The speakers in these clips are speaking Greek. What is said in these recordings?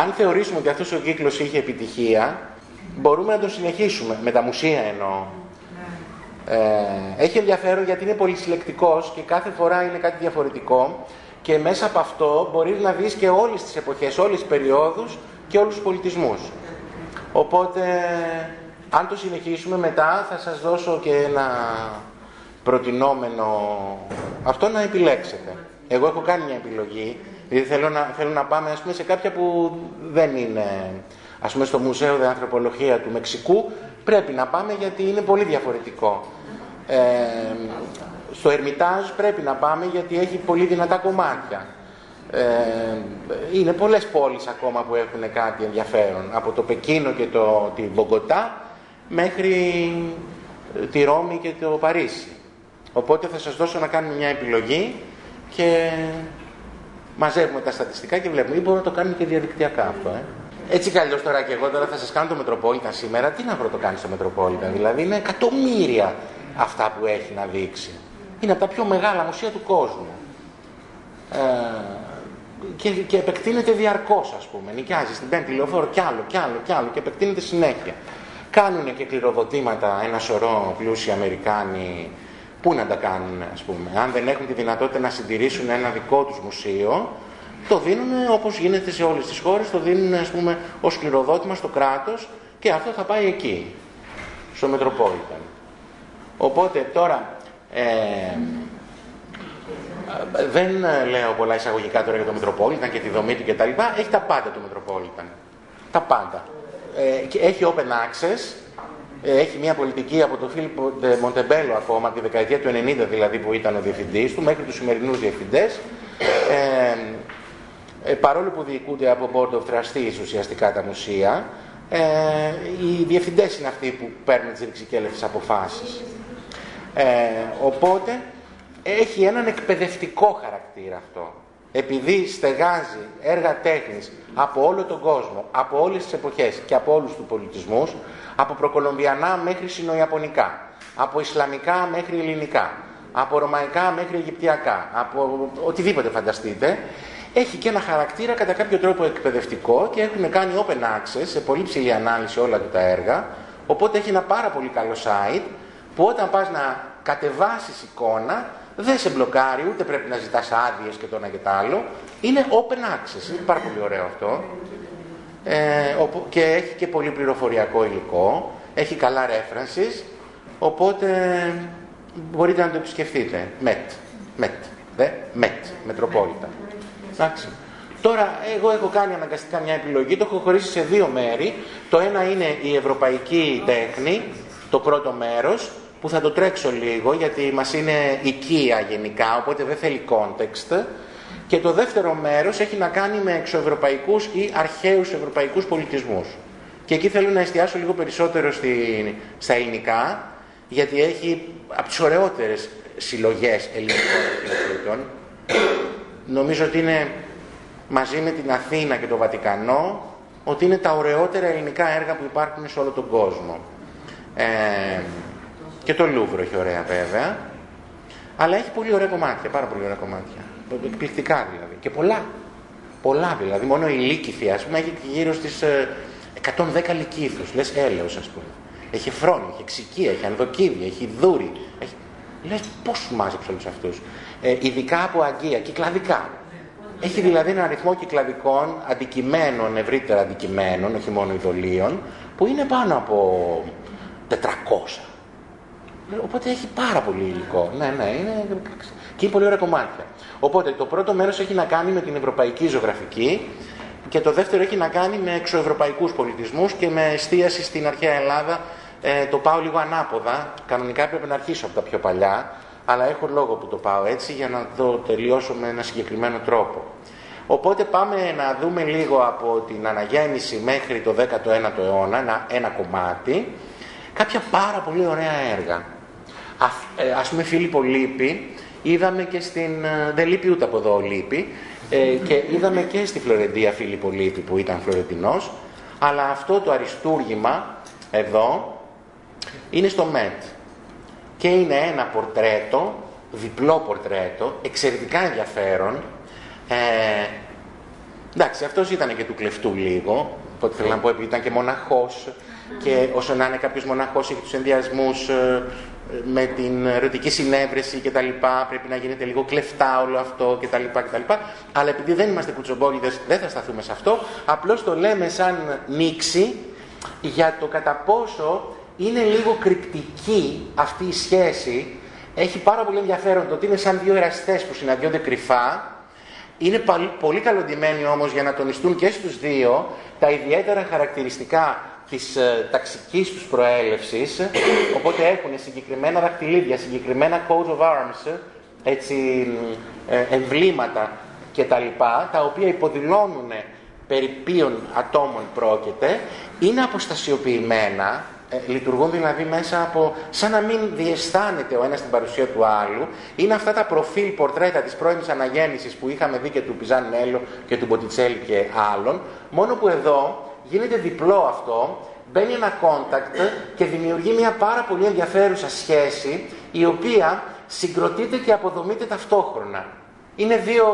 αν θεωρήσουμε ότι αυτός ο κύκλος είχε επιτυχία, μπορούμε να τον συνεχίσουμε, με τα μουσεία εννοώ. Ε, έχει ενδιαφέρον γιατί είναι πολύ συλλεκτικός και κάθε φορά είναι κάτι διαφορετικό και μέσα από αυτό μπορείς να δεις και όλες τις εποχές, όλες τις περιόδους και όλους τους πολιτισμούς. Οπότε, αν το συνεχίσουμε μετά θα σας δώσω και ένα προτινόμενο αυτό να επιλέξετε. Εγώ έχω κάνει μια επιλογή, δηλαδή θέλω να, θέλω να πάμε ας πούμε, σε κάποια που δεν είναι, ας πούμε στο Μουσείο Ανθρωπολογία του Μεξικού, πρέπει να πάμε γιατί είναι πολύ διαφορετικό. Ε, στο Ερμητάζ πρέπει να πάμε γιατί έχει πολύ δυνατά κομμάτια. Ε, είναι πολλές πόλεις ακόμα που έχουν κάτι ενδιαφέρον. Από το Πεκίνο και το, τη Μπογκοτά μέχρι τη Ρώμη και το Παρίσι. Οπότε θα σας δώσω να κάνουμε μια επιλογή και μαζεύουμε τα στατιστικά και βλέπουμε. Ή μπορούμε να το κάνουμε και διαδικτυακά αυτό. Ε. Έτσι κι αλλιώς τώρα και εγώ τώρα θα σας κάνω το Μετροπόλιτα σήμερα. Τι να βρω το κάνεις στο Μετροπόλιτα. Δηλαδή είναι εκατομμύρια αυτά που έχει να δείξει. Είναι από τα πιο μεγάλα μουσεία του κόσμου. Ε, και, και επεκτείνεται διαρκώς ας πούμε. Νοικιάζει στην πέμπτη λεωφόρο κι άλλο, κι άλλο, κι άλλο και επεκτείνεται συνέχεια. Κάνουν και κληροδοτήματα ένα σωρό πλούσιοι Αμερικάνοι Πού να τα κάνουν, ας πούμε. Αν δεν έχουν τη δυνατότητα να συντηρήσουν ένα δικό τους μουσείο, το δίνουν όπως γίνεται σε όλες τις χώρες, το δίνουν ας πούμε ως κληροδότημα στο κράτος και αυτό θα πάει εκεί, στο Μετροπόλιταν. Οπότε τώρα, ε, δεν λέω πολλά εισαγωγικά τώρα για το Μετροπόλιταν και τη δομή του κτλ. Έχει τα πάντα το Μετροπόλιταν. Τα πάντα. Ε, έχει open access, ε, έχει μια πολιτική από τον Φίλιππο Μοντεμπέλο ακόμα, τη δεκαετία του 90 δηλαδή που ήταν ο διευθυντής του, μέχρι τους σημερινούς διευθυντές, ε, ε, παρόλο που διοικούνται από Board of Trustees ουσιαστικά τα μουσεία, ε, οι διευθυντές είναι αυτοί που παίρνουν τις ρηξικέλευτες αποφάσεις. Ε, οπότε έχει έναν εκπαιδευτικό χαρακτήρα αυτό. Επειδή στεγάζει έργα τέχνης από όλο τον κόσμο, από όλες τις εποχές και από όλους τους πολιτισμούς, από προκολομβιανά μέχρι συνοϊαπωνικά, από ισλαμικά μέχρι ελληνικά, από ρωμαϊκά μέχρι αιγυπτιακά, από οτιδήποτε φανταστείτε, έχει και ένα χαρακτήρα κατά κάποιο τρόπο εκπαιδευτικό και έχουν κάνει open access σε πολύ ψηλή ανάλυση όλα του τα έργα, οπότε έχει ένα πάρα πολύ καλό site που όταν πας να κατεβάσεις εικόνα δεν σε μπλοκάρει, ούτε πρέπει να ζητάς άδειες και το ένα και το άλλο, είναι open access, είναι πάρα πολύ ωραίο αυτό ε, και έχει και πολύ πληροφοριακό υλικό, έχει καλά references, οπότε μπορείτε να το επισκεφτείτε. MET, MET, δε, MET, Μετροπόλιτα. Εντάξει. Τώρα, εγώ έχω κάνει αναγκαστικά μια επιλογή, το έχω χωρίσει σε δύο μέρη. Το ένα είναι η ευρωπαϊκή τέχνη, το πρώτο μέρος, που θα το τρέξω λίγο γιατί μας είναι οικία γενικά, οπότε δεν θέλει context. Και το δεύτερο μέρος έχει να κάνει με εξωευρωπαϊκούς ή αρχαίους ευρωπαϊκούς πολιτισμούς. Και εκεί θέλω να εστιάσω λίγο περισσότερο στη, στα ελληνικά, γιατί έχει από τις ωραιότερες συλλογές ελληνικών αρχαιοτήτων. Νομίζω ότι είναι μαζί με την Αθήνα και το Βατικανό, ότι είναι τα ωραιότερα ελληνικά έργα που υπάρχουν σε όλο τον κόσμο. Ε, και το Λούβρο έχει ωραία βέβαια, αλλά έχει πολύ ωραία κομμάτια, πάρα πολύ ωραία κομμάτια. Εκπληκτικά δηλαδή. Και πολλά. Πολλά δηλαδή. Μόνο η Λύκηθη, ας πούμε, έχει γύρω στις 110 λυκήθους. Λες έλεος, ας πούμε. Έχει φρόνη, έχει εξοικία, έχει ανδοκίδια, έχει δούρι. Έχει... Λες πώς μάζεψε όλους αυτούς. Ε, ειδικά από αγκία, κυκλαδικά. Έχει δηλαδή ένα αριθμό κυκλαδικών αντικειμένων, ευρύτερα αντικειμένων, όχι μόνο ειδωλίων, που είναι πάνω από 400. Οπότε έχει πάρα πολύ υλικό. Ναι, ναι, είναι... και είναι πολύ ωραία κομμάτια. Οπότε το πρώτο μέρος έχει να κάνει με την ευρωπαϊκή ζωγραφική και το δεύτερο έχει να κάνει με εξωευρωπαϊκούς πολιτισμούς και με εστίαση στην αρχαία Ελλάδα. Ε, το πάω λίγο ανάποδα. Κανονικά έπρεπε να αρχίσω από τα πιο παλιά, αλλά έχω λόγο που το πάω έτσι για να το τελειώσω με ένα συγκεκριμένο τρόπο. Οπότε πάμε να δούμε λίγο από την αναγέννηση μέχρι το 19ο αιώνα, ένα, ένα κομμάτι, κάποια πάρα πολύ ωραία έργα. Α, ε, ας πούμε Φίλιππο Λύπη, είδαμε και στην, ε, δεν λείπει ούτε από εδώ λείπει, ε, και είδαμε και στη Φλωρεντία Φίλιππο Λύπη που ήταν Φλωρεντινός, αλλά αυτό το αριστούργημα εδώ είναι στο ΜΕΤ και είναι ένα πορτρέτο, διπλό πορτρέτο, εξαιρετικά ενδιαφέρον, ε, Εντάξει, αυτός ήταν και του κλεφτού λίγο, οπότε θέλω να πω επειδή ήταν και μοναχός και όσο να είναι κάποιος μοναχός έχει τους ενδιασμούς ε, με την ερωτική συνέβρεση και τα λοιπά, πρέπει να γίνεται λίγο κλεφτά όλο αυτό και τα λοιπά και τα λοιπά. Αλλά επειδή δεν είμαστε κουτσομπόλιδες δεν θα σταθούμε σε αυτό, απλώς το λέμε σαν νήξη για το κατά πόσο είναι λίγο κρυπτική αυτή η σχέση. Έχει πάρα πολύ ενδιαφέρον το ότι είναι σαν δύο εραστές που συναντιόνται κρυφά. Είναι πολύ καλοντημένοι όμως για να τονιστούν και στους δύο τα ιδιαίτερα χαρακτηριστικά της ε, ταξικής τους προέλευσης, οπότε έχουν συγκεκριμένα δαχτυλίδια, συγκεκριμένα coat of arms, έτσι, ε, εμβλήματα και τα λοιπά, τα οποία υποδηλώνουν περί ποιων ατόμων πρόκειται, είναι αποστασιοποιημένα, ε, λειτουργούν δηλαδή μέσα από, σαν να μην διαισθάνεται ο ένας την παρουσία του άλλου, είναι αυτά τα προφίλ πορτρέτα της πρώιμης αναγέννησης που είχαμε δει και του Πιζάν Μέλο και του Μποτιτσέλη και άλλων, μόνο που εδώ γίνεται διπλό αυτό, μπαίνει ένα contact και δημιουργεί μια πάρα πολύ ενδιαφέρουσα σχέση η οποία συγκροτείται και αποδομείται ταυτόχρονα. Είναι δύο,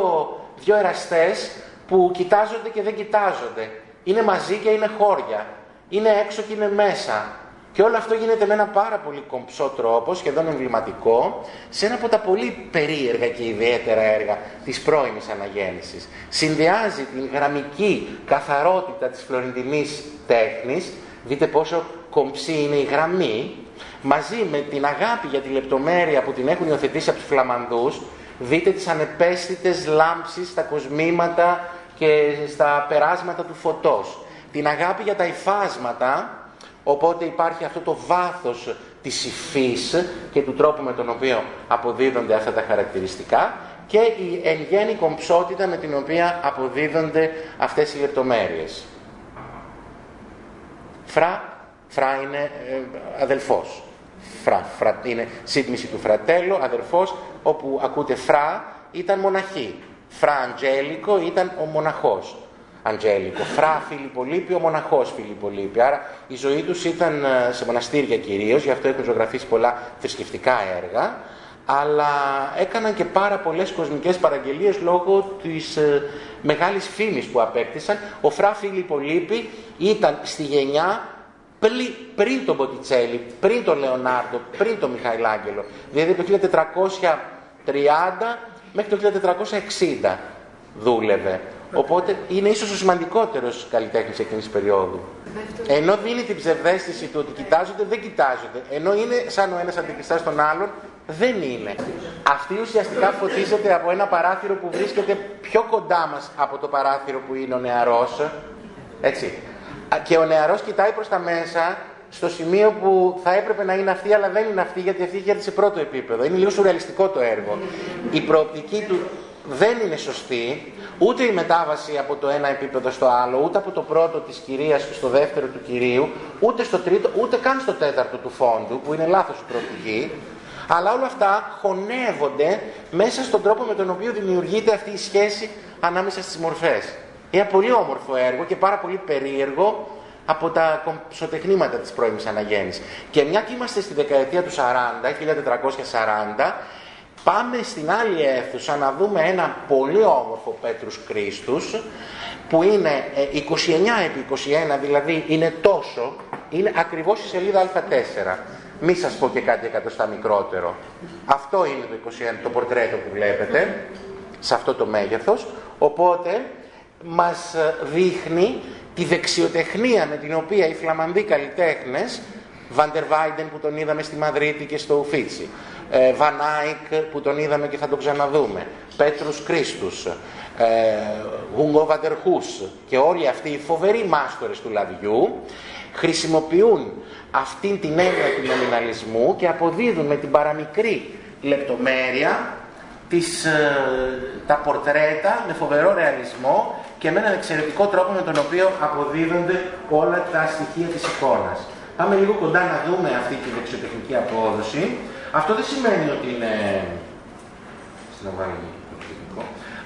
δύο εραστές που κοιτάζονται και δεν κοιτάζονται. Είναι μαζί και είναι χώρια. Είναι έξω και είναι μέσα. Και όλο αυτό γίνεται με ένα πάρα πολύ κομψό τρόπο, σχεδόν εμβληματικό, σε ένα από τα πολύ περίεργα και ιδιαίτερα έργα της πρώιμης αναγέννησης. Συνδυάζει την γραμμική καθαρότητα της φλωρεντινής τέχνης, δείτε πόσο κομψή είναι η γραμμή, μαζί με την αγάπη για τη λεπτομέρεια που την έχουν υιοθετήσει από τους φλαμανδούς, δείτε τις ανεπαίσθητες λάμψεις στα κοσμήματα και στα περάσματα του φωτός. Την αγάπη για τα υφάσματα, οπότε υπάρχει αυτό το βάθος της υφής και του τρόπου με τον οποίο αποδίδονται αυτά τα χαρακτηριστικά και η εν γέννη κομψότητα με την οποία αποδίδονται αυτές οι λεπτομέρειες. Φρα, φρα είναι ε, αδελφός. Φρα, φρα, είναι σύντμηση του φρατέλο, αδελφός, όπου ακούτε φρα ήταν μοναχή. Φρα Αντζέλικο ήταν ο μοναχός. Αντζέλικο. Φρα Φιλιππολίπη, ο μοναχός Φιλιππολίπη. Άρα η ζωή τους ήταν ε, σε μοναστήρια κυρίως, γι' αυτό έχουν ζωγραφίσει πολλά θρησκευτικά έργα, αλλά έκαναν και πάρα πολλές κοσμικές παραγγελίες λόγω της ε, μεγάλης φήμης που απέκτησαν. Ο Φρα Φιλιππολίπη ήταν στη γενιά πριν τον Ποτιτσέλη, πριν τον Λεωνάρντο, πριν τον Μιχαηλάγγελο. Δηλαδή το 1430 μέχρι το 1460 δούλευε. Οπότε είναι ίσως ο σημαντικότερος καλλιτέχνης εκείνης της περίοδου. Ενώ δίνει την ψευδέστηση του ότι κοιτάζονται, δεν κοιτάζονται. Ενώ είναι σαν ο ένας αντικριστάς τον άλλον, δεν είναι. Αυτή ουσιαστικά φωτίζεται από ένα παράθυρο που βρίσκεται πιο κοντά μας από το παράθυρο που είναι ο νεαρός. Έτσι. Και ο νεαρός κοιτάει προς τα μέσα στο σημείο που θα έπρεπε να είναι αυτή, αλλά δεν είναι αυτή, γιατί αυτή έχει έρθει σε πρώτο επίπεδο. Είναι λίγο σουρεαλιστικό το έργο. Η προοπτική του δεν είναι σωστή, ούτε η μετάβαση από το ένα επίπεδο στο άλλο, ούτε από το πρώτο της κυρίας στο δεύτερο του κυρίου, ούτε στο τρίτο, ούτε καν στο τέταρτο του φόντου, που είναι λάθος η προοπτική, αλλά όλα αυτά χωνεύονται μέσα στον τρόπο με τον οποίο δημιουργείται αυτή η σχέση ανάμεσα στις μορφές. Είναι πολύ όμορφο έργο και πάρα πολύ περίεργο από τα κομψοτεχνήματα της πρώιμης αναγέννησης. Και μια και είμαστε στη δεκαετία του 40, 1440, πάμε στην άλλη αίθουσα να δούμε ένα πολύ όμορφο Πέτρους Κρίστους, που είναι 29 ε, επί 21, δηλαδή είναι τόσο, είναι ακριβώς η σελίδα Α4. Μη σας πω και κάτι εκατοστά μικρότερο. Αυτό είναι το 21, το πορτρέτο που βλέπετε, σε αυτό το μέγεθος. Οπότε μας δείχνει τη δεξιοτεχνία με την οποία οι φλαμανδοί καλλιτέχνες Βαντερ Βάιντεν που τον είδαμε στη Μαδρίτη και στο Ουφίτσι Βανάικ που τον είδαμε και θα τον ξαναδούμε Πέτρους Κρίστους Γούγκο Βαντερχούς και όλοι αυτοί οι φοβεροί μάστορες του λαδιού χρησιμοποιούν αυτήν την έννοια του νομιναλισμού και αποδίδουν με την παραμικρή λεπτομέρεια τις, ε, τα πορτρέτα με φοβερό ρεαλισμό και με έναν εξαιρετικό τρόπο με τον οποίο αποδίδονται όλα τα στοιχεία της εικόνας. Πάμε λίγο κοντά να δούμε αυτή τη δεξιοτεχνική απόδοση. Αυτό δεν σημαίνει ότι είναι...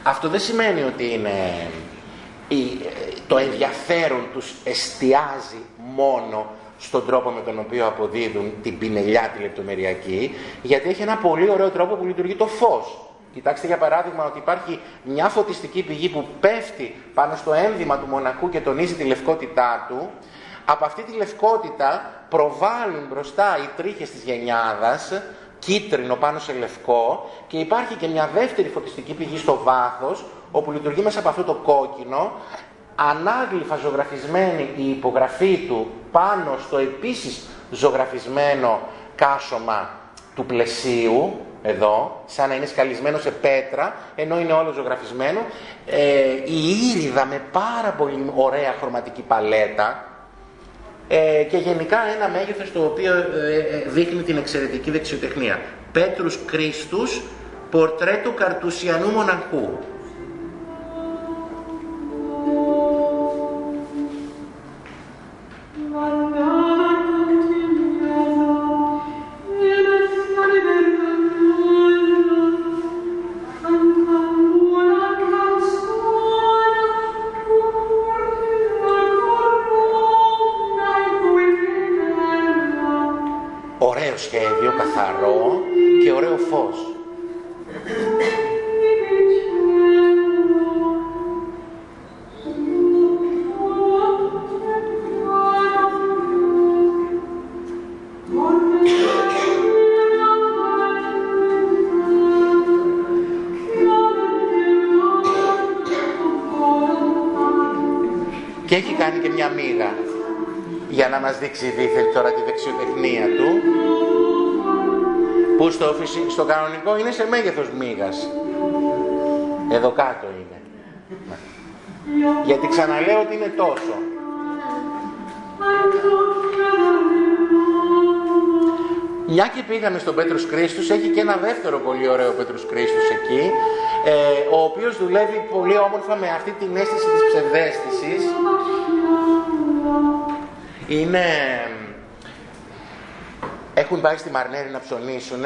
Αυτό δεν σημαίνει ότι είναι το ενδιαφέρον τους εστιάζει μόνο στον τρόπο με τον οποίο αποδίδουν την πινελιά τη λεπτομεριακή, γιατί έχει ένα πολύ ωραίο τρόπο που λειτουργεί το φως Κοιτάξτε για παράδειγμα ότι υπάρχει μια φωτιστική πηγή που πέφτει πάνω στο ένδυμα του μοναχού και τονίζει τη λευκότητά του. Από αυτή τη λευκότητα προβάλλουν μπροστά οι τρίχες της γενιάδας, κίτρινο πάνω σε λευκό και υπάρχει και μια δεύτερη φωτιστική πηγή στο βάθος όπου λειτουργεί μέσα από αυτό το κόκκινο ανάγλυφα ζωγραφισμένη η υπογραφή του πάνω στο επίσης ζωγραφισμένο κάσωμα του πλαισίου, εδώ, σαν να είναι σκαλισμένο σε πέτρα, ενώ είναι όλο ζωγραφισμένο. Ε, η ήριδα με πάρα πολύ ωραία χρωματική παλέτα ε, και γενικά ένα μέγεθος το οποίο ε, ε, δείχνει την εξαιρετική δεξιοτεχνία. Πέτρους Κρίστους, πορτρέτο καρτουσιανού μοναχού. Δείξει δίθεν τώρα τη δεξιοτεχνία του που στο, στο κανονικό είναι σε μέγεθος μίγας. Εδώ κάτω είναι. Γιατί ξαναλέω ότι είναι τόσο. Μια και πήγαμε στον Πέτρος Κρίστους, έχει και ένα δεύτερο πολύ ωραίο Πέτρος Κρίστους εκεί, ε, ο οποίος δουλεύει πολύ όμορφα με αυτή την αίσθηση της ψευδέστησης, είναι... Έχουν πάει στη Μαρνέρη να ψωνίσουν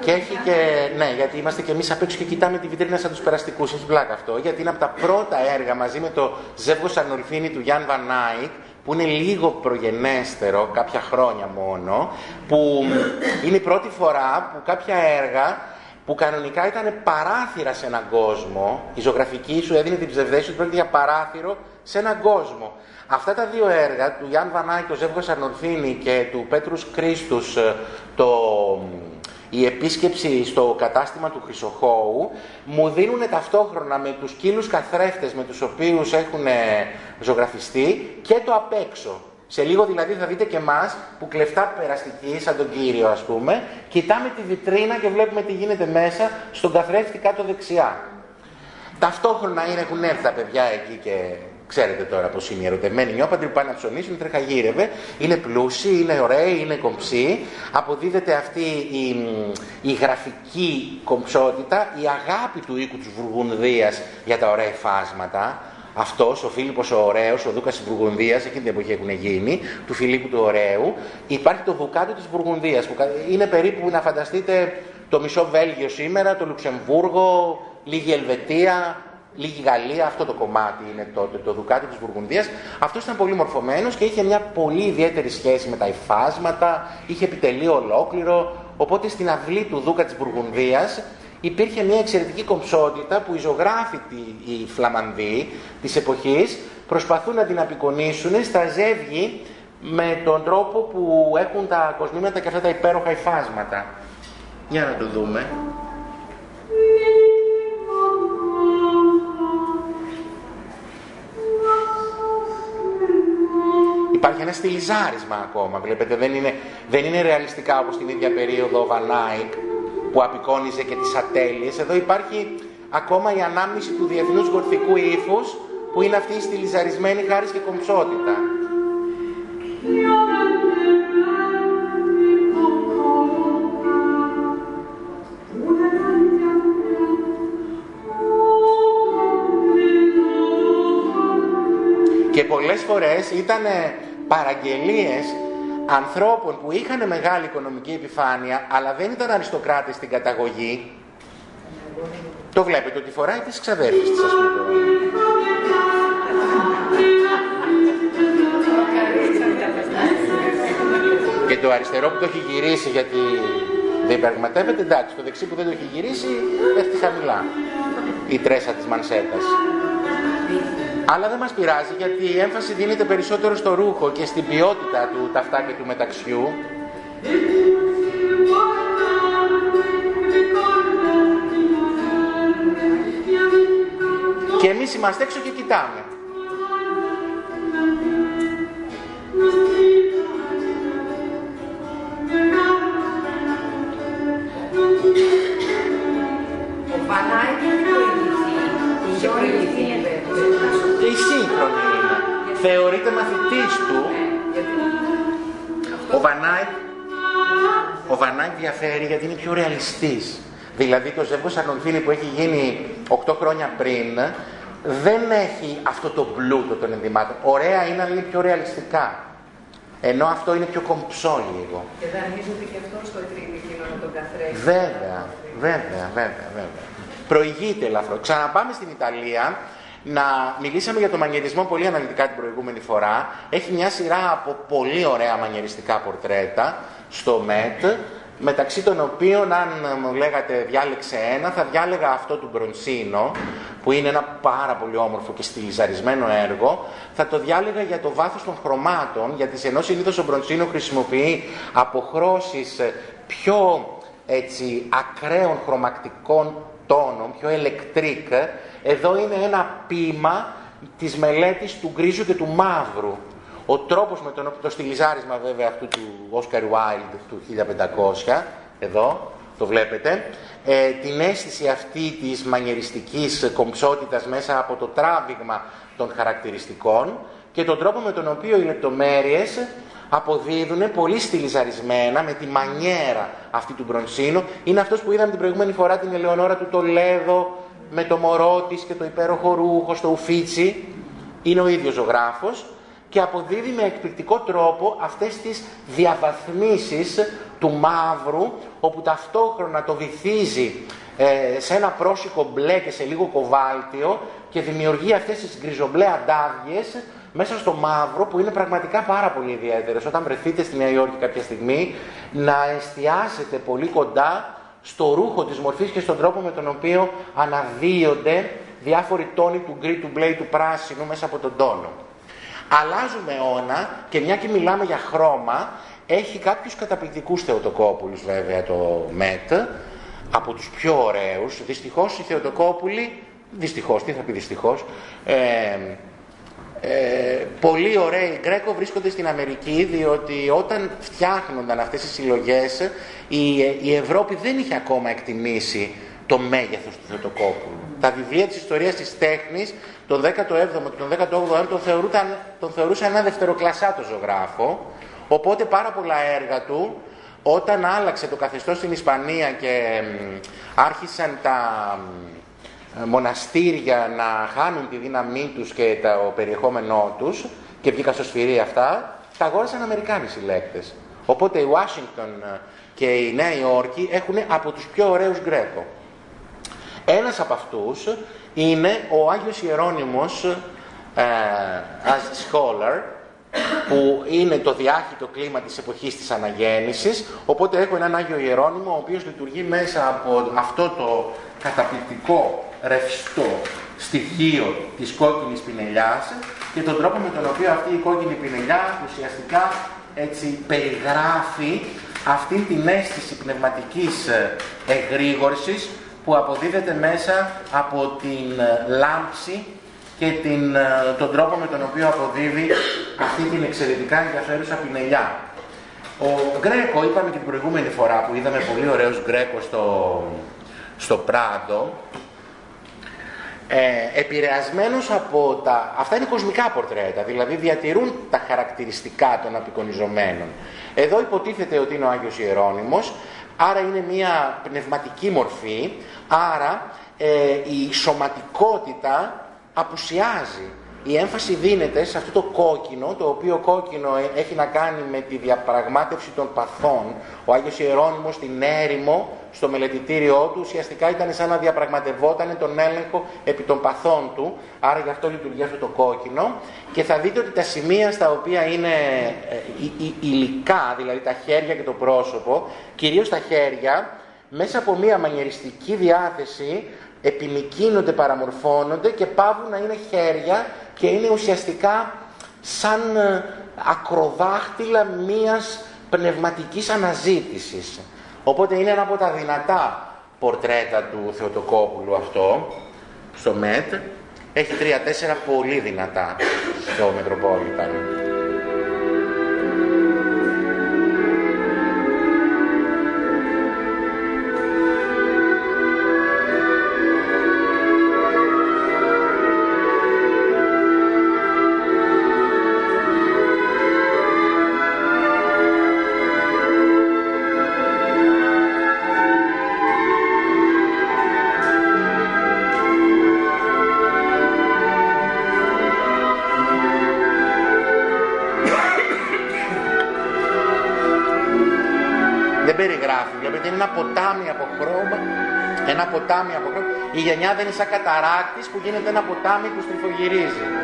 και έχει και. Ναι, γιατί είμαστε και εμείς απ' έξω και κοιτάμε τη βιτρίνα σαν τους περαστικούς. Έχει πλάκα αυτό. Γιατί είναι από τα πρώτα έργα μαζί με το Ζεύγος Σαρνολφίνη του Γιάνν Βανάικ, που είναι λίγο προγενέστερο, κάποια χρόνια μόνο, που είναι η πρώτη φορά που κάποια έργα που κανονικά ήταν παράθυρα σε έναν κόσμο, η ζωγραφική σου έδινε την ψευδέστηση ότι πρόκειται για παράθυρο σε έναν κόσμο. Αυτά τα δύο έργα, του Γιάνν Βανάη, το Ζεύγος Αρνολφίνη και του Πέτρους Κρίστους, ε, το, η επίσκεψη στο κατάστημα του Χρυσοχώου, μου δίνουν ταυτόχρονα με τους κύλους καθρέφτες με τους οποίους έχουν ζωγραφιστεί και το απ' έξω. Σε λίγο δηλαδή θα δείτε και εμάς που κλεφτά περαστική, σαν τον κύριο ας πούμε, κοιτάμε τη βιτρίνα και βλέπουμε τι γίνεται μέσα στον καθρέφτη κάτω δεξιά. Ταυτόχρονα είναι, έχουν έρθει τα παιδιά εκεί και Ξέρετε τώρα πώς είναι οι ερωτευμένοι νιώπαντροι που πάνε να ψωνίσουν, τρεχαγύρευε. Είναι πλούσιοι, είναι ωραίοι, είναι κομψοί. Αποδίδεται αυτή η, η γραφική κομψότητα, η αγάπη του οίκου της Βουργουνδίας για τα ωραία φάσματα. Αυτός, ο Φίλιππος ο Ωραίος, ο Δούκας της Βουργουνδίας, εκείνη την εποχή έχουν γίνει, του Φιλίππου του Ωραίου. Υπάρχει το Δουκάτο της Βουργουνδίας, που είναι περίπου να φανταστείτε το μισό Βέλγιο σήμερα, το Λουξεμβούργο, λίγη Ελβετία, λίγη Γαλλία, αυτό το κομμάτι είναι το, το, το Δουκάτι της Βουργουνδίας. Αυτός ήταν πολύ μορφωμένος και είχε μια πολύ ιδιαίτερη σχέση με τα υφάσματα, είχε επιτελεί ολόκληρο, οπότε στην αυλή του Δούκα της Βουργουνδίας υπήρχε μια εξαιρετική κομψότητα που οι ζωγράφοι οι Φλαμανδοί της εποχής προσπαθούν να την απεικονίσουν στα ζεύγη με τον τρόπο που έχουν τα κοσμήματα και αυτά τα υπέροχα υφάσματα. Για να το δούμε. Υπάρχει ένα στυλιζάρισμα ακόμα, βλέπετε, δεν είναι, δεν είναι ρεαλιστικά όπως την ίδια περίοδο ο Βανάικ που απεικόνιζε και τις ατέλειες. Εδώ υπάρχει ακόμα η ανάμνηση του διεθνούς γορθικού ύφους που είναι αυτή η στυλιζαρισμένη χάρη και κομψότητα. Και πολλές φορές ήταν παραγγελίες ανθρώπων που είχαν μεγάλη οικονομική επιφάνεια αλλά δεν ήταν αριστοκράτες στην καταγωγή. Το βλέπετε ότι φοράει τις ξαδέρφες της ας πούμε και το αριστερό που το έχει γυρίσει γιατί δεν διαπραγματεύεται, εντάξει, το δεξί που δεν το έχει γυρίσει πέφτει χαμηλά. Η τρέσα της μανσέτας. Αλλά δεν μας πειράζει γιατί η έμφαση δίνεται περισσότερο στο ρούχο και στην ποιότητα του ταυτά και του μεταξιού. Και εμείς είμαστε έξω και κοιτάμε. Και η σύγχρονη είναι. Θεωρείται μαθητής του. Ο Βανάικ, ο Βανάικ διαφέρει γιατί είναι πιο ρεαλιστής. Δηλαδή το ζεύγος Αρνονφίλη που έχει γίνει 8 χρόνια πριν δεν έχει αυτό το πλούτο των ενδυμάτων. Ωραία είναι, αλλά είναι πιο ρεαλιστικά. Ενώ αυτό είναι πιο κομψό λίγο. Και δανείζεται και αυτός στο τρίμηνο με τον καθρέφτη. Βέβαια, βέβαια, βέβαια, βέβαια. Προηγείται ελαφρώ. Ξαναπάμε στην Ιταλία. Να μιλήσαμε για το μανιερισμό πολύ αναλυτικά την προηγούμενη φορά. Έχει μια σειρά από πολύ ωραία μανιεριστικά πορτρέτα στο ΜΕΤ μεταξύ των οποίων αν μου λέγατε διάλεξε ένα θα διάλεγα αυτό του Μπρονσίνο που είναι ένα πάρα πολύ όμορφο και στυλιζαρισμένο έργο θα το διάλεγα για το βάθος των χρωμάτων γιατί ενώ συνήθως ο Μπρονσίνο χρησιμοποιεί αποχρώσεις πιο έτσι ακραίων χρωματικών τόνων, πιο ελεκτρικ εδώ είναι ένα ποίημα της μελέτης του γκρίζου και του μαύρου. Ο τρόπος με τον το στυλιζάρισμα βέβαια αυτού του Oscar Wilde του 1500, εδώ το βλέπετε, ε, την αίσθηση αυτή της μανιεριστικής κομψότητας μέσα από το τράβηγμα των χαρακτηριστικών και τον τρόπο με τον οποίο οι λεπτομέρειες αποδίδουν πολύ στυλιζαρισμένα με τη μανιέρα αυτή του Μπρονσίνου. Είναι αυτός που είδαμε την προηγούμενη φορά την Ελεονόρα του Τολέδο με το μωρό της και το υπέροχο ρούχο στο ουφίτσι. Είναι ο ίδιος ζωγράφος και αποδίδει με εκπληκτικό τρόπο αυτές τις διαβαθμίσεις του μαύρου όπου ταυτόχρονα το βυθίζει ε, σε ένα πρόσικο μπλε και σε λίγο κοβάλτιο και δημιουργεί αυτές τις γκριζομπλέ αντάβιες μέσα στο μαύρο που είναι πραγματικά πάρα πολύ ιδιαίτερε. Όταν βρεθείτε στη Νέα Υόρκη κάποια στιγμή να εστιάσετε πολύ κοντά στο ρούχο της μορφής και στον τρόπο με τον οποίο αναδύονται διάφοροι τόνοι του γκρι, του μπλε, του πράσινου μέσα από τον τόνο. Αλλάζουμε αιώνα και μια και μιλάμε για χρώμα, έχει κάποιους καταπληκτικούς Θεοτοκόπουλους βέβαια το ΜΕΤ, από τους πιο ωραίους. Δυστυχώς οι Θεοτοκόπουλοι, δυστυχώς, τι θα πει δυστυχώς, ε, ε, πολύ ωραίοι Γκρέκο βρίσκονται στην Αμερική διότι όταν φτιάχνονταν αυτές οι συλλογές η, η Ευρώπη δεν είχε ακόμα εκτιμήσει το μέγεθος του Θεοτοκόπουλου. Τα βιβλία της ιστορίας της τέχνης τον 17ο και τον 18ο τον, θεωρούσαν, τον θεωρούσαν ένα δευτεροκλασσάτο ζωγράφο, οπότε πάρα πολλά έργα του, όταν άλλαξε το καθεστώς στην Ισπανία και άρχισαν τα μοναστήρια να χάνουν τη δύναμή τους και το περιεχόμενό τους και βγήκαν στο σφυρί αυτά, τα αγόρασαν Αμερικάνοι συλλέκτες. Οπότε η Ουάσιγκτον και η Νέα Υόρκη έχουν από τους πιο ωραίους Γκρέκο. Ένας από αυτούς είναι ο Άγιος Ιερώνυμος ε, as scholar που είναι το διάχυτο κλίμα της εποχής της αναγέννησης οπότε έχω έναν Άγιο Ιερώνυμο ο οποίος λειτουργεί μέσα από αυτό το καταπληκτικό ρευστό στοιχείο της κόκκινης πινελιάς και τον τρόπο με τον οποίο αυτή η κόκκινη πινελιά ουσιαστικά έτσι περιγράφει αυτή την αίσθηση πνευματικής εγρήγορσης που αποδίδεται μέσα από την ε, λάμψη και την, ε, τον τρόπο με τον οποίο αποδίδει αυτή την εξαιρετικά ενδιαφέρουσα πινελιά. Ο Γκρέκο, είπαμε και την προηγούμενη φορά που είδαμε πολύ ωραίος Γκρέκο στο, στο Πράντο, ε, επηρεασμένος από τα... Αυτά είναι κοσμικά πορτρέτα, δηλαδή διατηρούν τα χαρακτηριστικά των απεικονιζομένων. Εδώ υποτίθεται ότι είναι ο Άγιος Ιερώνυμος, άρα είναι μια πνευματική μορφή, Άρα ε, η σωματικότητα απουσιάζει. Η έμφαση δίνεται σε αυτό το κόκκινο, το οποίο κόκκινο έχει να κάνει με τη διαπραγμάτευση των παθών. Ο Άγιος Ιερώνυμος στην έρημο στο μελετητήριό του ουσιαστικά ήταν σαν να διαπραγματευόταν τον έλεγχο επί των παθών του, άρα γι' αυτό λειτουργεί αυτό το κόκκινο και θα δείτε ότι τα σημεία στα οποία είναι ε, υλικά, δηλαδή τα χέρια και το πρόσωπο, κυρίως τα χέρια, μέσα από μία μανιεριστική διάθεση επιμικίνονται, παραμορφώνονται και πάβουν να είναι χέρια και είναι ουσιαστικά σαν ε, ακροδάχτυλα μίας πνευματικής αναζήτησης. Οπότε είναι ένα από τα δυνατά πορτρέτα του Θεοτοκόπουλου αυτό, στο ΜΕΤ. Έχει τρία-τέσσερα πολύ δυνατά στο Μετροπόλιταν. Η γενιά δεν είναι σαν καταράκτης που γίνεται ένα ποτάμι που στριφογυρίζει.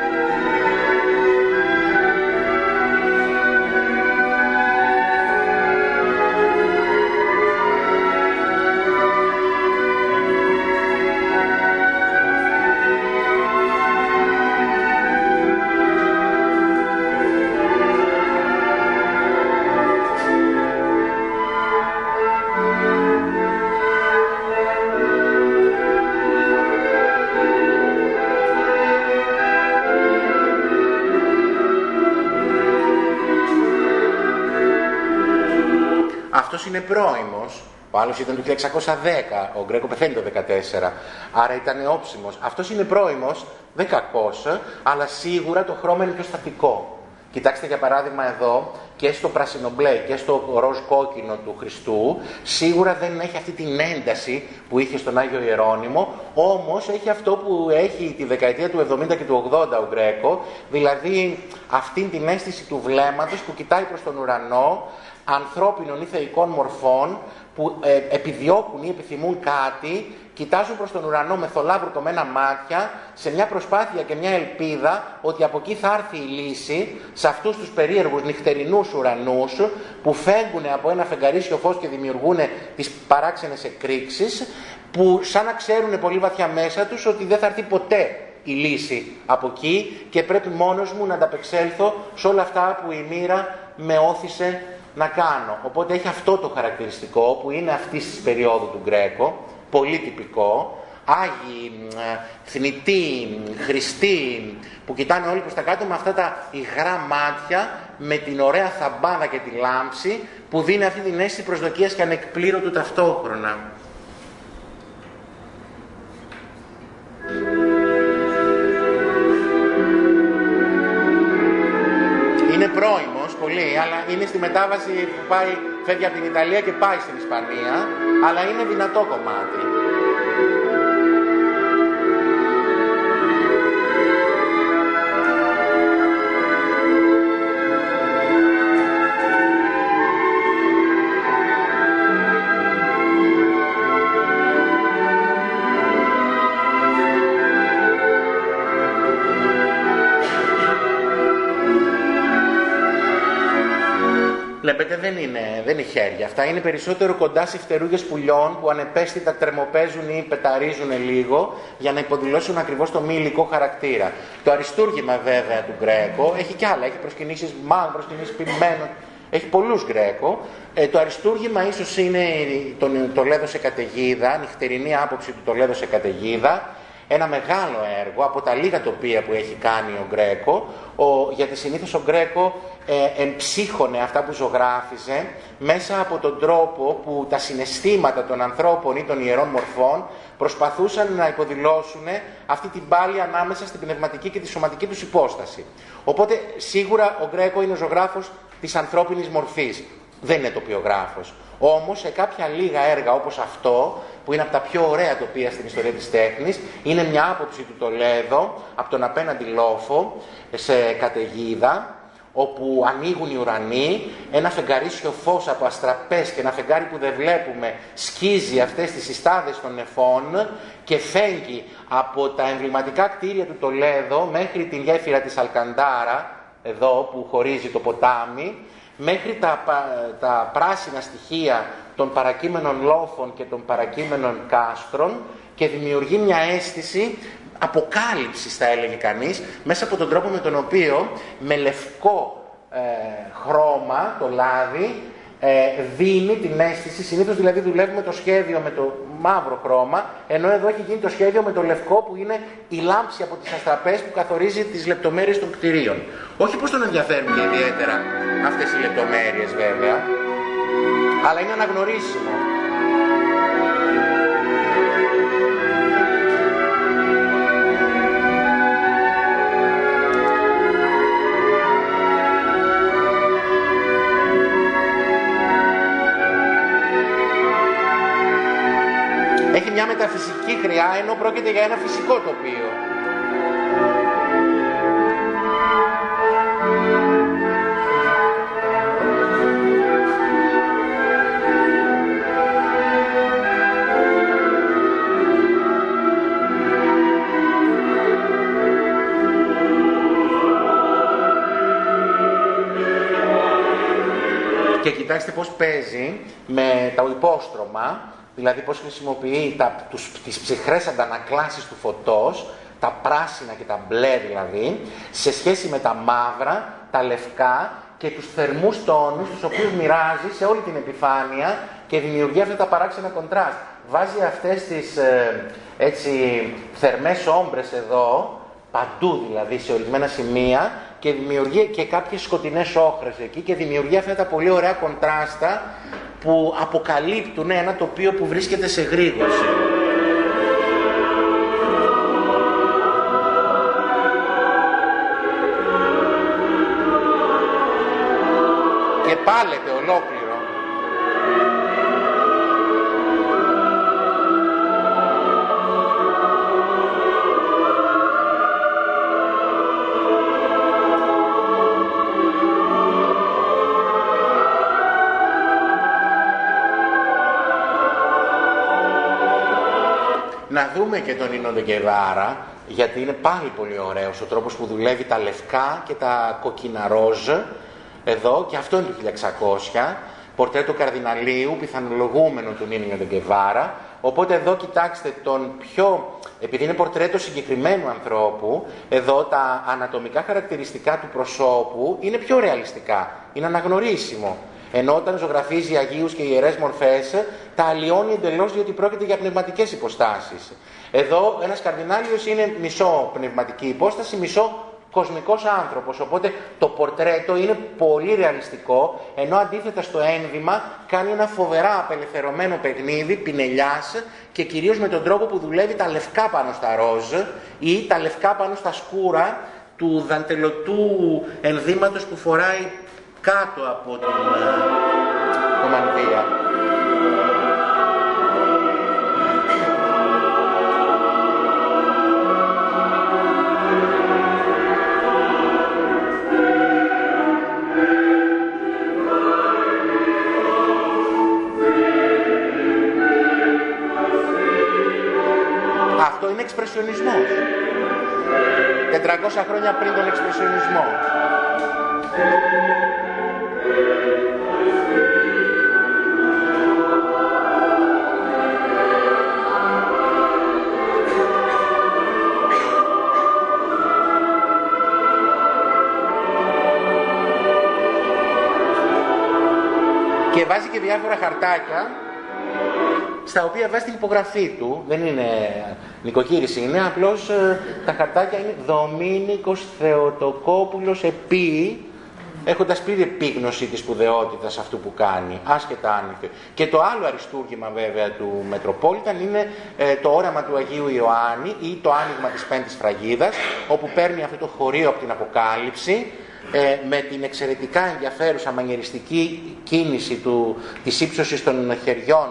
Πρώιμος, ο άλλος ήταν το 1610, ο Γκρέκο πεθαίνει το 14, άρα ήταν όψιμος. Αυτός είναι πρώιμος, δεν κακός, αλλά σίγουρα το χρώμα είναι πιο στατικό. Κοιτάξτε για παράδειγμα εδώ και στο πράσινο-μπλε και στο ροζ κόκκινο του Χριστού σίγουρα δεν έχει αυτή την ένταση που είχε στον Άγιο Ιερώνυμο όμως έχει αυτό που έχει τη δεκαετία του 70 και του 80 ο Γκρέκο δηλαδή αυτή την αίσθηση του βλέμματος που κοιτάει προς τον ουρανό ανθρώπινων ή θεϊκών μορφών που ε, επιδιώκουν ή επιθυμούν κάτι, κοιτάζουν προς τον ουρανό με θολά βρουκωμένα μάτια, σε μια προσπάθεια και μια ελπίδα ότι από εκεί θα έρθει η λύση σε αυτούς τους περίεργους νυχτερινούς ουρανούς που φέγγουν από ένα φεγγαρίσιο φως και δημιουργούν τις παράξενες εκρήξεις που σαν να ξέρουν πολύ βαθιά μέσα τους ότι δεν θα έρθει ποτέ η λύση από εκεί και πρέπει μόνος μου να ανταπεξέλθω σε όλα αυτά που η μοίρα με όθησε να κάνω. Οπότε έχει αυτό το χαρακτηριστικό που είναι αυτή της περίοδου του Γκρέκο, πολύ τυπικό, Άγιοι, θνητοί, χριστοί, που κοιτάνε όλοι προς τα κάτω με αυτά τα υγρά μάτια, με την ωραία θαμπάδα και τη λάμψη, που δίνει αυτή την αίσθηση προσδοκίας και ανεκπλήρωτου ταυτόχρονα. Είναι πρώιμο πολύ, αλλά είναι στη μετάβαση που πάει, φεύγει από την Ιταλία και πάει στην Ισπανία, αλλά είναι δυνατό κομμάτι. Βλέπετε δεν είναι, δεν είναι χέρια. Αυτά είναι περισσότερο κοντά σε φτερούγες πουλιών που ανεπαίσθητα τρεμοπαίζουν ή πεταρίζουν λίγο για να υποδηλώσουν ακριβώς το μη υλικό χαρακτήρα. Το αριστούργημα βέβαια του Γκρέκο έχει κι άλλα. Έχει προσκυνήσεις μάλλον, προσκυνήσεις ποιημένων. Έχει πολλούς Γκρέκο. Ε, το αριστούργημα ίσως είναι το, το λέδο σε καταιγίδα, νυχτερινή άποψη του το λέδο σε καταιγίδα ένα μεγάλο έργο από τα λίγα τοπία που έχει κάνει ο Γκρέκο, ο, γιατί συνήθως ο Γκρέκο ε, εμψύχωνε αυτά που ζωγράφιζε μέσα από τον τρόπο που τα συναισθήματα των ανθρώπων ή των ιερών μορφών προσπαθούσαν να υποδηλώσουν αυτή την πάλη ανάμεσα στην πνευματική και τη σωματική τους υπόσταση. Οπότε σίγουρα ο Γκρέκο είναι ο ζωγράφος της ανθρώπινης μορφής, δεν είναι τοπιογράφος. Όμως σε κάποια λίγα έργα όπως αυτό, που είναι από τα πιο ωραία τοπία στην ιστορία της τέχνης, είναι μια άποψη του Τολέδο από τον απέναντι λόφο σε καταιγίδα, όπου ανοίγουν οι ουρανοί, ένα φεγγαρίσιο φως από αστραπές και ένα φεγγάρι που δεν βλέπουμε σκίζει αυτές τις συστάδες των νεφών και φέγγει από τα εμβληματικά κτίρια του Τολέδο μέχρι την γέφυρα της Αλκαντάρα, εδώ που χωρίζει το ποτάμι, μέχρι τα, τα πράσινα στοιχεία των παρακείμενων λόφων και των παρακείμενων κάστρων και δημιουργεί μια αίσθηση αποκάλυψης θα έλεγε κανείς μέσα από τον τρόπο με τον οποίο με λευκό ε, χρώμα το λάδι ε, δίνει την αίσθηση, συνήθως δηλαδή δουλεύουμε το σχέδιο με το μαύρο χρώμα, ενώ εδώ έχει γίνει το σχέδιο με το λευκό που είναι η λάμψη από τις αστραπές που καθορίζει τις λεπτομέρειες των κτηρίων. Όχι πως τον ενδιαφέρουν και ιδιαίτερα αυτές οι λεπτομέρειες βέβαια, αλλά είναι αναγνωρίσιμο. Μια μεταφυσική χρειά ενώ πρόκειται για ένα φυσικό τοπίο. Και κοιτάξτε πώς παίζει με το υπόστρωμα, δηλαδή πώς χρησιμοποιεί τα, τους, τις ψυχρές αντανακλάσεις του φωτός, τα πράσινα και τα μπλε δηλαδή, σε σχέση με τα μαύρα, τα λευκά και τους θερμούς τόνους, τους οποίους μοιράζει σε όλη την επιφάνεια και δημιουργεί αυτά τα παράξενα κοντράστ. Βάζει αυτές τις ε, έτσι, θερμές όμπρες εδώ, παντού δηλαδή σε ορισμένα σημεία και δημιουργεί και κάποιες σκοτεινές όχρες εκεί και δημιουργεί αυτά τα πολύ ωραία κοντράστα που αποκαλύπτουν ένα τοπίο που βρίσκεται σε γρήγορση. Δούμε και τον Ίνο Ντεγκεβάρα, γιατί είναι πάλι πολύ ωραίος ο τρόπος που δουλεύει τα λευκά και τα κοκκίνα ροζ, εδώ, και αυτό είναι το 1600, πορτρέτο καρδιναλίου, πιθανολογούμενο του Νίνο Ντεγκεβάρα, οπότε εδώ κοιτάξτε τον πιο, επειδή είναι πορτρέτο συγκεκριμένου ανθρώπου, εδώ τα ανατομικά χαρακτηριστικά του προσώπου είναι πιο ρεαλιστικά, είναι αναγνωρίσιμο. Ενώ όταν ζωγραφίζει Αγίους και Ιερές Μορφές, τα αλλοιώνει εντελώς διότι πρόκειται για πνευματικές υποστάσεις. Εδώ ένας καρδινάλιος είναι μισό πνευματική υπόσταση, μισό κοσμικός άνθρωπος. Οπότε το πορτρέτο είναι πολύ ρεαλιστικό, ενώ αντίθετα στο ένδυμα κάνει ένα φοβερά απελευθερωμένο παιχνίδι, πινελιάς και κυρίως με τον τρόπο που δουλεύει τα λευκά πάνω στα ροζ ή τα λευκά πάνω στα σκούρα του δαντελωτού ενδύματος που φοράει κάτω από την κομμανδία. Αυτό είναι εξπρεσιονισμός. 400 χρόνια πριν τον εξπρεσιονισμό. Και βάζει και διάφορα χαρτάκια στα οποία βάζει την υπογραφή του. Δεν είναι νοικοκύρηση, είναι απλώς ε, τα χαρτάκια είναι Δομήνικος Θεοτοκόπουλος επί έχοντας πλήρη επίγνωση της σπουδαιότητας αυτού που κάνει, άσχετα αν Και το άλλο αριστούργημα βέβαια του Μετροπόλιταν είναι ε, το όραμα του Αγίου Ιωάννη ή το άνοιγμα της Πέμπτης Φραγίδας, όπου παίρνει αυτό το χωρίο από την Αποκάλυψη, ε, με την εξαιρετικά ενδιαφέρουσα μανιεριστική κίνηση του, της ύψωσης των χεριών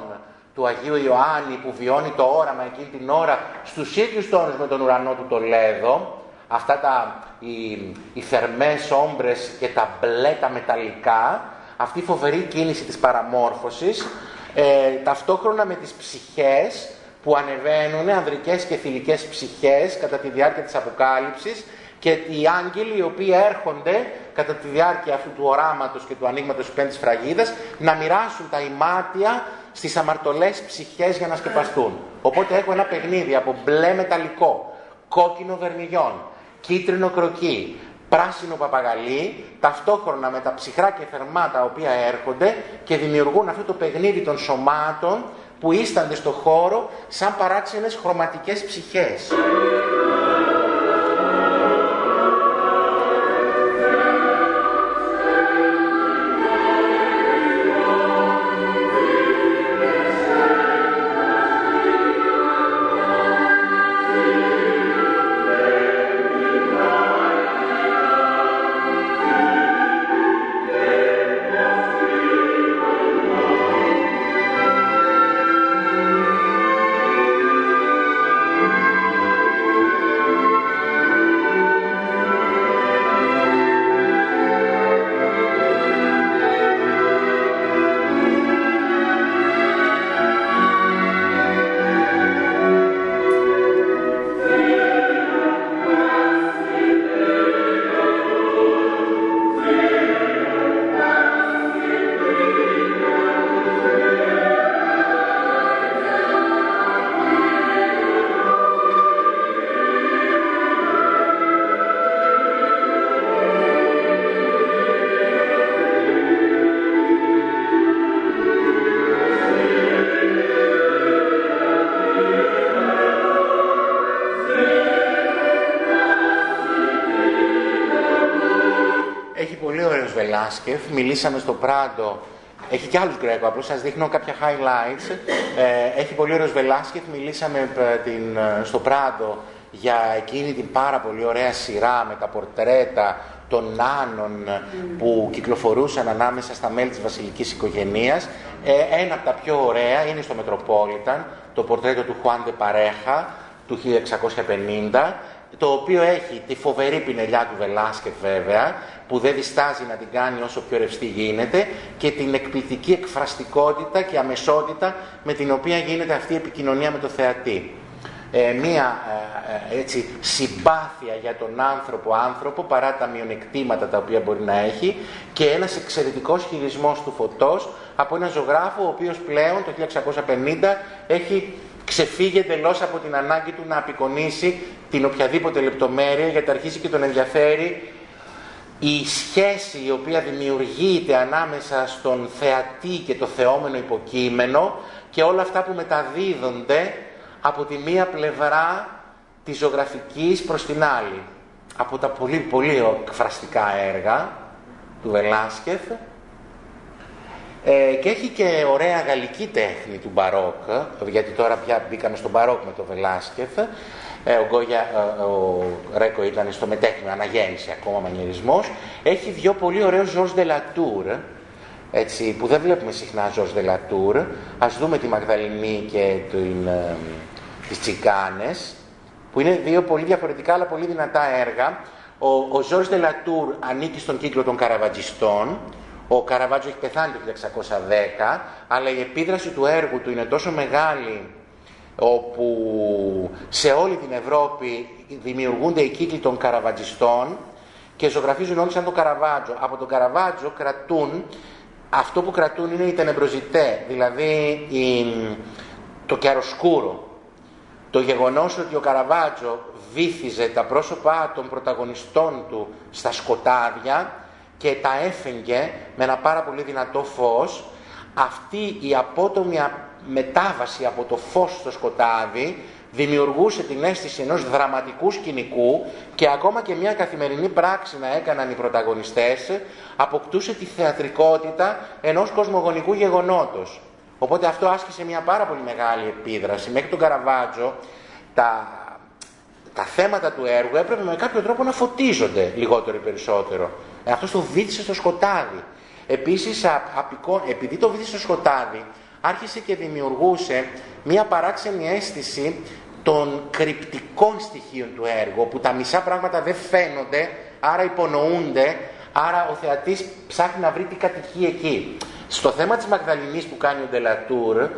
του Αγίου Ιωάννη που βιώνει το όραμα εκείνη την ώρα στους ίδιους τόνους με τον ουρανό του Τολέδο, αυτά τα, οι, οι θερμές όμπρες και τα μπλε τα μεταλλικά, αυτή η φοβερή κίνηση της παραμόρφωσης, ε, ταυτόχρονα με τις ψυχές που ανεβαίνουν, ανδρικές και θηλυκές ψυχές κατά τη διάρκεια της Αποκάλυψης και οι άγγελοι οι οποίοι έρχονται κατά τη διάρκεια αυτού του οράματος και του ανοίγματος της πέμπτης φραγίδας να μοιράσουν τα ημάτια στις αμαρτωλές ψυχές για να σκεπαστούν. Οπότε έχω ένα παιχνίδι από μπλε μεταλλικό, κόκκινο βερμιγιόν, κίτρινο κροκί, πράσινο παπαγαλί, ταυτόχρονα με τα ψυχρά και θερμά τα οποία έρχονται και δημιουργούν αυτό το παιχνίδι των σωμάτων που ίστανται στο χώρο σαν παράξενες χρωματικές ψυχές. Μιλήσαμε στο Πράντο, έχει και άλλους Γκρέκο, απλώς σας δείχνω κάποια highlights. Ε, έχει πολύ ωραίος Βελάσκεφ, μιλήσαμε ε, την, ε, στο Πράντο για εκείνη την πάρα πολύ ωραία σειρά με τα πορτρέτα των νάνων που κυκλοφορούσαν ανάμεσα στα μέλη της βασιλικής οικογενείας. Ε, ένα από τα πιο ωραία είναι στο Μετροπόλιταν, το πορτρέτο του Χουάντε Παρέχα του 1650, το οποίο έχει τη φοβερή πινελιά του Βελάσκεφ βέβαια, που δεν διστάζει να την κάνει όσο πιο ρευστή γίνεται και την εκπληκτική εκφραστικότητα και αμεσότητα με την οποία γίνεται αυτή η επικοινωνία με το θεατή. Ε, μία ε, ε, έτσι, συμπάθεια για τον άνθρωπο άνθρωπο παρά τα μειονεκτήματα τα οποία μπορεί να έχει και ένας εξαιρετικός χειρισμός του φωτός από έναν ζωγράφο ο οποίος πλέον το 1650 έχει ξεφύγει εντελώς από την ανάγκη του να απεικονίσει την οποιαδήποτε λεπτομέρεια γιατί αρχίσει και τον ενδιαφέρει η σχέση η οποία δημιουργείται ανάμεσα στον θεατή και το θεόμενο υποκείμενο και όλα αυτά που μεταδίδονται από τη μία πλευρά της ζωγραφικής προς την άλλη. Από τα πολύ πολύ εκφραστικά έργα του Βελάσκεφ ε, και έχει και ωραία γαλλική τέχνη του Μπαρόκ, γιατί τώρα πια μπήκαμε στον Μπαρόκ με το Βελάσκεφ, ε, ο, Γκόγια, ε, ο Ρέκο ήταν στο μετέχνιο, αναγέννηση ακόμα μανιερισμός. Έχει δυο πολύ ωραίους Ζορς Δελατούρ, έτσι, που δεν βλέπουμε συχνά Ζορς Δελατούρ. Ας δούμε τη Μαγδαληνή και την, ε, τις Τσικάνες, που είναι δύο πολύ διαφορετικά αλλά πολύ δυνατά έργα. Ο, ο Ζορς Δελατούρ ανήκει στον κύκλο των Καραβατζιστών, ο Καραβάτζο έχει πεθάνει το 1610, αλλά η επίδραση του έργου του είναι τόσο μεγάλη όπου σε όλη την Ευρώπη δημιουργούνται οι κύκλοι των καραβατζιστών και ζωγραφίζουν όλοι σαν τον Καραβάτζο. Από τον Καραβάτζο κρατούν, αυτό που κρατούν είναι η τενεμπροζιτέ, δηλαδή η, το καιροσκούρο. Το γεγονός ότι ο Καραβάτζο βύθιζε τα πρόσωπα των πρωταγωνιστών του στα σκοτάδια και τα έφεγγε με ένα πάρα πολύ δυνατό φως, αυτή η απότομη μετάβαση από το φως στο σκοτάδι δημιουργούσε την αίσθηση ενός δραματικού σκηνικού και ακόμα και μια καθημερινή πράξη να έκαναν οι πρωταγωνιστές αποκτούσε τη θεατρικότητα ενός κοσμογονικού γεγονότος. Οπότε αυτό άσκησε μια πάρα πολύ μεγάλη επίδραση. Μέχρι τον Καραβάτζο τα, τα θέματα του έργου έπρεπε με κάποιο τρόπο να φωτίζονται λιγότερο ή περισσότερο. Ε, αυτό το βήθησε στο σκοτάδι. Επίσης, επειδή το βήθησε στο σκοτάδι, άρχισε και δημιουργούσε μία παράξενη αίσθηση των κρυπτικών στοιχείων του έργου, που τα μισά πράγματα δεν φαίνονται, άρα υπονοούνται, άρα ο θεατής ψάχνει να βρει τι κατοικεί εκεί. Στο θέμα της Μαγδαληνής που κάνει ο Ντελατούρ,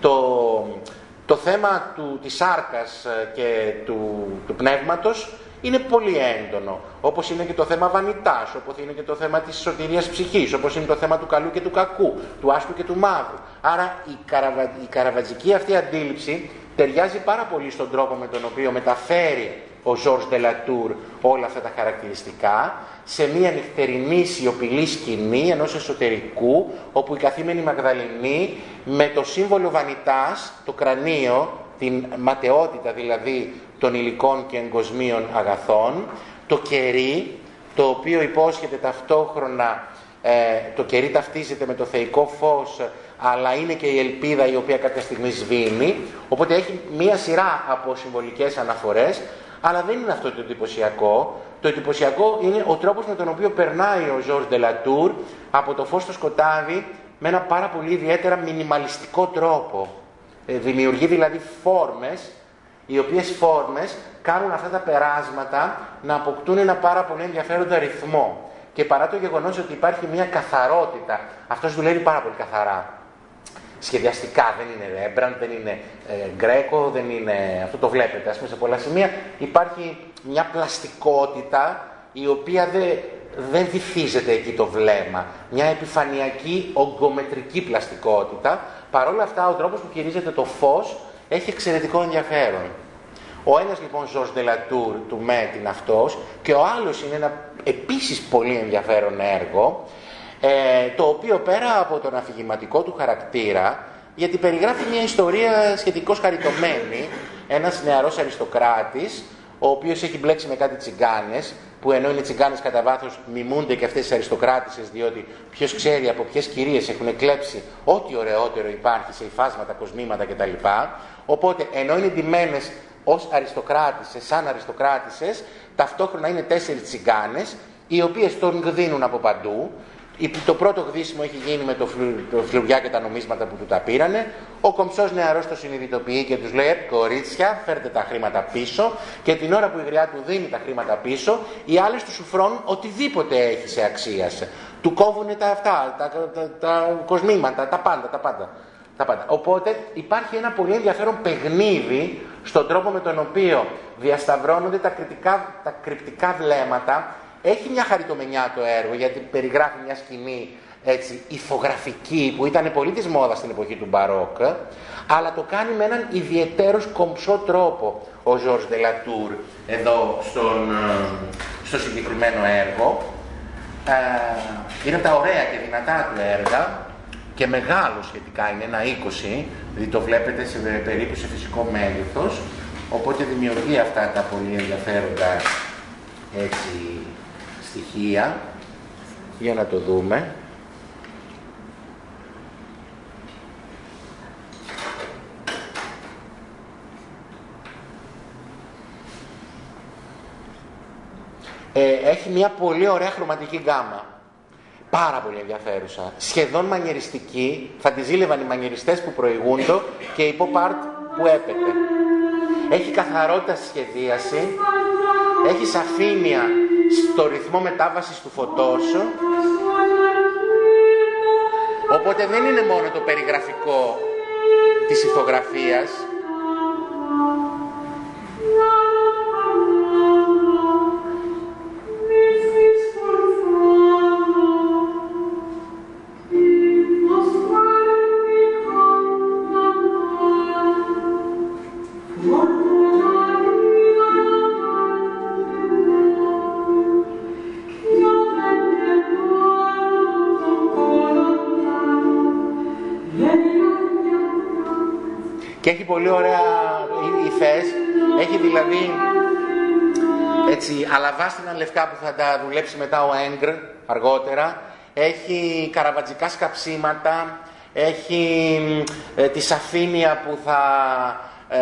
το, το θέμα του, της σάρκας ε, και του, του πνεύματος είναι πολύ έντονο. Όπως είναι και το θέμα βανιτάς, όπως είναι και το θέμα της σωτηρίας ψυχής, όπως είναι το θέμα του καλού και του κακού, του άσπρου και του μαύρου. Άρα η, καραβα, η καραβατζική αυτή αντίληψη ταιριάζει πάρα πολύ στον τρόπο με τον οποίο μεταφέρει ο Ζορς Ντελατούρ όλα αυτά τα χαρακτηριστικά σε μια νυχτερινή σιωπηλή σκηνή ενός εσωτερικού όπου η καθήμενη Μαγδαληνή με το σύμβολο βανιτάς, το κρανίο, την ματαιότητα δηλαδή των υλικών και εγκοσμίων αγαθών, το κερί, το οποίο υπόσχεται ταυτόχρονα, ε, το κερί ταυτίζεται με το θεϊκό φως, αλλά είναι και η ελπίδα η οποία κάποια στιγμή σβήνει, οπότε έχει μία σειρά από συμβολικές αναφορές, αλλά δεν είναι αυτό το εντυπωσιακό. Το εντυπωσιακό είναι ο τρόπος με τον οποίο περνάει ο Ζορς Ντελατούρ από το φως στο σκοτάδι με ένα πάρα πολύ ιδιαίτερα μινιμαλιστικό τρόπο. Ε, δημιουργεί δηλαδή φόρμες οι οποίες φόρμες κάνουν αυτά τα περάσματα να αποκτούν ένα πάρα πολύ ενδιαφέροντα ρυθμό. Και παρά το γεγονός ότι υπάρχει μια καθαρότητα, αυτός δουλεύει πάρα πολύ καθαρά. Σχεδιαστικά δεν είναι Rembrandt, δεν είναι ε, Γκρέκο, δεν είναι... αυτό το βλέπετε ας πούμε σε πολλά σημεία. Υπάρχει μια πλαστικότητα η οποία δεν, δεν βυθίζεται εκεί το βλέμμα. Μια επιφανειακή ογκομετρική πλαστικότητα. Παρ' όλα αυτά ο τρόπος που χειρίζεται το φως έχει εξαιρετικό ενδιαφέρον. Ο ένας λοιπόν Ζορς Ντελατούρ του ΜΕΤ είναι αυτός και ο άλλος είναι ένα επίσης πολύ ενδιαφέρον έργο ε, το οποίο πέρα από τον αφηγηματικό του χαρακτήρα γιατί περιγράφει μια ιστορία σχετικώς χαριτωμένη ένας νεαρός αριστοκράτης ο οποίος έχει μπλέξει με κάτι τσιγκάνες που ενώ είναι τσιγκάνες κατά βάθος μιμούνται και αυτές τι αριστοκράτησες, διότι ποιος ξέρει από ποιες κυρίες έχουν κλέψει ό,τι ωραιότερο υπάρχει σε υφάσματα, κοσμήματα κτλ. Οπότε ενώ είναι ντυμένες ως αριστοκράτησες, σαν αριστοκράτησες, ταυτόχρονα είναι τέσσερις τσιγκάνες, οι οποίες τον δίνουν από παντού, το πρώτο γδίσιμο έχει γίνει με το, φλου, φλουριά και τα νομίσματα που του τα πήρανε. Ο κομψός νεαρός το συνειδητοποιεί και τους λέει: «Ε, Κορίτσια, φέρτε τα χρήματα πίσω. Και την ώρα που η γριά του δίνει τα χρήματα πίσω, οι άλλες του σου φρώνουν οτιδήποτε έχει σε αξία. Του κόβουν τα αυτά, τα, τα, τα, κοσμήματα, τα πάντα, τα πάντα. Τα πάντα. Οπότε υπάρχει ένα πολύ ενδιαφέρον παιχνίδι στον τρόπο με τον οποίο διασταυρώνονται τα, κριτικά, τα κρυπτικά βλέμματα. Έχει μια χαριτομενιά το έργο γιατί περιγράφει μια σκηνή έτσι, ηθογραφική που ήταν πολύ της μόδας στην εποχή του Μπαρόκ αλλά το κάνει με έναν ιδιαίτερος κομψό τρόπο ο Ζορς Δελατούρ εδώ στον, ε, στο συγκεκριμένο έργο. Ε, είναι τα ωραία και δυνατά του έργα και μεγάλο σχετικά είναι ένα 20 δηλαδή το βλέπετε σε, περίπου σε φυσικό μέγεθος οπότε δημιουργεί αυτά τα πολύ ενδιαφέροντα έτσι, στοιχεία για να το δούμε. Ε, έχει μια πολύ ωραία χρωματική γκάμα. Πάρα πολύ ενδιαφέρουσα. Σχεδόν μανιεριστική. Θα τη ζήλευαν οι μανιεριστές που προηγούνται και η pop art που έπεται. Έχει καθαρότητα στη σχεδίαση. Έχει σαφήνεια στο ρυθμό μετάβασης του φωτός οπότε δεν είναι μόνο το περιγραφικό της ηθογραφίας και έχει πολύ ωραία υφές, έχει δηλαδή έτσι αλαβάστινα λευκά που θα τα δουλέψει μετά ο Έγκρ αργότερα, έχει καραβατζικά σκαψίματα, έχει ε, τη σαφήνεια που θα ε,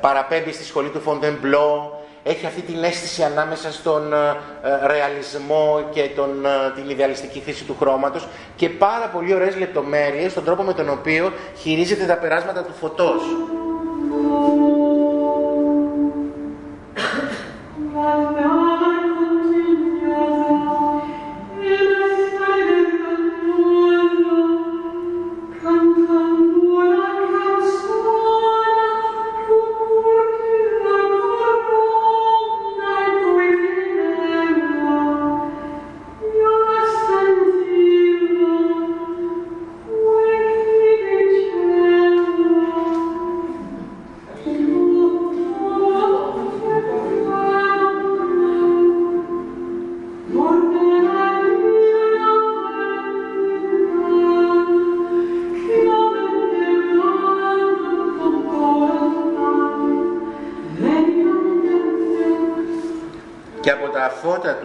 παραπέμπει στη σχολή του Φοντεμπλό, έχει αυτή την αίσθηση ανάμεσα στον ε, ε, ρεαλισμό και τον, ε, την ιδεαλιστική φύση του χρώματος και πάρα πολύ ωραίες λεπτομέρειες στον τρόπο με τον οποίο χειρίζεται τα περάσματα του φωτός.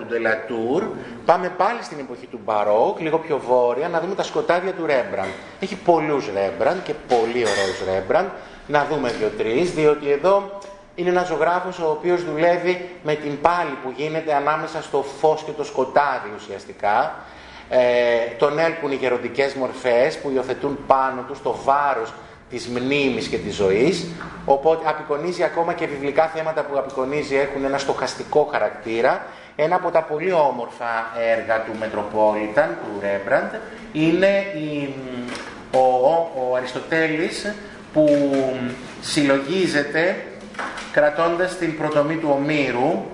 Φώτα του Ντελατούρ πάμε πάλι στην εποχή του Μπαρόκ, λίγο πιο βόρεια, να δούμε τα σκοτάδια του Ρέμπραντ. Έχει πολλούς Ρέμπραντ και πολύ ωραίους Ρέμπραντ. Να δούμε δύο-τρεις, διότι εδώ είναι ένας ζωγράφος ο οποίος δουλεύει με την πάλη που γίνεται ανάμεσα στο φως και το σκοτάδι ουσιαστικά. Ε, τον έλπουν οι γεροντικές μορφές που υιοθετούν πάνω του το βάρος της μνήμης και της ζωής, οπότε απεικονίζει ακόμα και βιβλικά θέματα που απεικονίζει έχουν ένα στοχαστικό χαρακτήρα. Ένα από τα πολύ όμορφα έργα του Μετροπόλιταν, του Ρέμπραντ, είναι η, ο, ο Αριστοτέλης που συλλογίζεται κρατώντας την προτομή του Ομήρου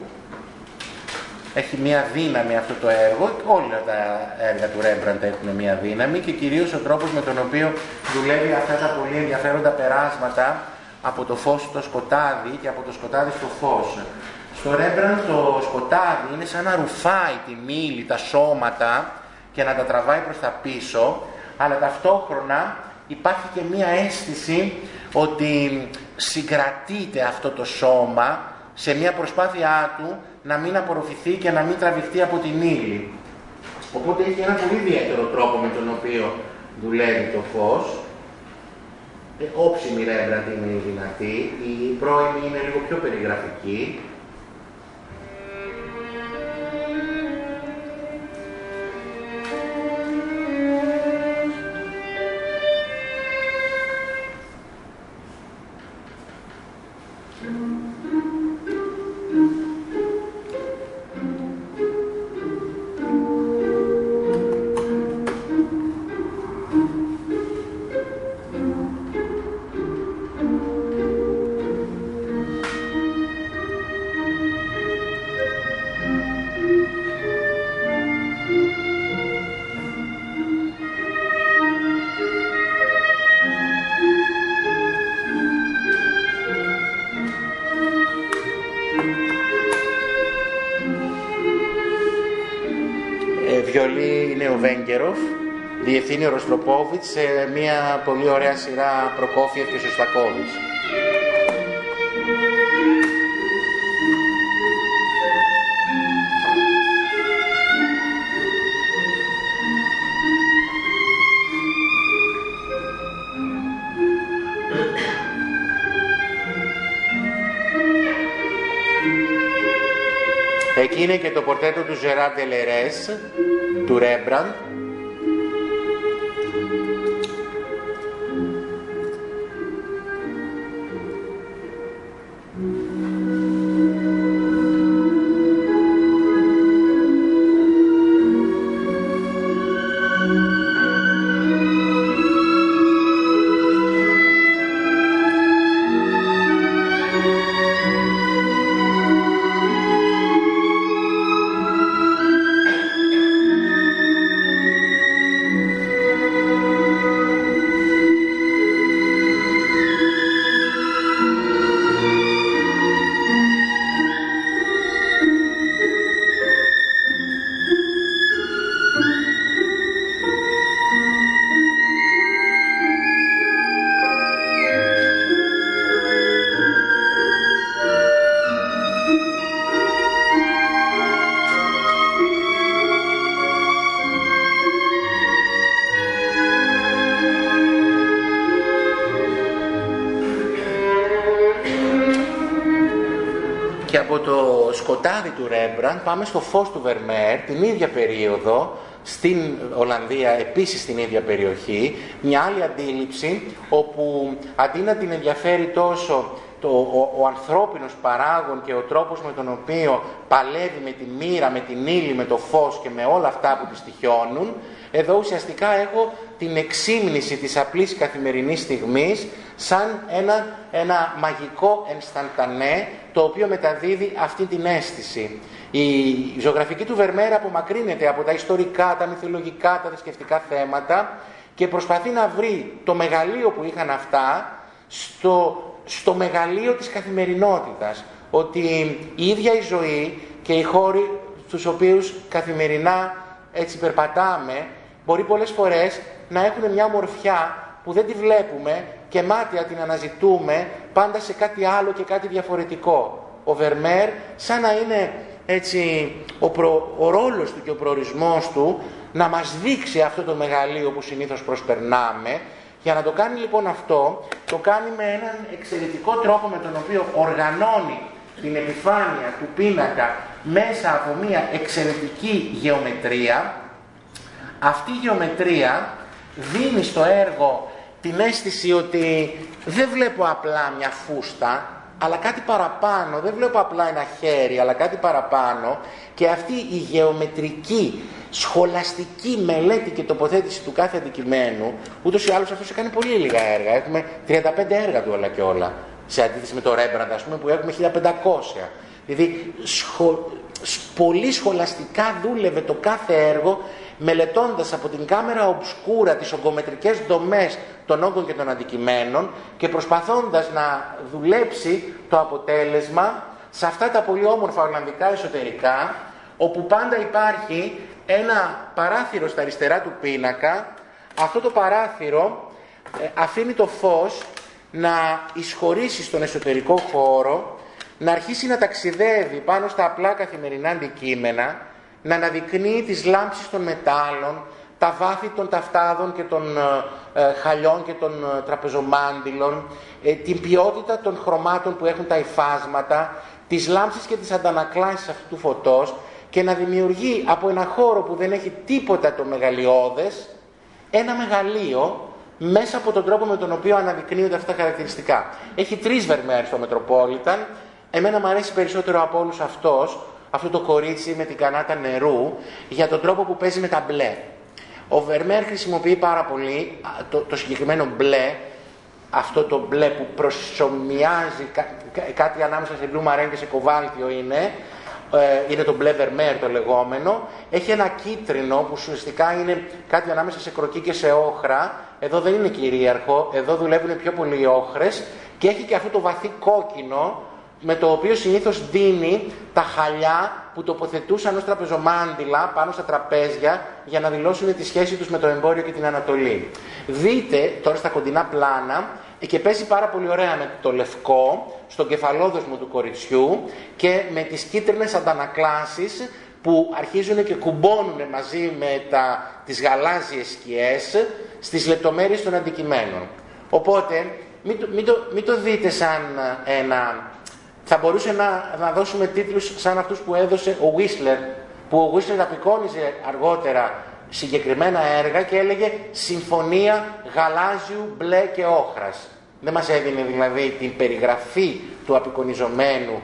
έχει μία δύναμη αυτό το έργο, όλα τα έργα του Ρέμπραντ έχουν μία δύναμη και κυρίως ο τρόπος με τον οποίο δουλεύει αυτά τα πολύ ενδιαφέροντα περάσματα από το φως στο σκοτάδι και από το σκοτάδι στο φως. Στο Ρέμπραντ το σκοτάδι είναι σαν να ρουφάει τη μήλη, τα σώματα και να τα τραβάει προς τα πίσω, αλλά ταυτόχρονα υπάρχει και μία αίσθηση ότι συγκρατείται αυτό το σώμα σε μία προσπάθειά του να μην απορροφηθεί και να μην τραβηχτεί από την ύλη. Οπότε έχει ένα πολύ ιδιαίτερο τρόπο με τον οποίο δουλεύει το φως. Ε, όψιμη Ρέμπραντ είναι η δυνατή, η πρώιμη είναι λίγο πιο περιγραφική, διευθύνει ο Ροστροπόβιτς σε μια πολύ ωραία σειρά Προκόφιεφ και Σωστακόβιτς. Εκεί είναι και το πορτέτο του Ζεράρ Τελερές, του Ρέμπραντ του Ρέμπραντ πάμε στο φως του Βερμέρ την ίδια περίοδο στην Ολλανδία, επίσης στην ίδια περιοχή, μια άλλη αντίληψη όπου αντί να την ενδιαφέρει τόσο το, ο, ο ανθρώπινος παράγων και ο τρόπος με τον οποίο παλεύει με τη μοίρα, με την ύλη, με το φως και με όλα αυτά που της στοιχιώνουν, εδώ ουσιαστικά έχω την εξήμνηση της απλής καθημερινής στιγμής σαν ένα, ένα μαγικό ενσταντανέ το οποίο μεταδίδει αυτή την αίσθηση. Η ζωγραφική του Βερμέρα απομακρύνεται από τα ιστορικά, τα μυθολογικά, τα θρησκευτικά θέματα και προσπαθεί να βρει το μεγαλείο που είχαν αυτά στο, στο μεγαλείο της καθημερινότητας. Ότι η ίδια η ζωή και οι χώροι στους οποίους καθημερινά έτσι περπατάμε μπορεί πολλές φορές να έχουν μια μορφιά που δεν τη βλέπουμε και μάτια την αναζητούμε πάντα σε κάτι άλλο και κάτι διαφορετικό. Ο Βερμέρ σαν να είναι έτσι, ο, προ, ο ρόλος του και ο προορισμός του να μας δείξει αυτό το μεγαλείο που συνήθως προσπερνάμε. Για να το κάνει λοιπόν αυτό, το κάνει με έναν εξαιρετικό τρόπο με τον οποίο οργανώνει την επιφάνεια του πίνακα μέσα από μια εξαιρετική γεωμετρία. Αυτή η γεωμετρία δίνει στο έργο την αίσθηση ότι δεν βλέπω απλά μια φούστα, αλλά κάτι παραπάνω, δεν βλέπω απλά ένα χέρι, αλλά κάτι παραπάνω. Και αυτή η γεωμετρική, σχολαστική μελέτη και τοποθέτηση του κάθε αντικειμένου, ούτως ή άλλως αυτός έκανε πολύ λίγα έργα, έχουμε 35 έργα του όλα και όλα, σε αντίθεση με το Ρέμπραντ ας πούμε που έχουμε 1500. Δηλαδή σχο... πολύ σχολαστικά δούλευε το κάθε έργο μελετώντας από την κάμερα ομπσκούρα τις ογκομετρικές δομές των όγκων και των αντικειμένων και προσπαθώντας να δουλέψει το αποτέλεσμα σε αυτά τα πολύ όμορφα Ολλανδικά εσωτερικά όπου πάντα υπάρχει ένα παράθυρο στα αριστερά του πίνακα αυτό το παράθυρο ε, αφήνει το φως να εισχωρήσει στον εσωτερικό χώρο να αρχίσει να ταξιδεύει πάνω στα απλά καθημερινά αντικείμενα να αναδεικνύει τις λάμψεις των μετάλλων, τα βάθη των ταυτάδων και των ε, ε, χαλιών και των ε, τραπεζομάντιλων, την ποιότητα των χρωμάτων που έχουν τα υφάσματα, τις λάμψεις και τις αντανακλάσεις αυτού του φωτός και να δημιουργεί από ένα χώρο που δεν έχει τίποτα το μεγαλειώδες, ένα μεγαλείο μέσα από τον τρόπο με τον οποίο αναδεικνύονται αυτά τα χαρακτηριστικά. Έχει τρεις βερμέρες στο Μετροπόλιταν, εμένα μου αρέσει περισσότερο από όλους αυτός, αυτό το κορίτσι με την κανάτα νερού για τον τρόπο που παίζει με τα μπλε. Ο Βερμέρ χρησιμοποιεί πάρα πολύ το, το συγκεκριμένο μπλε, αυτό το μπλε που προσωμιάζει κάτι ανάμεσα σε μπλου μαρέν και σε κοβάλτιο είναι, ε, είναι το μπλε Βερμέρ το λεγόμενο, έχει ένα κίτρινο που ουσιαστικά είναι κάτι ανάμεσα σε κροκί και σε όχρα, εδώ δεν είναι κυρίαρχο, εδώ δουλεύουν πιο πολύ οι όχρες και έχει και αυτό το βαθύ κόκκινο με το οποίο συνήθως δίνει τα χαλιά που τοποθετούσαν ως τραπεζομάντιλα πάνω στα τραπέζια για να δηλώσουν τη σχέση τους με το εμπόριο και την Ανατολή. Δείτε τώρα στα κοντινά πλάνα και παίζει πάρα πολύ ωραία με το λευκό στον κεφαλόδοσμο του κοριτσιού και με τις κίτρινες αντανακλάσεις που αρχίζουν και κουμπώνουν μαζί με τα, τις γαλάζιες σκιές στις λεπτομέρειες των αντικειμένων. Οπότε μην το, μην το, μην το δείτε σαν ένα θα μπορούσε να, να δώσουμε τίτλους σαν αυτούς που έδωσε ο Whistler, που ο Whistler απεικόνιζε αργότερα συγκεκριμένα έργα και έλεγε «Συμφωνία γαλάζιου, μπλε και όχρας». Δεν μας έδινε δηλαδή την περιγραφή του απεικονιζομένου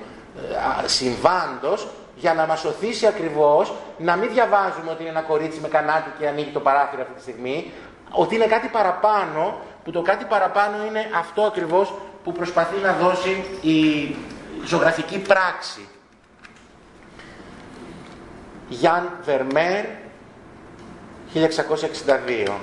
ε, συμβάντος για να μας οθήσει ακριβώς να μην διαβάζουμε ότι είναι ένα κορίτσι με κανάτι και ανοίγει το παράθυρο αυτή τη στιγμή, ότι είναι κάτι παραπάνω, που το κάτι παραπάνω είναι αυτό ακριβώς που προσπαθεί να δώσει η ζωγραφική πράξη. Γιάν Βερμέρ, 1662.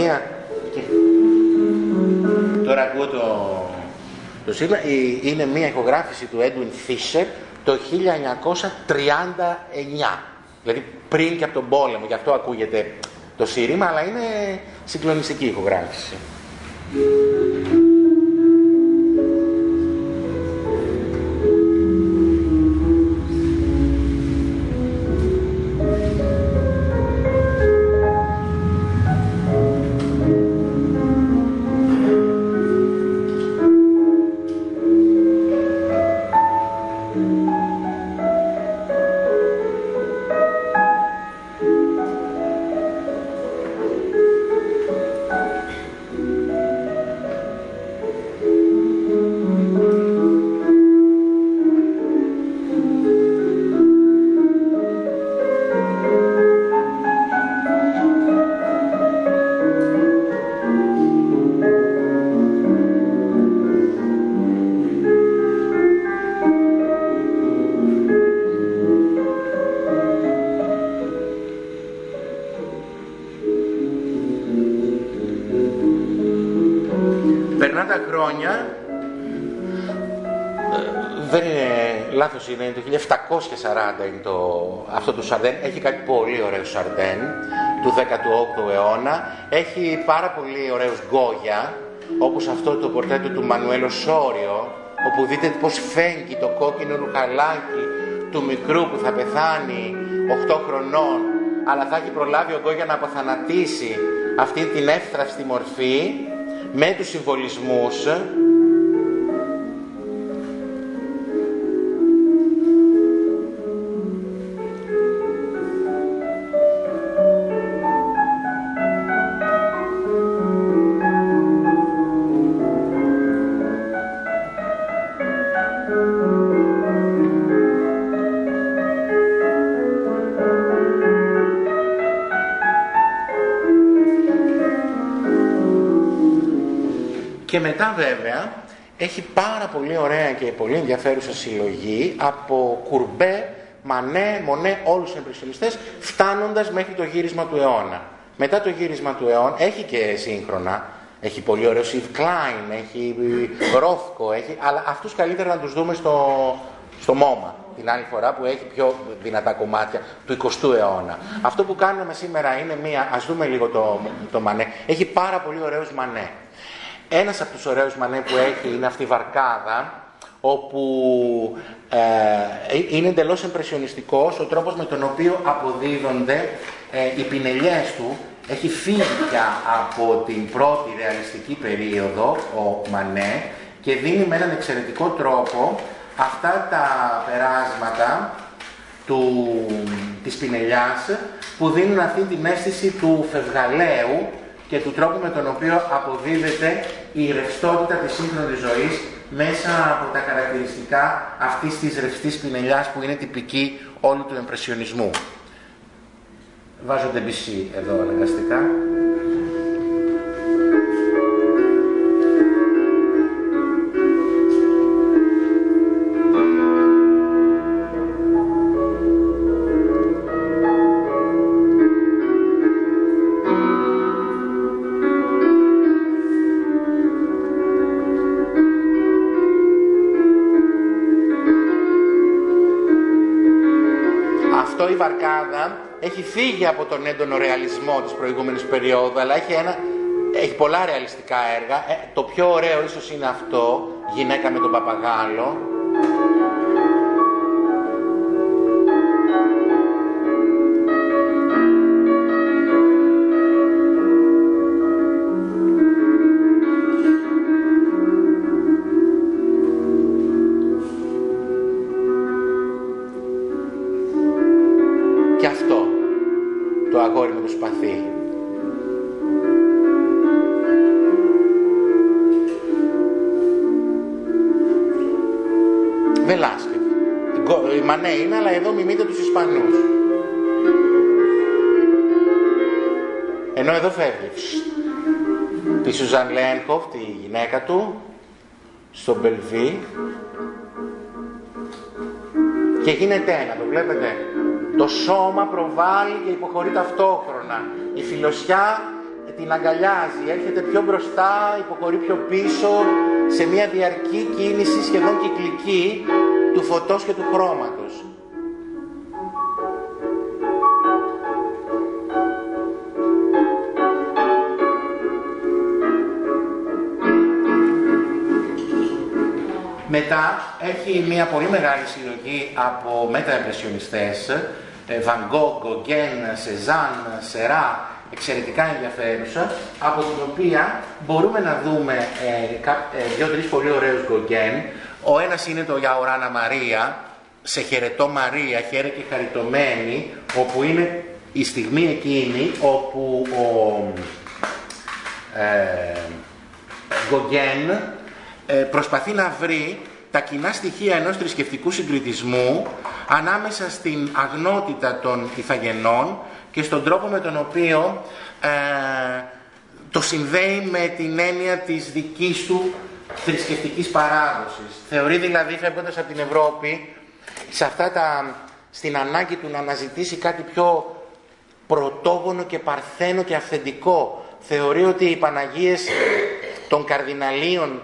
Και σε μία... Τώρα ακούω το, το σήμα, είναι μία ηχογράφηση του Edwin Fisher το 1939. Δηλαδή πριν και από τον πόλεμο, γι' αυτό ακούγεται το σύρημα, αλλά είναι συγκλονιστική ηχογράφηση. Είναι, είναι το 1740 είναι το, αυτό το Σαρντέν. Έχει κάτι πολύ ωραίο Σαρντέν του 18ου αιώνα. Έχει πάρα πολύ ωραίους γκόγια, όπως αυτό το πορτρέτο του Μανουέλο Σόριο, όπου δείτε πώς φέγγει το κόκκινο λουχαλάκι του μικρού που θα πεθάνει 8 χρονών, αλλά θα έχει προλάβει ο Γκόγια να αποθανατήσει αυτή την εύθραυστη μορφή με τους συμβολισμούς έχει πάρα πολύ ωραία και πολύ ενδιαφέρουσα συλλογή από Κουρμπέ, Μανέ, Μονέ, όλους τους εμπρισιονιστές, φτάνοντας μέχρι το γύρισμα του αιώνα. Μετά το γύρισμα του αιώνα έχει και σύγχρονα, έχει πολύ ωραίο Σιβ Κλάιν, έχει Ρόφκο, έχει, αλλά αυτούς καλύτερα να τους δούμε στο, στο MoMA την άλλη φορά που έχει πιο δυνατά κομμάτια του 20ου αιώνα. Αυτό που κάνουμε σήμερα είναι μία, ας δούμε λίγο το, το Μανέ, έχει πάρα πολύ ωραίους Μανέ. Ένας από τους ωραίους μανέ που έχει είναι αυτή η βαρκάδα, όπου ε, είναι εντελώς εμπρεσιονιστικός ο τρόπος με τον οποίο αποδίδονται ε, οι πινελιές του. Έχει φύγει πια από την πρώτη ρεαλιστική περίοδο ο Μανέ και δίνει με έναν εξαιρετικό τρόπο αυτά τα περάσματα του, της πινελιάς που δίνουν αυτή την αίσθηση του φευγαλαίου και του τρόπου με τον οποίο αποδίδεται η ρευστότητα της σύγχρονης ζωής μέσα από τα χαρακτηριστικά αυτής της ρευστής πινελιάς που είναι τυπική όλου του εμπρεσιονισμού. Βάζω Debussy εδώ αναγκαστικά. Έχει φύγει από τον έντονο ρεαλισμό της προηγούμενης περίοδου, αλλά έχει, ένα, έχει πολλά ρεαλιστικά έργα. Ε, το πιο ωραίο ίσως είναι αυτό, «Γυναίκα με τον Παπαγάλο», Σουζάν Λένχοφ, τη γυναίκα του, στο Μπελβί. Και γίνεται ένα, το βλέπετε. Το σώμα προβάλλει και υποχωρεί ταυτόχρονα. Η φιλοσιά την αγκαλιάζει, έρχεται πιο μπροστά, υποχωρεί πιο πίσω, σε μια διαρκή κίνηση σχεδόν κυκλική του φωτός και του χρώματος. Μετά έχει μια πολύ μεγάλη συλλογή από μεταεμπρεσιονιστές, Van Gogh, Gauguin, Cézanne, Σερά, εξαιρετικά ενδιαφέρουσα, από την οποία μπορούμε να δούμε ε, ε, δύο-τρεις πολύ ωραίους Gauguin. Ο ένας είναι το «Για οράνα Μαρία», «Σε χαιρετώ Μαρία, χαίρε και χαριτωμένη», όπου είναι η στιγμή εκείνη όπου ο ε, Gauguin ε, προσπαθεί να βρει τα κοινά στοιχεία ενός θρησκευτικού συγκριτισμού ανάμεσα στην αγνότητα των ηθαγενών και στον τρόπο με τον οποίο ε, το συνδέει με την έννοια της δικής του θρησκευτικής παράδοσης. Θεωρεί δηλαδή φεύγοντας από την Ευρώπη σε αυτά τα, στην ανάγκη του να αναζητήσει κάτι πιο πρωτόγονο και παρθένο και αυθεντικό. Θεωρεί ότι οι Παναγίες των καρδιναλίων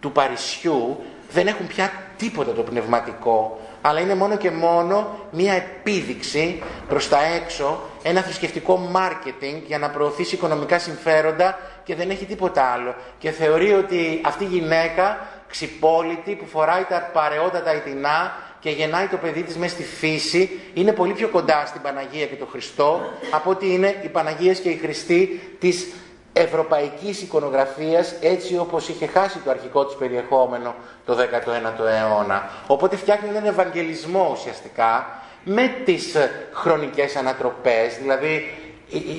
του Παρισιού δεν έχουν πια τίποτα το πνευματικό, αλλά είναι μόνο και μόνο μία επίδειξη προς τα έξω, ένα θρησκευτικό μάρκετινγκ για να προωθήσει οικονομικά συμφέροντα και δεν έχει τίποτα άλλο. Και θεωρεί ότι αυτή η γυναίκα ξυπόλυτη που φοράει τα παρεότατα ητινά και γεννάει το παιδί της μέσα στη φύση είναι πολύ πιο κοντά στην Παναγία και τον Χριστό από ότι είναι οι Παναγίες και οι Χριστοί της ευρωπαϊκής εικονογραφίας έτσι όπως είχε χάσει το αρχικό της περιεχόμενο το 19ο αιώνα. Οπότε φτιάχνει έναν ευαγγελισμό ουσιαστικά με τις χρονικές ανατροπές, δηλαδή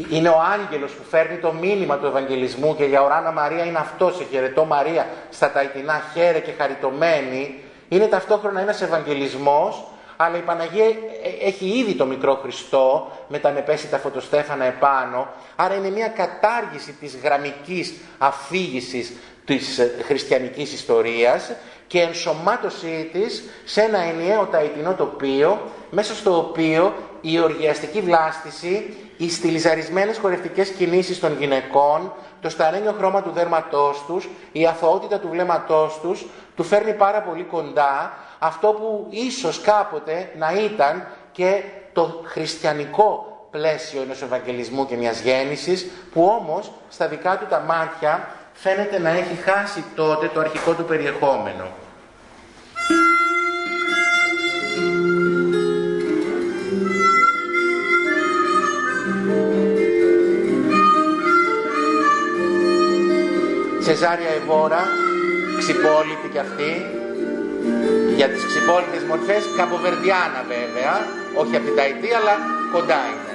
είναι ο άγγελος που φέρνει το μήνυμα του Ευαγγελισμού και για οράνα Μαρία είναι αυτός σε χαιρετώ Μαρία στα ταϊτινά χέρε και χαριτωμένη είναι ταυτόχρονα ένας Ευαγγελισμός αλλά η Παναγία ε, έχει ήδη το μικρό Χριστό με τα τα φωτοστέφανα επάνω. Άρα είναι μια κατάργηση της γραμμικής αφήγησης της ε, χριστιανικής ιστορίας και ενσωμάτωσή της σε ένα ενιαίο ταϊτινό τοπίο μέσα στο οποίο η οργιαστική βλάστηση, οι στυλιζαρισμένες χορευτικές κινήσεις των γυναικών, το σταρένιο χρώμα του δέρματός τους, η αθωότητα του βλέμματός τους, του φέρνει πάρα πολύ κοντά αυτό που ίσως κάποτε να ήταν και το χριστιανικό πλαίσιο ενός Ευαγγελισμού και μιας γέννησης, που όμως στα δικά του τα μάτια φαίνεται να έχει χάσει τότε το αρχικό του περιεχόμενο. Σεζάρια Εβόρα, ξυπόλυτη κι αυτή, για τις ξυπόλυτες μορφές, Καποβερδιάνα βέβαια, όχι από την Ταϊτή, αλλά κοντά είναι.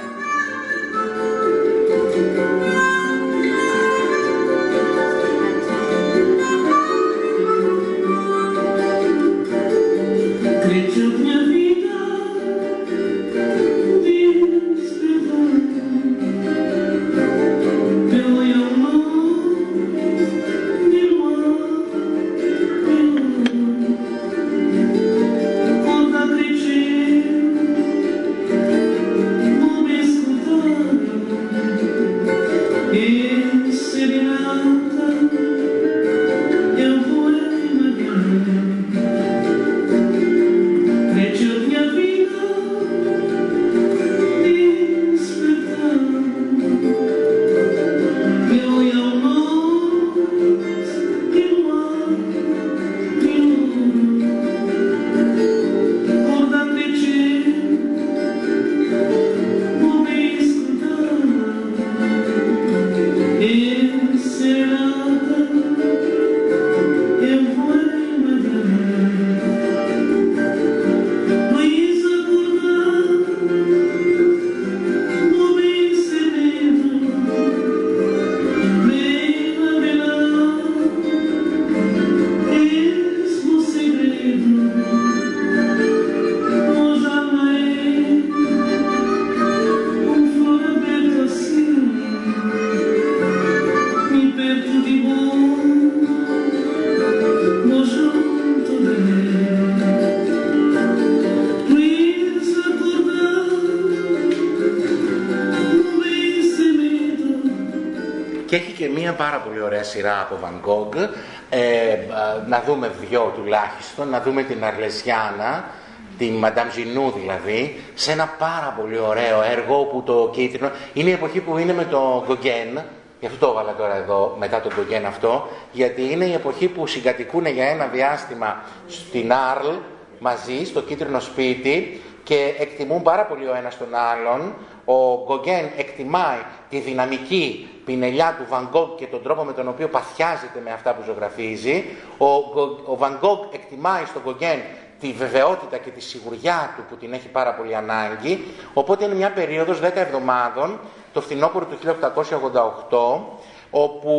Σειρά από Van Gogh, ε, να δούμε δυο τουλάχιστον, να δούμε την Αρλεσιάνα, την Madame Ginou δηλαδή, σε ένα πάρα πολύ ωραίο έργο που το κίτρινο είναι η εποχή που είναι με το Gauguin, γι' αυτό το έβαλα τώρα εδώ μετά τον Gauguin αυτό, γιατί είναι η εποχή που συγκατοικούν για ένα διάστημα στην Άρλ μαζί, στο κίτρινο σπίτι και εκτιμούν πάρα πολύ ο ένας τον άλλον. Ο Γκογκέν εκτιμάει τη δυναμική πινελιά του Van και τον τρόπο με τον οποίο παθιάζεται με αυτά που ζωγραφίζει. Ο, ο Van εκτιμάει στον Γκογκέν τη βεβαιότητα και τη σιγουριά του που την έχει πάρα πολύ ανάγκη. Οπότε είναι μια περίοδος 10 εβδομάδων, το φθινόπωρο του 1888, όπου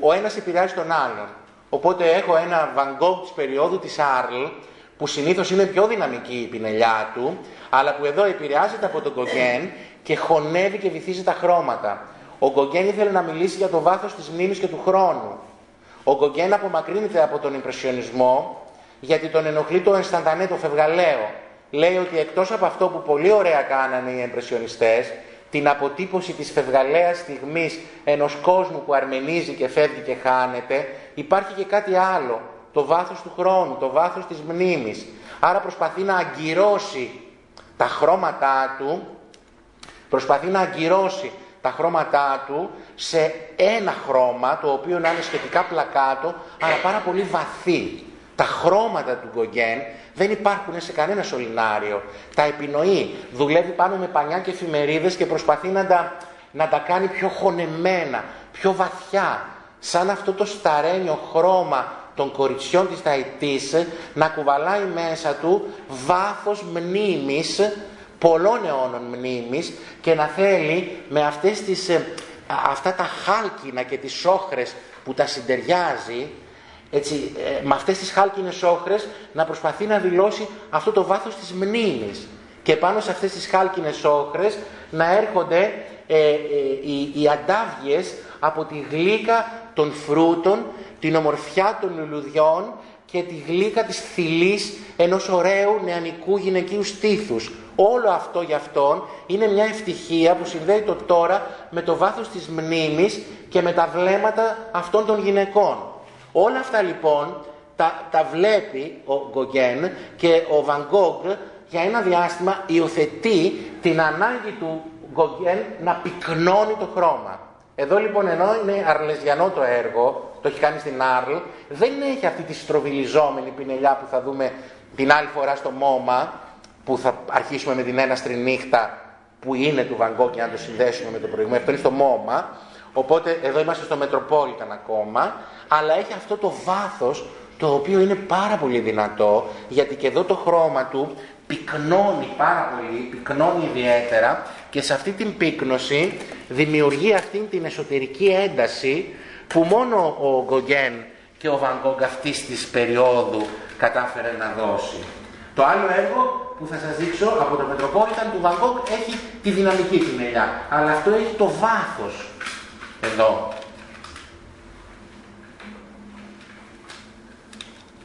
ο ένας επηρεάζει τον άλλον. Οπότε έχω ένα Van Gogh της περίοδου της Άρλ, που συνήθως είναι πιο δυναμική η πινελιά του, αλλά που εδώ επηρεάζεται από τον Γκογκέν και χωνεύει και βυθίζει τα χρώματα. Ο Γκογκέν ήθελε να μιλήσει για το βάθος της μνήμης και του χρόνου. Ο Γκογκέν απομακρύνεται από τον Ιμπρεσιονισμό γιατί τον ενοχλεί το ενσταντανέ, το φευγαλαίο. Λέει ότι εκτός από αυτό που πολύ ωραία κάνανε οι Ιμπρεσιονιστές, την αποτύπωση της φευγαλαίας στιγμής ενός κόσμου που αρμενίζει και φεύγει και χάνεται, υπάρχει και κάτι άλλο το βάθος του χρόνου, το βάθος της μνήμης. Άρα προσπαθεί να αγκυρώσει τα χρώματά του, προσπαθεί να αγκυρώσει τα χρώματά του σε ένα χρώμα, το οποίο να είναι σχετικά πλακάτο, αλλά πάρα πολύ βαθύ. Τα χρώματα του Γκογκέν δεν υπάρχουν σε κανένα σωληνάριο. Τα επινοεί, δουλεύει πάνω με πανιά και εφημερίδες και προσπαθεί να τα, να τα κάνει πιο χωνεμένα, πιο βαθιά. Σαν αυτό το σταρένιο χρώμα των κοριτσιών της Ταϊτής να κουβαλάει μέσα του βάθος μνήμης, πολλών αιώνων μνήμης και να θέλει με αυτές τις, ε, αυτά τα χάλκινα και τις όχρες που τα συντεριάζει έτσι, ε, με αυτές τις χάλκινες όχρες να προσπαθεί να δηλώσει αυτό το βάθος της μνήμης. Και πάνω σε αυτές τις χάλκινες όχρες να έρχονται ε, ε, οι, οι αντάβιες από τη γλύκα των φρούτων, την ομορφιά των λουλουδιών και τη γλύκα της θηλής ενός ωραίου νεανικού γυναικείου στήθους. Όλο αυτό για αυτόν είναι μια ευτυχία που συνδέει το τώρα με το βάθος της μνήμης και με τα βλέμματα αυτών των γυναικών. Όλα αυτά λοιπόν τα, τα βλέπει ο Γκογκέν και ο Βανγκόγκ για ένα διάστημα υιοθετεί την ανάγκη του Γκογκέν να πυκνώνει το χρώμα. Εδώ λοιπόν ενώ είναι αρλεζιανό το έργο, το έχει κάνει στην Άρλ, δεν έχει αυτή τη στροβιλιζόμενη πινελιά που θα δούμε την άλλη φορά στο Μόμα, που θα αρχίσουμε με την έναστρη νύχτα που είναι του Βαγκό και να το συνδέσουμε με το προηγούμενο. Αυτό είναι στο Μόμα. Οπότε εδώ είμαστε στο Μετροπόλιταν ακόμα, αλλά έχει αυτό το βάθος το οποίο είναι πάρα πολύ δυνατό, γιατί και εδώ το χρώμα του πυκνώνει πάρα πολύ, πυκνώνει ιδιαίτερα και σε αυτή την πύκνωση δημιουργεί αυτή την εσωτερική ένταση που μόνο ο Γκογκέν και ο Βαγκόγκ αυτής της περίοδου κατάφερε να δώσει. Το άλλο έργο που θα σας δείξω από το Μετροπόλιταν του Βαγκόγκ έχει τη δυναμική πινελιά, αλλά αυτό έχει το βάθος εδώ.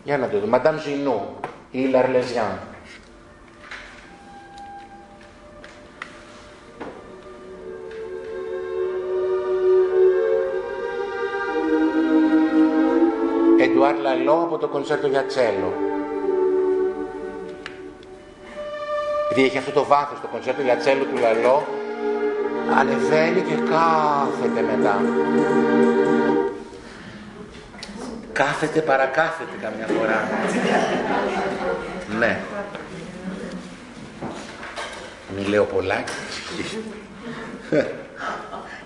Για να το δούμε. Μαντάμ Ζινού ή Λαρλεζιάν. Εντουάρ Λαλό από το κονσέρτο για τσέλο. Επειδή έχει αυτό το βάθος το κονσέρτο για τσέλο του Λαλό, ανεβαίνει και κάθεται μετά. Κάθεται παρακάθεται καμιά φορά. ναι. Μη λέω πολλά.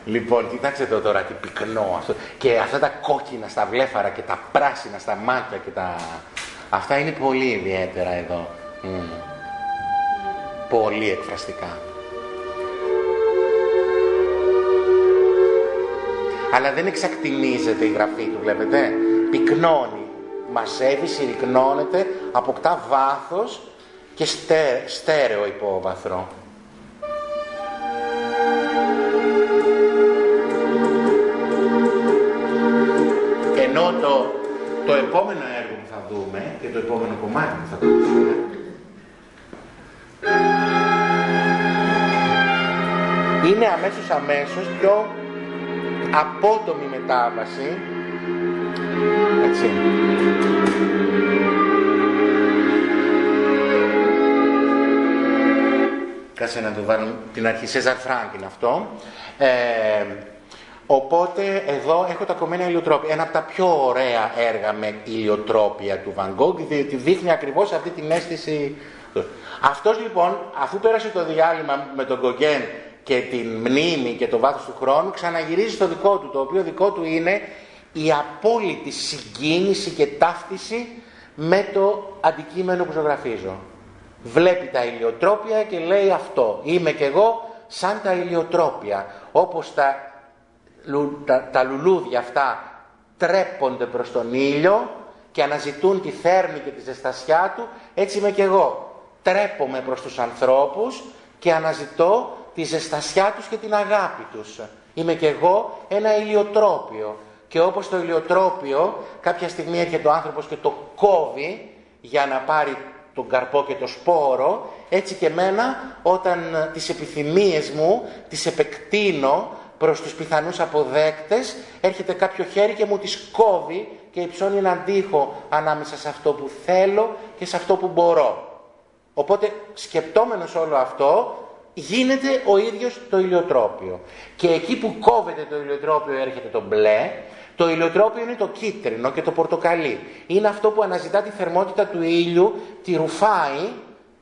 Λοιπόν, κοιτάξτε το τώρα τι πυκνό αυτό. Και αυτά τα κόκκινα στα βλέφαρα και τα πράσινα στα μάτια και τα... Αυτά είναι πολύ ιδιαίτερα εδώ. Πολύ εκφραστικά. Αλλά δεν εξακτηνίζεται η γραφή του, βλέπετε. Πυκνώνει. Μαζεύει, συρρυκνώνεται, αποκτά βάθος και στέ, στέρεο υπόβαθρο. Το, το επόμενο έργο που θα δούμε και το επόμενο κομμάτι που θα δούμε είναι αμέσως αμέσως πιο απότομη μετάβαση. Έτσι. Κάτσε να το βάλω. Την αρχή Σέζαρ Φράγκ αυτό. Ε, οπότε εδώ έχω τα κομμένα ηλιοτρόπια ένα από τα πιο ωραία έργα με ηλιοτρόπια του Van Gogh διότι δείχνει ακριβώς αυτή την αίσθηση αυτός λοιπόν αφού πέρασε το διάλειμμα με τον Γκογκέν και την μνήμη και το βάθος του χρόνου ξαναγυρίζει στο δικό του, το οποίο δικό του είναι η απόλυτη συγκίνηση και ταύτιση με το αντικείμενο που ζωγραφίζω. Βλέπει τα ηλιοτρόπια και λέει αυτό, είμαι κι εγώ σαν τα ηλιοτρόπια, όπως τα, τα, τα λουλούδια αυτά τρέπονται προς τον ήλιο και αναζητούν τη θέρμη και τη ζεστασιά του, έτσι είμαι κι εγώ. Τρέπομαι προς τους ανθρώπους και αναζητώ τη ζεστασιά τους και την αγάπη τους. Είμαι κι εγώ ένα ηλιοτρόπιο. Και όπως το ηλιοτρόπιο κάποια στιγμή έρχεται ο άνθρωπος και το κόβει για να πάρει τον καρπό και το σπόρο, έτσι και μένα όταν τις επιθυμίες μου τις επεκτείνω προς τους πιθανούς αποδέκτες, έρχεται κάποιο χέρι και μου τις κόβει και υψώνει έναν τοίχο ανάμεσα σε αυτό που θέλω και σε αυτό που μπορώ. Οπότε σκεπτόμενος όλο αυτό γίνεται ο ίδιος το ηλιοτρόπιο. Και εκεί που κόβεται το ηλιοτρόπιο έρχεται το μπλε, το ηλιοτρόπιο είναι το κίτρινο και το πορτοκαλί. Είναι αυτό που αναζητά τη θερμότητα του ήλιου, τη ρουφάει,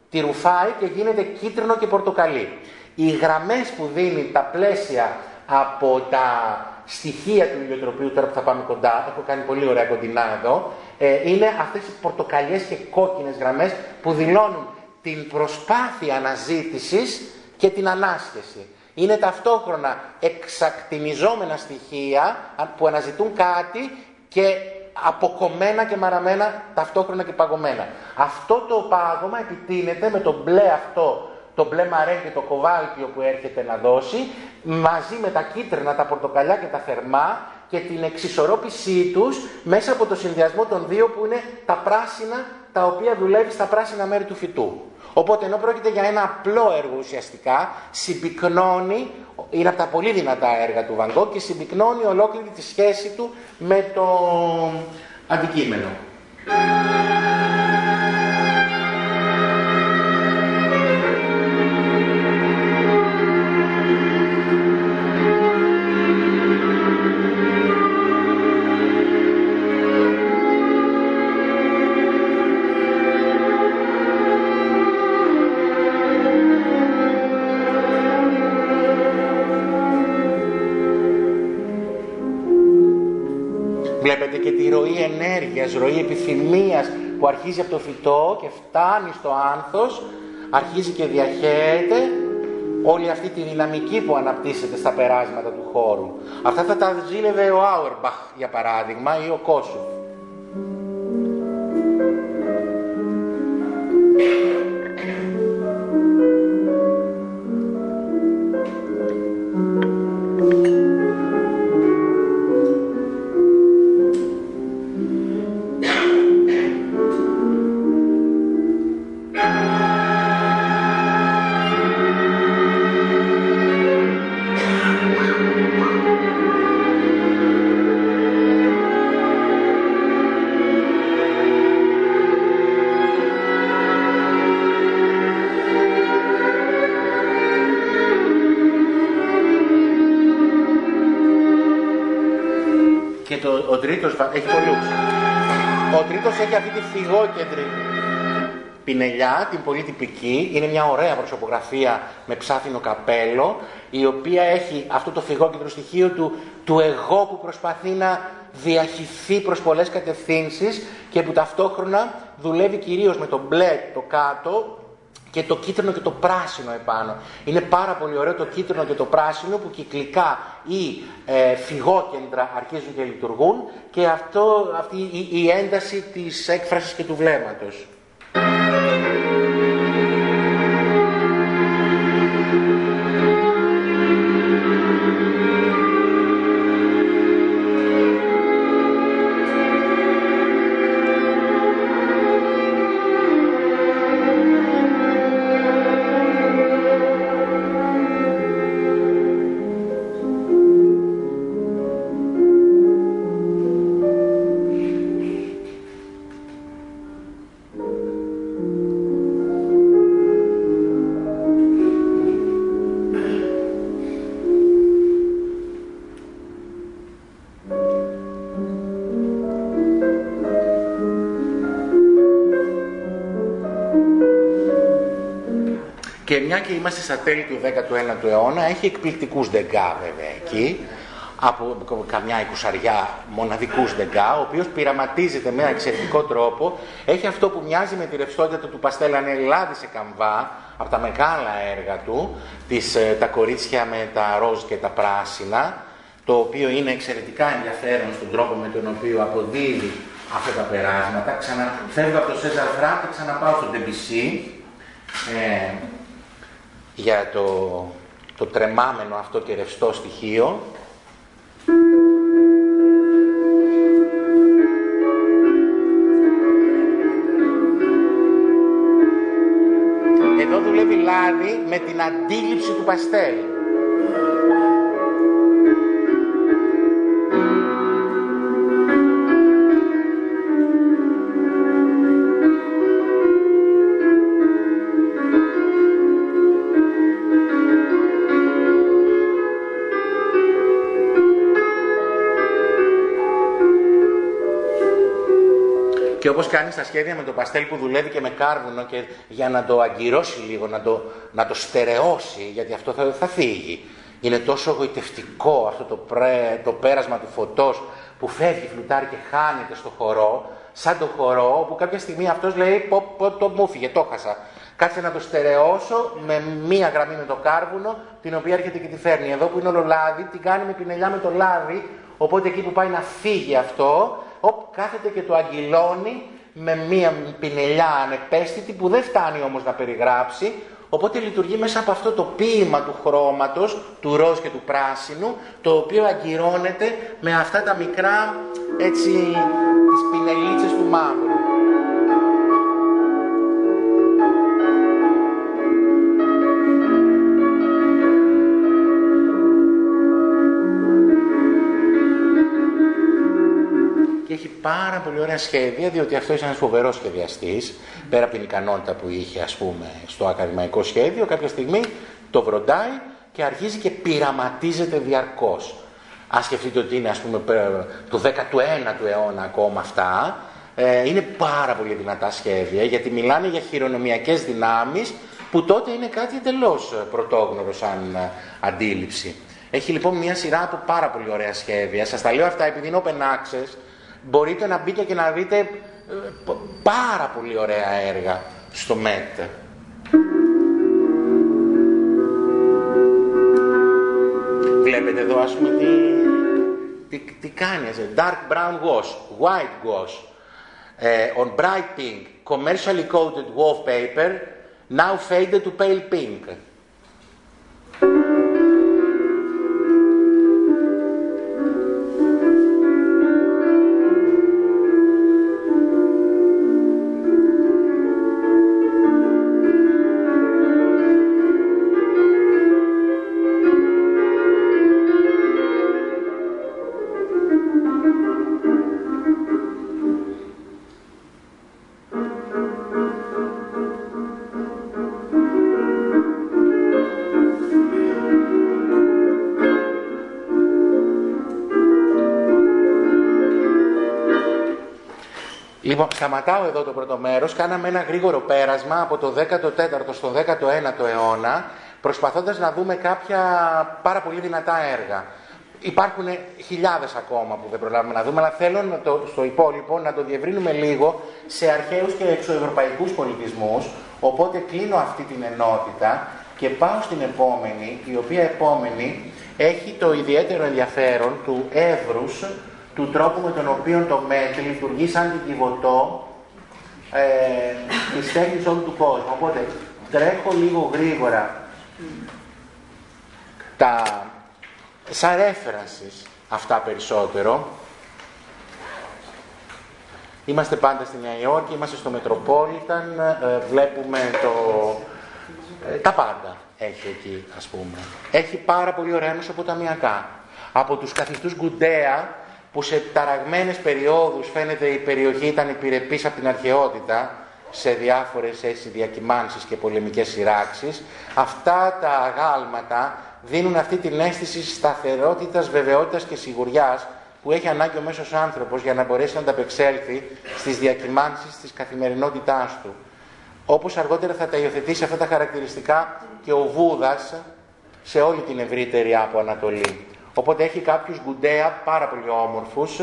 τη ρουφάει και γίνεται κίτρινο και πορτοκαλί. Οι γραμμές που δίνει τα πλαίσια από τα στοιχεία του ηλιοτροπίου, τώρα που θα πάμε κοντά, έχω κάνει πολύ ωραία κοντινά εδώ, ε, είναι αυτές οι πορτοκαλιές και κόκκινες γραμμές που δηλώνουν την προσπάθεια αναζήτησης και την ανάσχεση. Είναι ταυτόχρονα εξακτιμιζόμενα στοιχεία που αναζητούν κάτι και αποκομμένα και μαραμένα ταυτόχρονα και παγωμένα. Αυτό το πάγωμα επιτείνεται με το μπλε αυτό, το μπλε μαρέν και το κοβάλτιο που έρχεται να δώσει, μαζί με τα κίτρινα, τα πορτοκαλιά και τα θερμά και την εξισορρόπησή τους μέσα από το συνδυασμό των δύο που είναι τα πράσινα τα οποία δουλεύει στα πράσινα μέρη του φυτού. Οπότε ενώ πρόκειται για ένα απλό έργο ουσιαστικά, συμπυκνώνει, είναι από τα πολύ δυνατά έργα του Βαγκό και συμπυκνώνει ολόκληρη τη σχέση του με το αντικείμενο. Ροή επιθυμίας που αρχίζει από το φυτό και φτάνει στο άνθος, αρχίζει και διαχέεται όλη αυτή τη δυναμική που αναπτύσσεται στα περάσματα του χώρου. Αυτά θα τα ζήλευε ο Άουερμπαχ για παράδειγμα ή ο Κόσου. Αυτή τη φυγόκεντρη πινελιά, την πολύ τυπική. Είναι μια ωραία προσωπογραφία με ψάφινο καπέλο, η οποία έχει αυτό το φυγόκεντρο στοιχείο του, του εγώ που προσπαθεί να διαχυθεί προς πολλές κατευθύνσεις και που ταυτόχρονα δουλεύει κυρίως με το μπλε το κάτω, και το κίτρινο και το πράσινο επάνω. Είναι πάρα πολύ ωραίο το κίτρινο και το πράσινο που κυκλικά ή ε, φυγόκεντρα αρχίζουν και λειτουργούν και αυτό, αυτή η, η ένταση της έκφρασης και του βλέμματος. Μια και είμαστε στα τέλη του 19ου αιώνα, έχει εκπληκτικούς δεγκά βέβαια εκεί, από καμιά εικουσαριά μοναδικούς δεγκά, ο οποίος πειραματίζεται με ένα εξαιρετικό τρόπο, έχει αυτό που μοιάζει με τη ρευστότητα του Παστέλ Ανελάδη σε καμβά, από τα μεγάλα έργα του, τις, ε, τα κορίτσια με τα ροζ και τα πράσινα, το οποίο είναι εξαιρετικά ενδιαφέρον στον τρόπο με τον οποίο αποδίδει αυτά τα περάσματα. Ξαναφεύγω από το Σέζαρ Φρά και ξαναπάω στον Ντεμπισί. Ε, για το, το τρεμάμενο αυτό και ρευστό στοιχείο. Εδώ δουλεύει λάδι με την αντίληψη του παστέλ. Και όπως κάνει στα σχέδια με το παστέλ που δουλεύει και με κάρβουνο και για να το αγκυρώσει λίγο, να το, να το στερεώσει, γιατί αυτό θα, θα φύγει. Είναι τόσο γοητευτικό αυτό το, πρέ, το πέρασμα του φωτός που φεύγει φλουτάρι και χάνεται στο χορό, σαν το χορό, που κάποια στιγμή αυτός λέει πω, πω το μου φύγε, το χάσα. Κάτσε να το στερεώσω με μία γραμμή με το κάρβουνο, την οποία έρχεται και τη φέρνει. Εδώ που είναι όλο λάδι, την κάνει με πινελιά με το λάδι, οπότε εκεί που πάει να φύγει αυτό, οπ, κάθεται και το αγγυλώνει με μία πινελιά ανεπαίσθητη που δεν φτάνει όμως να περιγράψει, οπότε λειτουργεί μέσα από αυτό το ποίημα του χρώματος, του ροζ και του πράσινου, το οποίο αγκυρώνεται με αυτά τα μικρά, έτσι, τις πινελίτσες του μαύρου. Πάρα πολύ ωραία σχέδια, διότι αυτό είναι ένας φοβερός σχεδιαστής, πέρα από την ικανότητα που είχε, ας πούμε, στο ακαδημαϊκό σχέδιο, κάποια στιγμή το βροντάει και αρχίζει και πειραματίζεται διαρκώς. Αν σκεφτείτε ότι είναι, ας πούμε, του 19ου αιώνα ακόμα αυτά, ε, είναι πάρα πολύ δυνατά σχέδια, γιατί μιλάνε για χειρονομιακές δυνάμεις, που τότε είναι κάτι εντελώς πρωτόγνωρος σαν ε, αντίληψη. Έχει λοιπόν μια σειρά από πάρα πολύ ωραία σχέδια. Σας τα λέω αυτά επειδή είναι open access μπορείτε να μπείτε και να δείτε ε, πάρα πολύ ωραία έργα στο ΜΕΤ. Βλέπετε εδώ ας πούμε τι, τι, τι κάνει, dark brown wash, white wash, uh, on bright pink, commercially coated wallpaper, now faded to pale pink. Λοιπόν, σταματάω εδώ το πρώτο μέρος, κάναμε ένα γρήγορο πέρασμα από το 14ο στο 19ο αιώνα, προσπαθώντας να δούμε κάποια πάρα πολύ δυνατά έργα. Υπάρχουν χιλιάδες ακόμα που δεν προλάβουμε να δούμε, αλλά θέλω να το, στο υπόλοιπο να το διευρύνουμε λίγο σε αρχαίους και εξωευρωπαϊκούς πολιτισμούς, οπότε κλείνω αυτή την ενότητα και πάω στην επόμενη, η οποία επόμενη έχει το ιδιαίτερο ενδιαφέρον του εύρους του τρόπου με τον οποίο το ΜΕΤ λειτουργεί σαν την κυβωτό ε, της τέχνης όλου του κόσμου. Οπότε τρέχω λίγο γρήγορα τα σαν references αυτά περισσότερο. Είμαστε πάντα στη Νέα Υόρκη, είμαστε στο Μετροπόλιταν, ε, βλέπουμε το... Ε, τα πάντα έχει εκεί, ας πούμε. Έχει πάρα πολύ ωραία μεσοποταμιακά. Από τους καθιστούς Γκουντέα, που σε ταραγμένες περιόδους φαίνεται η περιοχή ήταν επιρρεπής από την αρχαιότητα σε διάφορες έτσι διακυμάνσεις και πολεμικές σειράξεις, αυτά τα αγάλματα δίνουν αυτή την αίσθηση σταθερότητας, βεβαιότητας και σιγουριάς που έχει ανάγκη ο μέσος άνθρωπος για να μπορέσει να ανταπεξέλθει στις διακυμάνσεις της καθημερινότητάς του. Όπως αργότερα θα τα υιοθετήσει αυτά τα χαρακτηριστικά και ο Βούδας σε όλη την ευρύτερη από Ανατολή. Οπότε έχει κάποιους γκουντέα πάρα πολύ όμορφους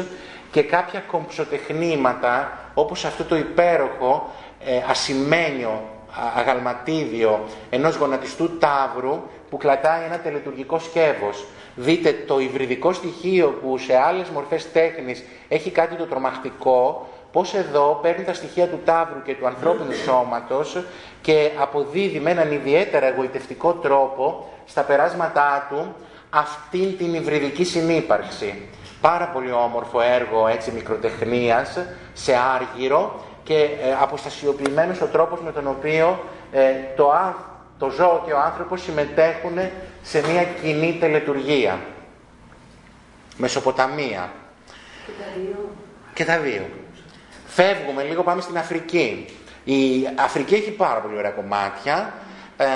και κάποια κομψοτεχνήματα όπως αυτό το υπέροχο ε, ασημένιο αγαλματίδιο ενός γονατιστού τάβρου που κλατάει ένα τελετουργικό σκεύος. Δείτε το υβριδικό στοιχείο που σε άλλες μορφές τέχνης έχει κάτι το τρομακτικό, πως εδώ παίρνει τα στοιχεία του τάβρου και του ανθρώπινου σώματος και αποδίδει με έναν ιδιαίτερα εγωιτευτικό τρόπο στα περάσματά του αυτήν την υβριδική συνύπαρξη. Πάρα πολύ όμορφο έργο έτσι μικροτεχνίας σε άργυρο και ε, αποστασιοποιημένος ο τρόπος με τον οποίο ε, το, το ζώο και ο άνθρωπος συμμετέχουν σε μια κοινή τελετουργία. Μεσοποταμία. Και τα δύο. Και τα δύο. Φεύγουμε λίγο, πάμε στην Αφρική. Η Αφρική έχει πάρα πολύ ωραία κομμάτια. Ε,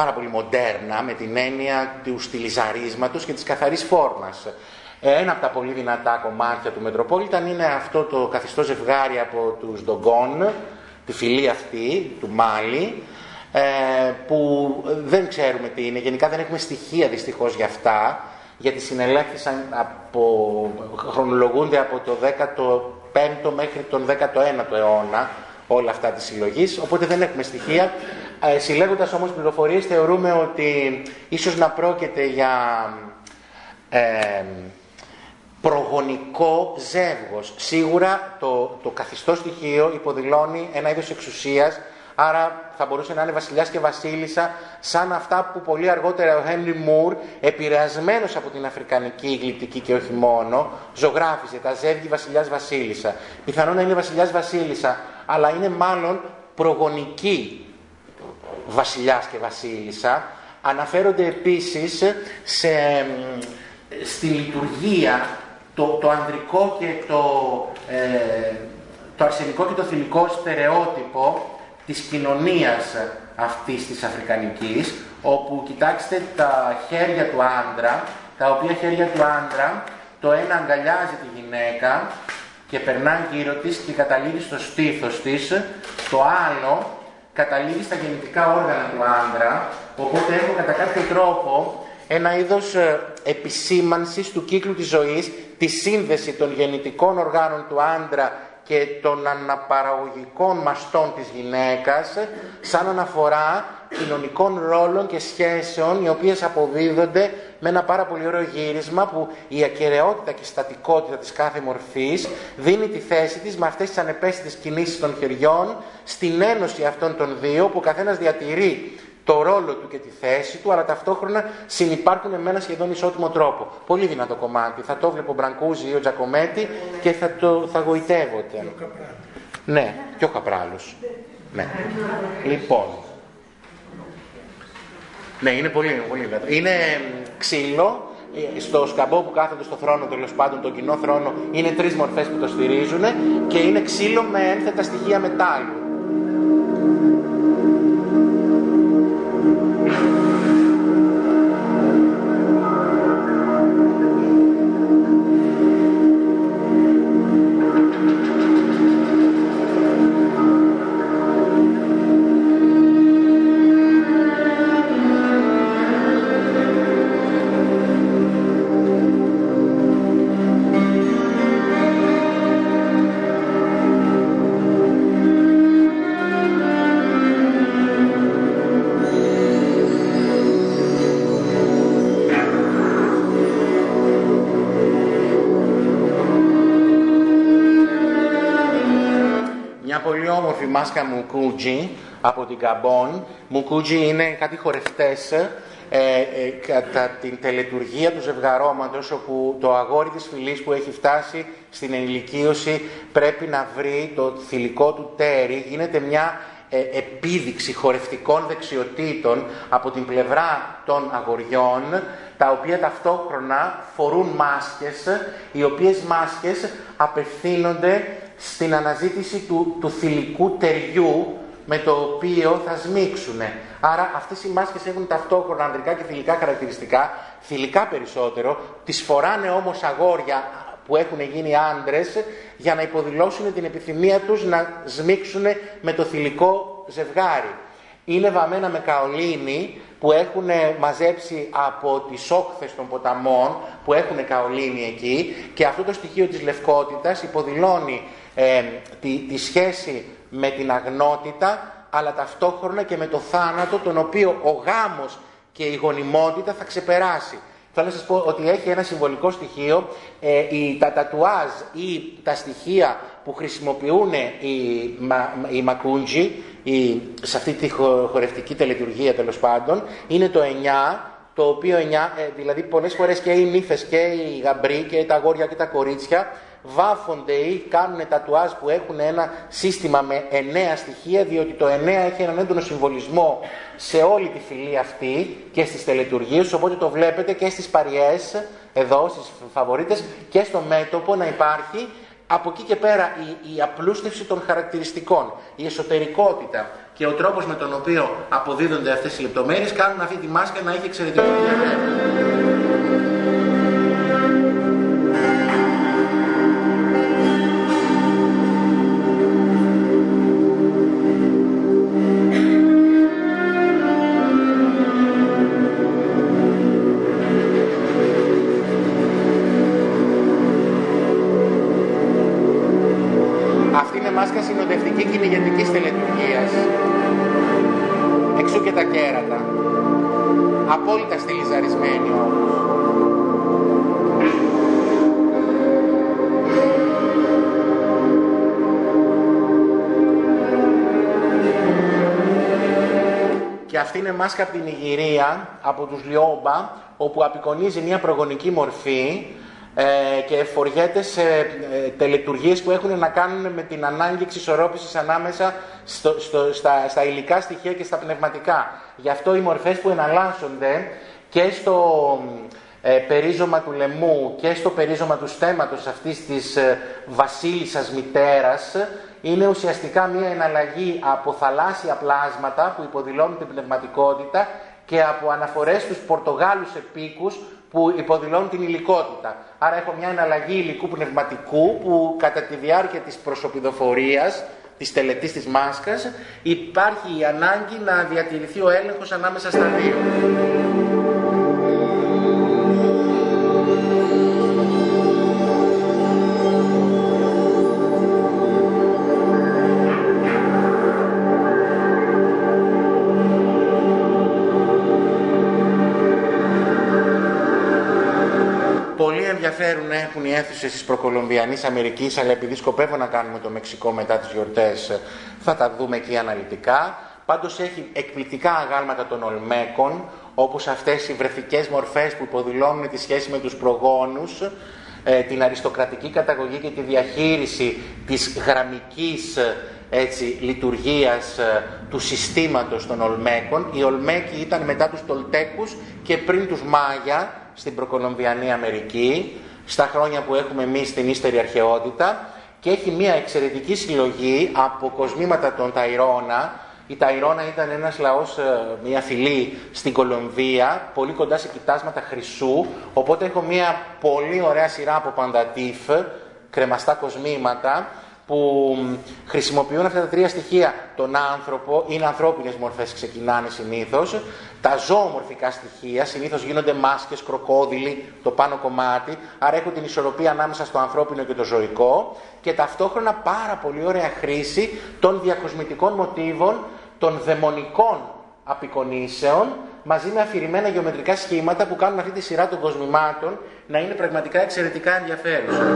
πάρα πολύ μοντέρνα με την έννοια του στυλιζαρίσματος και της καθαρής φόρμας. Ένα από τα πολύ δυνατά κομμάτια του Μετροπόλιταν είναι αυτό το καθιστό ζευγάρι από τους Ντογκόν, τη φυλή αυτή του Μάλι, ε, που δεν ξέρουμε τι είναι. Γενικά δεν έχουμε στοιχεία δυστυχώς για αυτά, γιατί συνελέχθησαν από, χρονολογούνται από το 15ο μέχρι τον 19ο αιώνα όλα αυτά της συλλογής, οπότε δεν έχουμε στοιχεία. Ε, συλλέγοντας όμως πληροφορίες θεωρούμε ότι ίσως να πρόκειται για ε, προγονικό ζεύγος. Σίγουρα το, το καθιστό στοιχείο υποδηλώνει ένα είδος εξουσίας, άρα θα μπορούσε να είναι βασιλιάς και βασίλισσα, σαν αυτά που πολύ αργότερα ο Χένρι Μουρ, επηρεασμένος από την αφρικανική γλυπτική και όχι μόνο, ζωγράφιζε τα ζεύγη βασιλιάς βασίλισσα. Πιθανόν να είναι βασιλιάς βασίλισσα, αλλά είναι μάλλον προγονική βασιλιάς και βασίλισσα. Αναφέρονται επίσης σε, στη λειτουργία το, το ανδρικό και το, ε, το αρσενικό και το θηλυκό στερεότυπο της κοινωνίας αυτής της Αφρικανικής, όπου κοιτάξτε τα χέρια του άντρα, τα οποία χέρια του άντρα το ένα αγκαλιάζει τη γυναίκα και περνάει γύρω της και καταλήγει στο στήθος της, το άλλο καταλήγει στα γεννητικά όργανα του άντρα, οπότε έχω κατά κάποιο τρόπο ένα είδος ε, επισήμανσης του κύκλου της ζωής, τη σύνδεση των γεννητικών οργάνων του άντρα και των αναπαραγωγικών μαστών της γυναίκας σαν αναφορά κοινωνικών ρόλων και σχέσεων οι οποίες αποδίδονται με ένα πάρα πολύ ωραίο γύρισμα που η ακαιρεότητα και η στατικότητα της κάθε μορφής δίνει τη θέση της με αυτές τις ανεπαίσθητες κινήσεις των χεριών στην ένωση αυτών των δύο που ο καθένας διατηρεί το ρόλο του και τη θέση του, αλλά ταυτόχρονα συνεπάρχουν με ένα σχεδόν ισότιμο τρόπο. Πολύ δυνατό κομμάτι. Θα το βλέπω ο Μπραγκούζη ή ο Τζακομέτη και θα, το, θα γοητεύονται. Ναι, και ο Καπράλος. Ναι. Λοιπόν. Ναι, είναι πολύ, πολύ δυνατό. Είναι ξύλο, ε, στο σκαμπό που κάθονται στο θρόνο, τέλος πάντων, τον κοινό θρόνο, είναι τρεις μορφές που το στηρίζουν και είναι ξύλο με ένθετα στοιχεία μετάλλου. Μάσκα Μουκούτζι από την Καμπόν. Μουκούτζι είναι κάτι χορευτές ε, ε, κατά την τελετουργία του ζευγαρώματος όπου το αγόρι της φυλής που έχει φτάσει στην ενηλικίωση πρέπει να βρει το θηλυκό του τέρι. Γίνεται μια ε, επίδειξη χορευτικών δεξιοτήτων από την πλευρά των αγοριών τα οποία ταυτόχρονα φορούν μάσκες οι οποίες μάσκες απευθύνονται στην αναζήτηση του, του θηλυκού τεριού με το οποίο θα σμίξουν. Άρα αυτές οι μάσκες έχουν ταυτόχρονα ανδρικά και θηλυκά χαρακτηριστικά, θηλυκά περισσότερο, τις φοράνε όμως αγόρια που έχουν γίνει άντρες για να υποδηλώσουν την επιθυμία τους να σμίξουν με το θηλυκό ζευγάρι. Είναι βαμμένα με καολίνη που έχουν μαζέψει από τις όχθες των ποταμών που έχουν καολίνη εκεί και αυτό το στοιχείο της λευκότητας υποδηλώνει ε, τη, τη σχέση με την αγνότητα αλλά ταυτόχρονα και με το θάνατο τον οποίο ο γάμος και η γονιμότητα θα ξεπεράσει. Θέλω να σας πω ότι έχει ένα συμβολικό στοιχείο, ε, η, τα τατουάζ ή τα στοιχεία που χρησιμοποιούν οι, μα, οι μακούντζοι οι, σε αυτή τη χορευτική τελετουργία τέλος πάντων, είναι το 9, το οποίο 9, ε, δηλαδή πολλές φορές και οι νύφες και οι γαμπροί και τα αγόρια και τα κορίτσια βάφονται ή κάνουν τατουάζ που έχουν ένα σύστημα με εννέα στοιχεία, διότι το εννέα έχει έναν έντονο συμβολισμό σε όλη τη φυλή αυτή και στις τελετουργίες, οπότε το βλέπετε και στις παριές, εδώ στις φαβορίτες και στο μέτωπο να υπάρχει από εκεί και πέρα η, η απλούστευση των χαρακτηριστικών, η εσωτερικότητα και ο τρόπος με τον οποίο αποδίδονται αυτές οι λεπτομέρειες κάνουν αυτή τη μάσκα να έχει εξαιρετικό ενδιαφέρον. Μάσκα από την Ιγυρία, από τους Λιόμπα, όπου απεικονίζει μια προγονική μορφή ε, και φοριέται σε ε, τελετουργίες που έχουν να κάνουν με την ανάγκη εξισορρόπησης ανάμεσα στο, στο, στα, στα υλικά στοιχεία και στα πνευματικά. Γι' αυτό οι μορφές που εναλλάσσονται και στο ε, περίζωμα του λαιμού και στο περίζωμα του στέματος αυτής της ε, βασίλισσας μητέρας είναι ουσιαστικά μια εναλλαγή από θαλάσσια πλάσματα που υποδηλώνουν την πνευματικότητα και από αναφορές στους Πορτογάλους επίκους που υποδηλώνουν την υλικότητα. Άρα έχω μια εναλλαγή υλικού πνευματικού που κατά τη διάρκεια της προσωπιδοφορίας, της τελετής της μάσκας, υπάρχει η ανάγκη να διατηρηθεί ο έλεγχος ανάμεσα στα δύο. Ενδιαφέρουν έχουν οι αίθουσες της προκολομβιανής Αμερικής, αλλά επειδή σκοπεύω να κάνουμε το Μεξικό μετά τις γιορτές, θα τα δούμε εκεί αναλυτικά. Πάντως έχει εκπληκτικά αγάλματα των Ολμέκων, όπως αυτές οι βρεφικές μορφές που υποδηλώνουν τη σχέση με τους προγόνους, ε, την αριστοκρατική καταγωγή και τη διαχείριση της γραμμικής έτσι, λειτουργίας ε, του συστήματος των Ολμέκων. Οι Ολμέκοι ήταν μετά τους Τολτέκους και πριν τους Μάγια στην προκολομβιανή Αμερική στα χρόνια που έχουμε εμείς στην ύστερη αρχαιότητα και έχει μια εξαιρετική συλλογή από κοσμήματα των Ταϊρώνα. Η Ταϊρώνα ήταν ένας λαός, ε, μια φυλή στην Κολομβία, πολύ κοντά σε κοιτάσματα χρυσού, οπότε έχω μια πολύ ωραία σειρά από παντατήφ, κρεμαστά κοσμήματα, που χρησιμοποιούν αυτά τα τρία στοιχεία. Τον άνθρωπο, είναι ανθρώπινες μορφές ξεκινάνε συνήθως, τα ζωομορφικά στοιχεία, συνήθως γίνονται μάσκες, κροκόδιλοι, το πάνω κομμάτι, άρα έχουν την ισορροπία ανάμεσα στο ανθρώπινο και το ζωικό και ταυτόχρονα πάρα πολύ ωραία χρήση των διακοσμητικών μοτίβων, των δαιμονικών απεικονίσεων, μαζί με αφηρημένα γεωμετρικά σχήματα που κάνουν αυτή τη σειρά των κοσμημάτων να είναι πραγματικά εξαιρετικά ενδιαφέρουσα.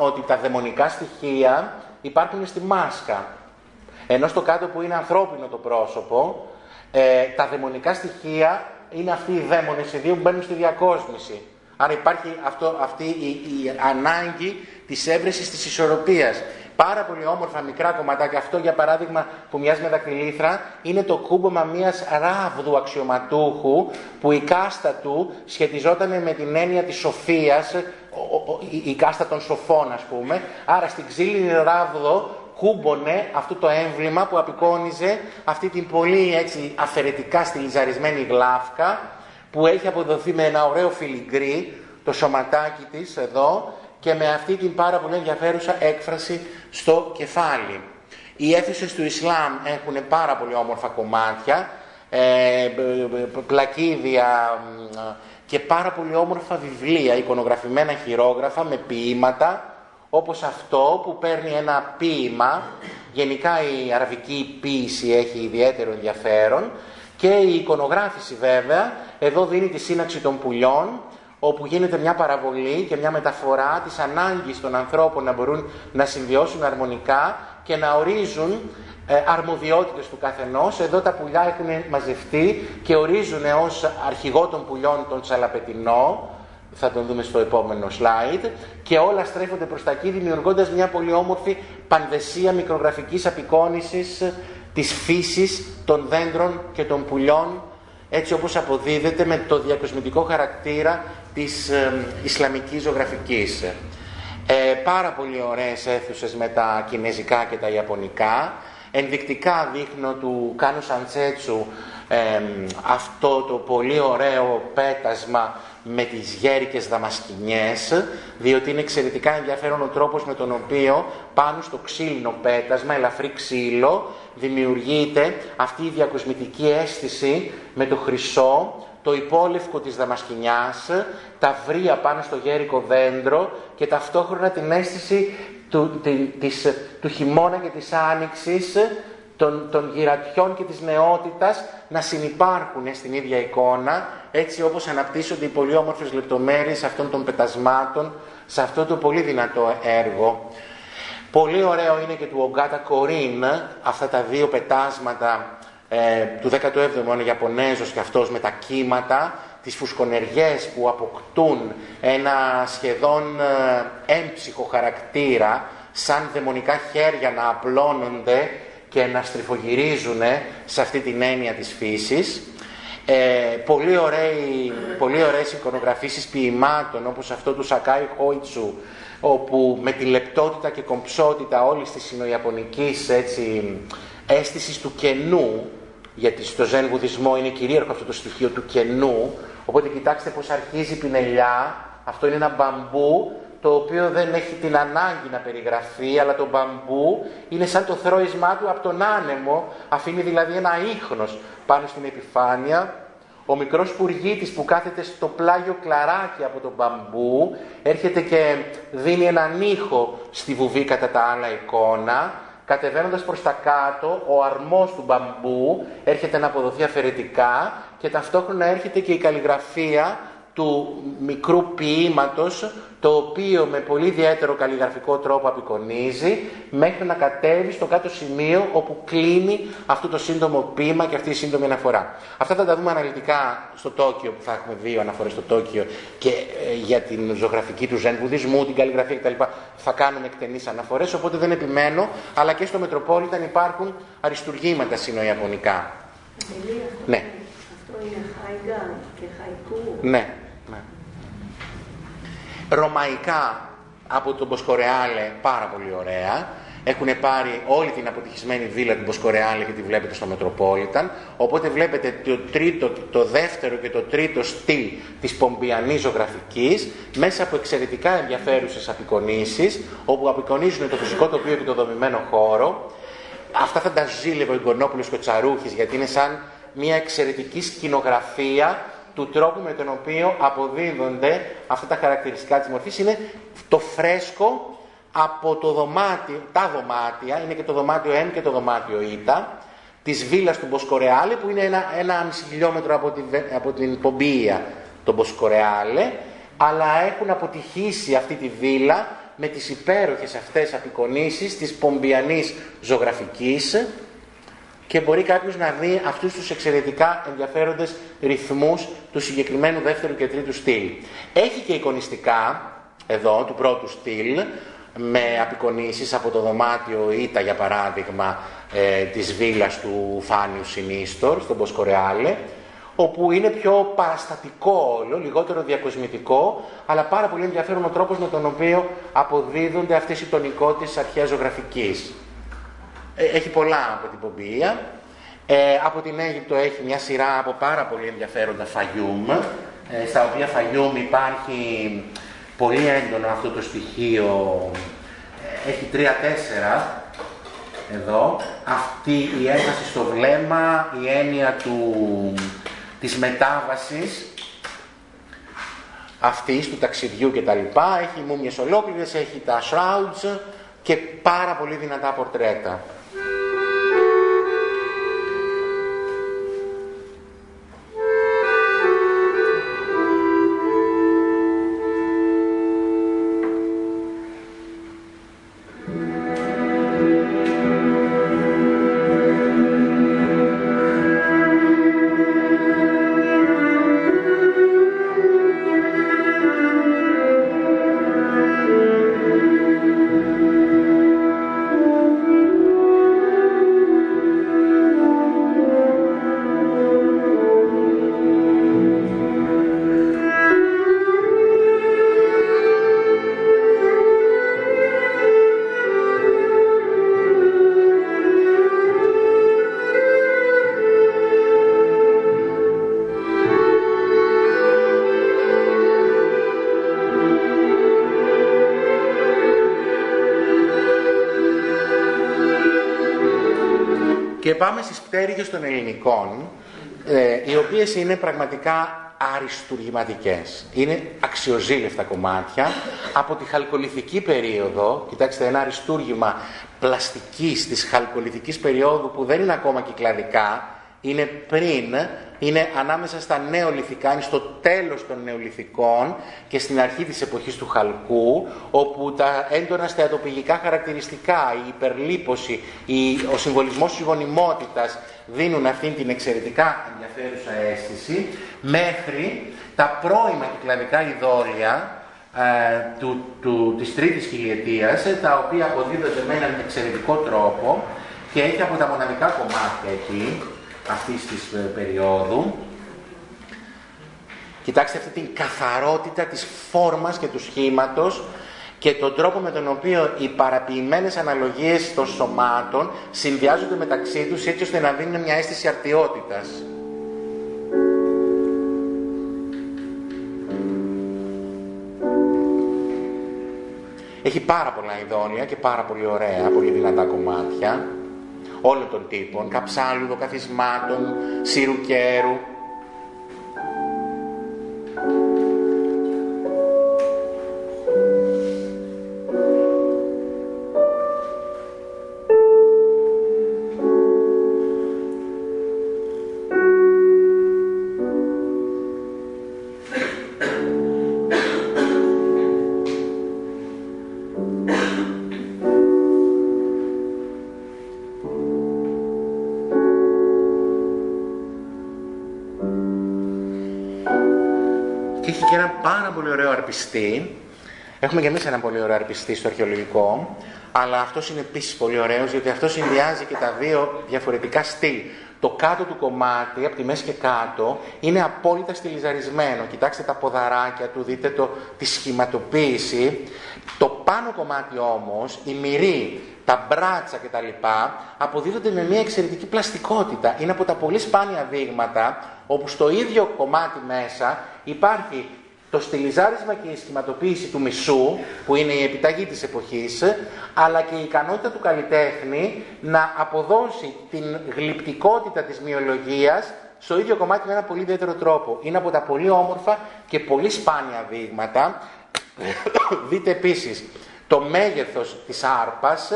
Ότι τα δαιμονικά στοιχεία υπάρχουν στη μάσκα. Ενώ στο κάτω που είναι ανθρώπινο το πρόσωπο, ε, τα δαιμονικά στοιχεία είναι αυτοί οι δαίμονες οι δύο που μπαίνουν στη διακόσμηση. Άρα υπάρχει αυτό, αυτή η, η ανάγκη της έβρεσης της ισορροπίας. Πάρα πολύ όμορφα μικρά κομματάκια. Αυτό για παράδειγμα που μοιάζει με δακτυλίθρα είναι το κούμπομα μιας ράβδου αξιωματούχου που η κάστα του σχετιζόταν με την έννοια της σοφίας, η κάστα των σοφών ας πούμε. Άρα στην ξύλινη ράβδο κούμπονε αυτό το έμβλημα που απεικόνιζε αυτή την πολύ έτσι αφαιρετικά στυλιζαρισμένη γλάφκα που έχει αποδοθεί με ένα ωραίο φιλιγκρί το σωματάκι της εδώ και με αυτή την πάρα πολύ ενδιαφέρουσα έκφραση στο κεφάλι. Οι αίθουσες του Ισλάμ έχουν πάρα πολύ όμορφα κομμάτια, ε, πλακίδια και πάρα πολύ όμορφα βιβλία, εικονογραφημένα χειρόγραφα με ποίηματα, όπως αυτό που παίρνει ένα ποίημα, γενικά η αραβική ποίηση έχει ιδιαίτερο ενδιαφέρον και η εικονογράφηση βέβαια, εδώ δίνει τη σύναξη των πουλιών, όπου γίνεται μια παραβολή και μια μεταφορά της ανάγκης των ανθρώπων να μπορούν να συμβιώσουν αρμονικά και να ορίζουν ε, αρμοδιότητες του καθενός. Εδώ τα πουλιά έχουν μαζευτεί και ορίζουν ως αρχηγό των πουλιών τον Τσαλαπετινό, θα τον δούμε στο επόμενο slide, και όλα στρέφονται προς τα εκεί, δημιουργώντας μια πολύ όμορφη πανδεσία μικρογραφικής απεικόνησης της φύσης των δέντρων και των πουλιών, έτσι όπως αποδίδεται με το διακοσμητικό χαρακτήρα της ε, Ισλαμικής ζωγραφικής. Ε, πάρα πολύ ωραίες αίθουσες με τα κινέζικα και τα ιαπωνικά. Ενδεικτικά δείχνω του Κάνου Σαντσέτσου αυτό το πολύ ωραίο πέτασμα με τις γέρικες δαμασκηνιές, διότι είναι εξαιρετικά ενδιαφέρον ο τρόπος με τον οποίο πάνω στο ξύλινο πέτασμα, ελαφρύ ξύλο, δημιουργείται αυτή η διακοσμητική αίσθηση με το χρυσό, το υπόλευκο της δαμασκηνιάς, τα βρία πάνω στο γέρικο δέντρο και ταυτόχρονα την αίσθηση του, της, του χειμώνα και της άνοιξης, των, των γυρατιών και της νεότητας να συνυπάρχουν στην ίδια εικόνα, έτσι όπως αναπτύσσονται οι πολύ όμορφες λεπτομέρειες αυτών των πετασμάτων, σε αυτό το πολύ δυνατό έργο. Πολύ ωραίο είναι και του Ογκάτα Κορίν, αυτά τα δύο πετάσματα ε, του 17ου αιώνα Ιαπωνέζος και αυτός με τα κύματα, τις φουσκονεριές που αποκτούν ένα σχεδόν ε, έμψυχο χαρακτήρα, σαν δαιμονικά χέρια να απλώνονται και να στριφογυρίζουν σε αυτή την έννοια της φύσης. Ε, πολύ, ωραίοι, πολύ ωραίες εικονογραφήσεις ποιημάτων όπως αυτό του Σακάι Χόιτσου όπου με τη λεπτότητα και κομψότητα όλης της συνοϊαπωνικής έτσι, αίσθησης του κενού γιατί στο Ζεν Βουδισμό είναι κυρίαρχο αυτό το στοιχείο του κενού οπότε κοιτάξτε πως αρχίζει η πινελιά. Αυτό είναι ένα μπαμπού το οποίο δεν έχει την ανάγκη να περιγραφεί, αλλά το μπαμπού είναι σαν το θρόισμά του από τον άνεμο, αφήνει δηλαδή ένα ίχνος πάνω στην επιφάνεια. Ο μικρός πουργίτης που κάθεται στο πλάγιο κλαράκι από τον μπαμπού, έρχεται και δίνει έναν ήχο στη βουβή κατά τα άλλα εικόνα, κατεβαίνοντας προς τα κάτω, ο αρμός του μπαμπού έρχεται να αποδοθεί αφαιρετικά και ταυτόχρονα έρχεται και η καλλιγραφία του μικρού ποίηματος, το οποίο με πολύ ιδιαίτερο καλλιγραφικό τρόπο απεικονίζει, μέχρι να κατέβει στο κάτω σημείο όπου κλείνει αυτό το σύντομο ποίημα και αυτή η σύντομη αναφορά. Αυτά θα τα δούμε αναλυτικά στο Τόκιο, που θα έχουμε δύο αναφορές στο Τόκιο και ε, για την ζωγραφική του Ζεν Βουδισμού, την καλλιγραφία κτλ. Θα κάνουμε εκτενείς αναφορές, οπότε δεν επιμένω, αλλά και στο Μετροπόλιταν υπάρχουν αριστουργήματα συνοϊαπωνικά. Ναι. Αυτό είναι χαϊγκάν και χαϊκού. Ναι. Ρωμαϊκά από τον Μποσκορεάλε πάρα πολύ ωραία. Έχουν πάρει όλη την αποτυχισμένη βίλα του Μποσκορεάλε και τη βλέπετε στο Μετροπόλιταν. Οπότε βλέπετε το, τρίτο, το δεύτερο και το τρίτο στυλ της πομπιανής ζωγραφικής μέσα από εξαιρετικά ενδιαφέρουσες απεικονίσεις όπου απεικονίζουν το φυσικό τοπίο και το δομημένο χώρο. Αυτά θα τα ζήλευε ο Ιγκονόπουλος και ο Τσαρούχης γιατί είναι σαν μια εξαιρετική σκηνογραφία του τρόπου με τον οποίο αποδίδονται αυτά τα χαρακτηριστικά της μορφής. Είναι το φρέσκο από το δωμάτιο, τα δωμάτια, είναι και το δωμάτιο M και το δωμάτιο Ι, της βίλας του Μποσκορεάλε που είναι ένα, ένα μισή χιλιόμετρο από την, από την Πομπία το Μποσκορεάλε αλλά έχουν αποτυχήσει αυτή τη βίλα με τις υπέροχες αυτές απεικονίσεις της πομπιανής ζωγραφικής και μπορεί κάποιος να δει αυτούς τους εξαιρετικά ενδιαφέροντες ρυθμούς του συγκεκριμένου δεύτερου και τρίτου στυλ. Έχει και εικονιστικά, εδώ, του πρώτου στυλ, με απεικονίσεις από το δωμάτιο Ήτα, για παράδειγμα, ε, της βίλας του Φάνιου Σινίστορ, στον Ποσκορεάλε, όπου είναι πιο παραστατικό όλο, λιγότερο διακοσμητικό, αλλά πάρα πολύ ενδιαφέρον ο τρόπος με τον οποίο αποδίδονται αυτές οι τονικότητες της αρχαίας ζωγραφικής. Ε, έχει πολλά από την Πομπία. Ε, από την Αίγυπτο έχει μια σειρά από πάρα πολύ ενδιαφέροντα φαγιούμ, ε, στα οποία φαγιούμ υπάρχει πολύ έντονο αυτό το στοιχείο. Ε, έχει τρία-τέσσερα εδώ. Αυτή η ένταση στο βλέμμα, η έννοια του, της μετάβασης, αυτής του ταξιδιού κτλ. Έχει μούμιες ολόκληρες, έχει τα shrouds και πάρα πολύ δυνατά πορτρέτα. Πάμε στις πτέρυγες των ελληνικών, ε, οι οποίες είναι πραγματικά αριστουργηματικές. Είναι αξιοζήλευτα κομμάτια από τη χαλκολιθική περίοδο. Κοιτάξτε, ένα αριστούργημα πλαστικής της χαλκολιθικής περίοδου που δεν είναι ακόμα κυκλαδικά, είναι πριν, είναι ανάμεσα στα νεολιθικά, είναι στο τέλος των νεολιθικών και στην αρχή της εποχής του χαλκού, όπου τα έντονα στεατοπηγικά χαρακτηριστικά, η υπερλίπωση, η, ο συμβολισμός της γονιμότητας δίνουν αυτήν την εξαιρετικά ενδιαφέρουσα αίσθηση, μέχρι τα πρώιμα κυκλαδικά ειδόλια ε, του, του, της τρίτης χιλιετίας, τα οποία αποδίδονται με έναν εξαιρετικό τρόπο και έχει από τα μοναδικά κομμάτια εκεί, αυτής της ε, περίοδου. Κοιτάξτε αυτή την καθαρότητα της φόρμας και του σχήματος και τον τρόπο με τον οποίο οι παραποιημένες αναλογίες των σωμάτων συνδυάζονται μεταξύ τους έτσι ώστε να δίνουν μια αίσθηση αρτιότητας. Έχει πάρα πολλά ειδόνια και πάρα πολύ ωραία, πολύ δυνατά κομμάτια όλων των τύπων, καψάλουδο, καθισμάτων, σιρουκέρου. Αρπιστή. Έχουμε και εμεί ένα πολύ ωραίο αρπιστή στο αρχαιολογικό, αλλά αυτός είναι επίσης πολύ ωραίος, γιατί αυτό συνδυάζει και τα δύο διαφορετικά στυλ. Το κάτω του κομμάτι, από τη μέση και κάτω, είναι απόλυτα στυλιζαρισμένο. Κοιτάξτε τα ποδαράκια του, δείτε το, τη σχηματοποίηση. Το πάνω κομμάτι όμως, η μυρή, τα μπράτσα κτλ. αποδίδονται με μια εξαιρετική πλαστικότητα. Είναι από τα πολύ σπάνια δείγματα όπου στο ίδιο κομμάτι μέσα υπάρχει το στυλιζάρισμα και η σχηματοποίηση του μισού, που είναι η επιταγή της εποχής, αλλά και η ικανότητα του καλλιτέχνη να αποδώσει την γλυπτικότητα της μυολογίας στο ίδιο κομμάτι με ένα πολύ ιδιαίτερο τρόπο. Είναι από τα πολύ όμορφα και πολύ σπάνια δείγματα. Δείτε επίσης το μέγεθος της άρπας,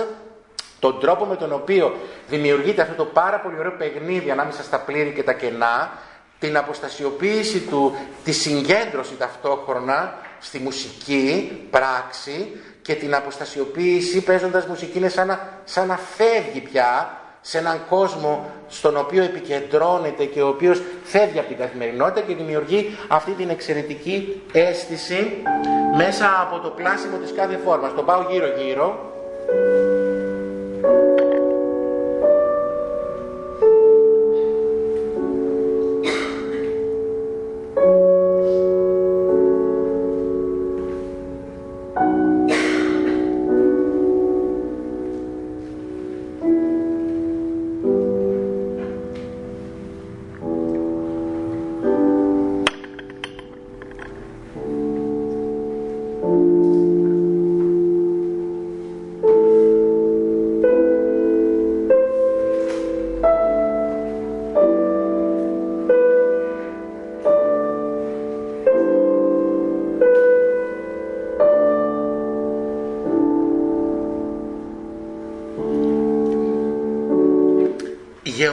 τον τρόπο με τον οποίο δημιουργείται αυτό το πάρα πολύ ωραίο παιχνίδι ανάμεσα στα πλήρη και τα κενά, την αποστασιοποίηση του, τη συγκέντρωση ταυτόχρονα στη μουσική πράξη και την αποστασιοποίηση παίζοντας μουσική είναι σαν να, σαν να φεύγει πια σε έναν κόσμο στον οποίο επικεντρώνεται και ο οποίος φεύγει από την καθημερινότητα και δημιουργεί αυτή την εξαιρετική αίσθηση μέσα από το πλάσιμο της κάθε φόρμας. Το πάω γύρω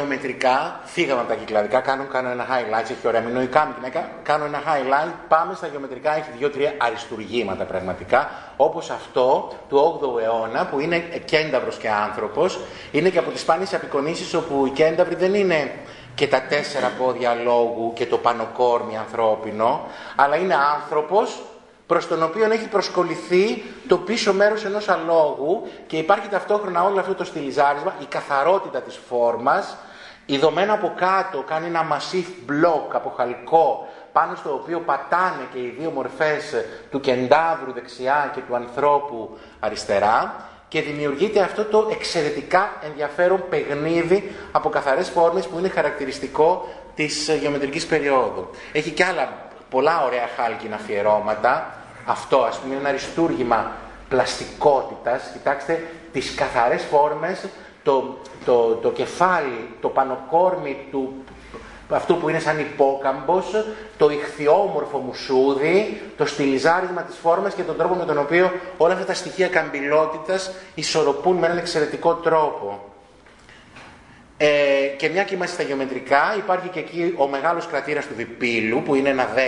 γεωμετρικά, φύγαμε από τα κυκλαδικά, κάνω, κάνω ένα highlight, έχει ωραία μηνοϊκά γυναίκα, κάνω ένα highlight, πάμε στα γεωμετρικά, έχει δύο-τρία αριστουργήματα πραγματικά, όπως αυτό του 8ου αιώνα που είναι κένταυρος και άνθρωπος, είναι και από τις σπάνιες απεικονίσεις όπου οι κένταυροι δεν είναι και τα τέσσερα πόδια λόγου και το πανοκόρμι ανθρώπινο, αλλά είναι άνθρωπος προς τον οποίο έχει προσκοληθεί το πίσω μέρος ενός αλόγου και υπάρχει ταυτόχρονα όλο αυτό το στυλιζάρισμα, η καθαρότητα της φόρμας, Ιδωμένο από κάτω κάνει ένα massif block από χαλκό πάνω στο οποίο πατάνε και οι δύο μορφές του κεντάβρου δεξιά και του ανθρώπου αριστερά και δημιουργείται αυτό το εξαιρετικά ενδιαφέρον παιγνίδι από καθαρές φόρμες που είναι χαρακτηριστικό της γεωμετρικής περίοδου. Έχει και άλλα πολλά ωραία χάλκινα αφιερώματα. Αυτό ας πούμε είναι ένα αριστούργημα πλαστικότητας. Κοιτάξτε τις καθαρές φόρμες το, το, το κεφάλι, το πανοκόρμι του αυτού που είναι σαν υπόκαμπος, το ηχθιόμορφο μουσούδι, το στυλιζάρισμα της φόρμας και τον τρόπο με τον οποίο όλα αυτά τα στοιχεία καμπυλότητας ισορροπούν με έναν εξαιρετικό τρόπο. Ε, και μια και είμαστε στα γεωμετρικά, υπάρχει και εκεί ο μεγάλος κρατήρας του διπύλου που είναι ένα 10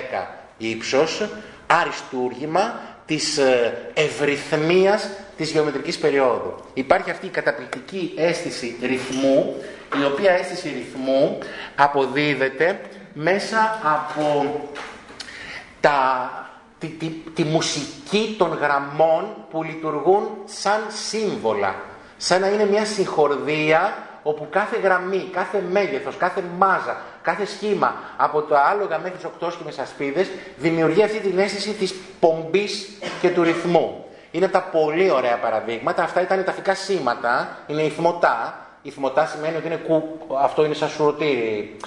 ύψος, αριστούργημα της ε, ευρυθμίας της γεωμετρικής περίοδου. Υπάρχει αυτή η καταπληκτική αίσθηση ρυθμού, η οποία αίσθηση ρυθμού αποδίδεται μέσα από τα, τη, τη, τη μουσική των γραμμών που λειτουργούν σαν σύμβολα. Σαν να είναι μια συγχορδία όπου κάθε γραμμή, κάθε μέγεθος, κάθε μάζα, κάθε σχήμα από το άλογα μέχρι τις οκτώσκημες ασπίδες δημιουργεί αυτή την αίσθηση της πομπής και του ρυθμού. Είναι τα πολύ ωραία παραδείγματα. Αυτά ήταν τα φυκά σήματα, είναι ηθμωτά. Ηθμωτά σημαίνει ότι είναι κου, αυτό είναι σαν σουρωτήρι.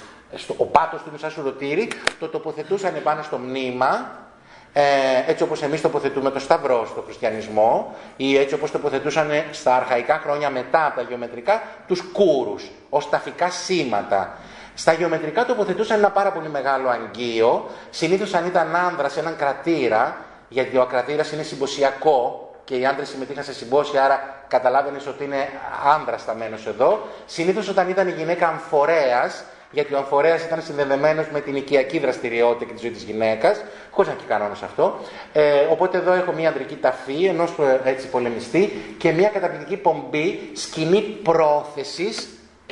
Ο πάτος του είναι σαν σουρωτήρι. Το τοποθετούσαν πάνω στο μνήμα ε, έτσι όπως εμείς τοποθετούμε το σταυρό στο χριστιανισμό ή έτσι όπως τοποθετούσαν στα αρχαϊκά χρόνια μετά από τα γεωμετρικά τους κούρους ως ταφικά σήματα. Στα γεωμετρικά τοποθετούσαν ένα πάρα πολύ μεγάλο αγγείο, συνήθως αν ήταν άνδρας έναν κρατήρα, γιατί ο ακρατήρας είναι συμποσιακό και οι άντρες συμμετείχαν σε συμπόσια, άρα καταλάβαινες ότι είναι άνδρας σταμένος εδώ. Συνήθως όταν ήταν η γυναίκα αμφορέας, γιατί ο αμφορέας ήταν συνδεδεμένος με την οικιακή δραστηριότητα και τη ζωή της γυναίκας, χωρίς να έχει κανόνας αυτό. Ε, οπότε εδώ έχω μια ανδρική ταφή ενός ε, έτσι πολεμιστή και μια καταπληκτική πομπή, σκηνή πρόθεσης,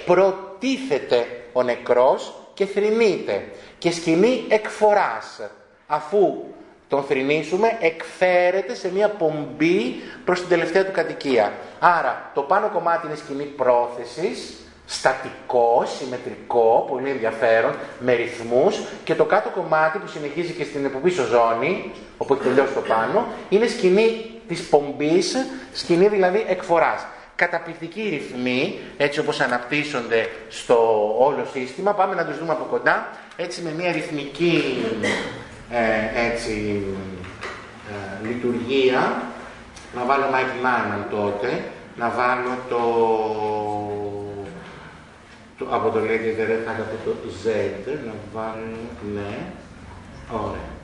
προτίθεται ο νεκρός και θρυνείται. Και σκηνή εκφοράς, αφού τον θρυνήσουμε, εκφέρεται σε μια πομπή προς την τελευταία του κατοικία. Άρα το πάνω κομμάτι είναι σκηνή πρόθεσης, στατικό, συμμετρικό, πολύ ενδιαφέρον, με ρυθμούς και το κάτω κομμάτι που συνεχίζει και στην εποπίσω ζώνη, όπου έχει τελειώσει το πάνω, είναι σκηνή της πομπής, σκηνή δηλαδή εκφοράς. Καταπληκτικοί ρυθμοί, έτσι όπως αναπτύσσονται στο όλο σύστημα, πάμε να τους δούμε από κοντά, έτσι με μια ρυθμική ε, έτσι, ε, λειτουργία, να βάλω Mike Nyman τότε, να βάλω το το, από το λέγεται ρε θα από το Z, να βάλω, ναι, ωραία.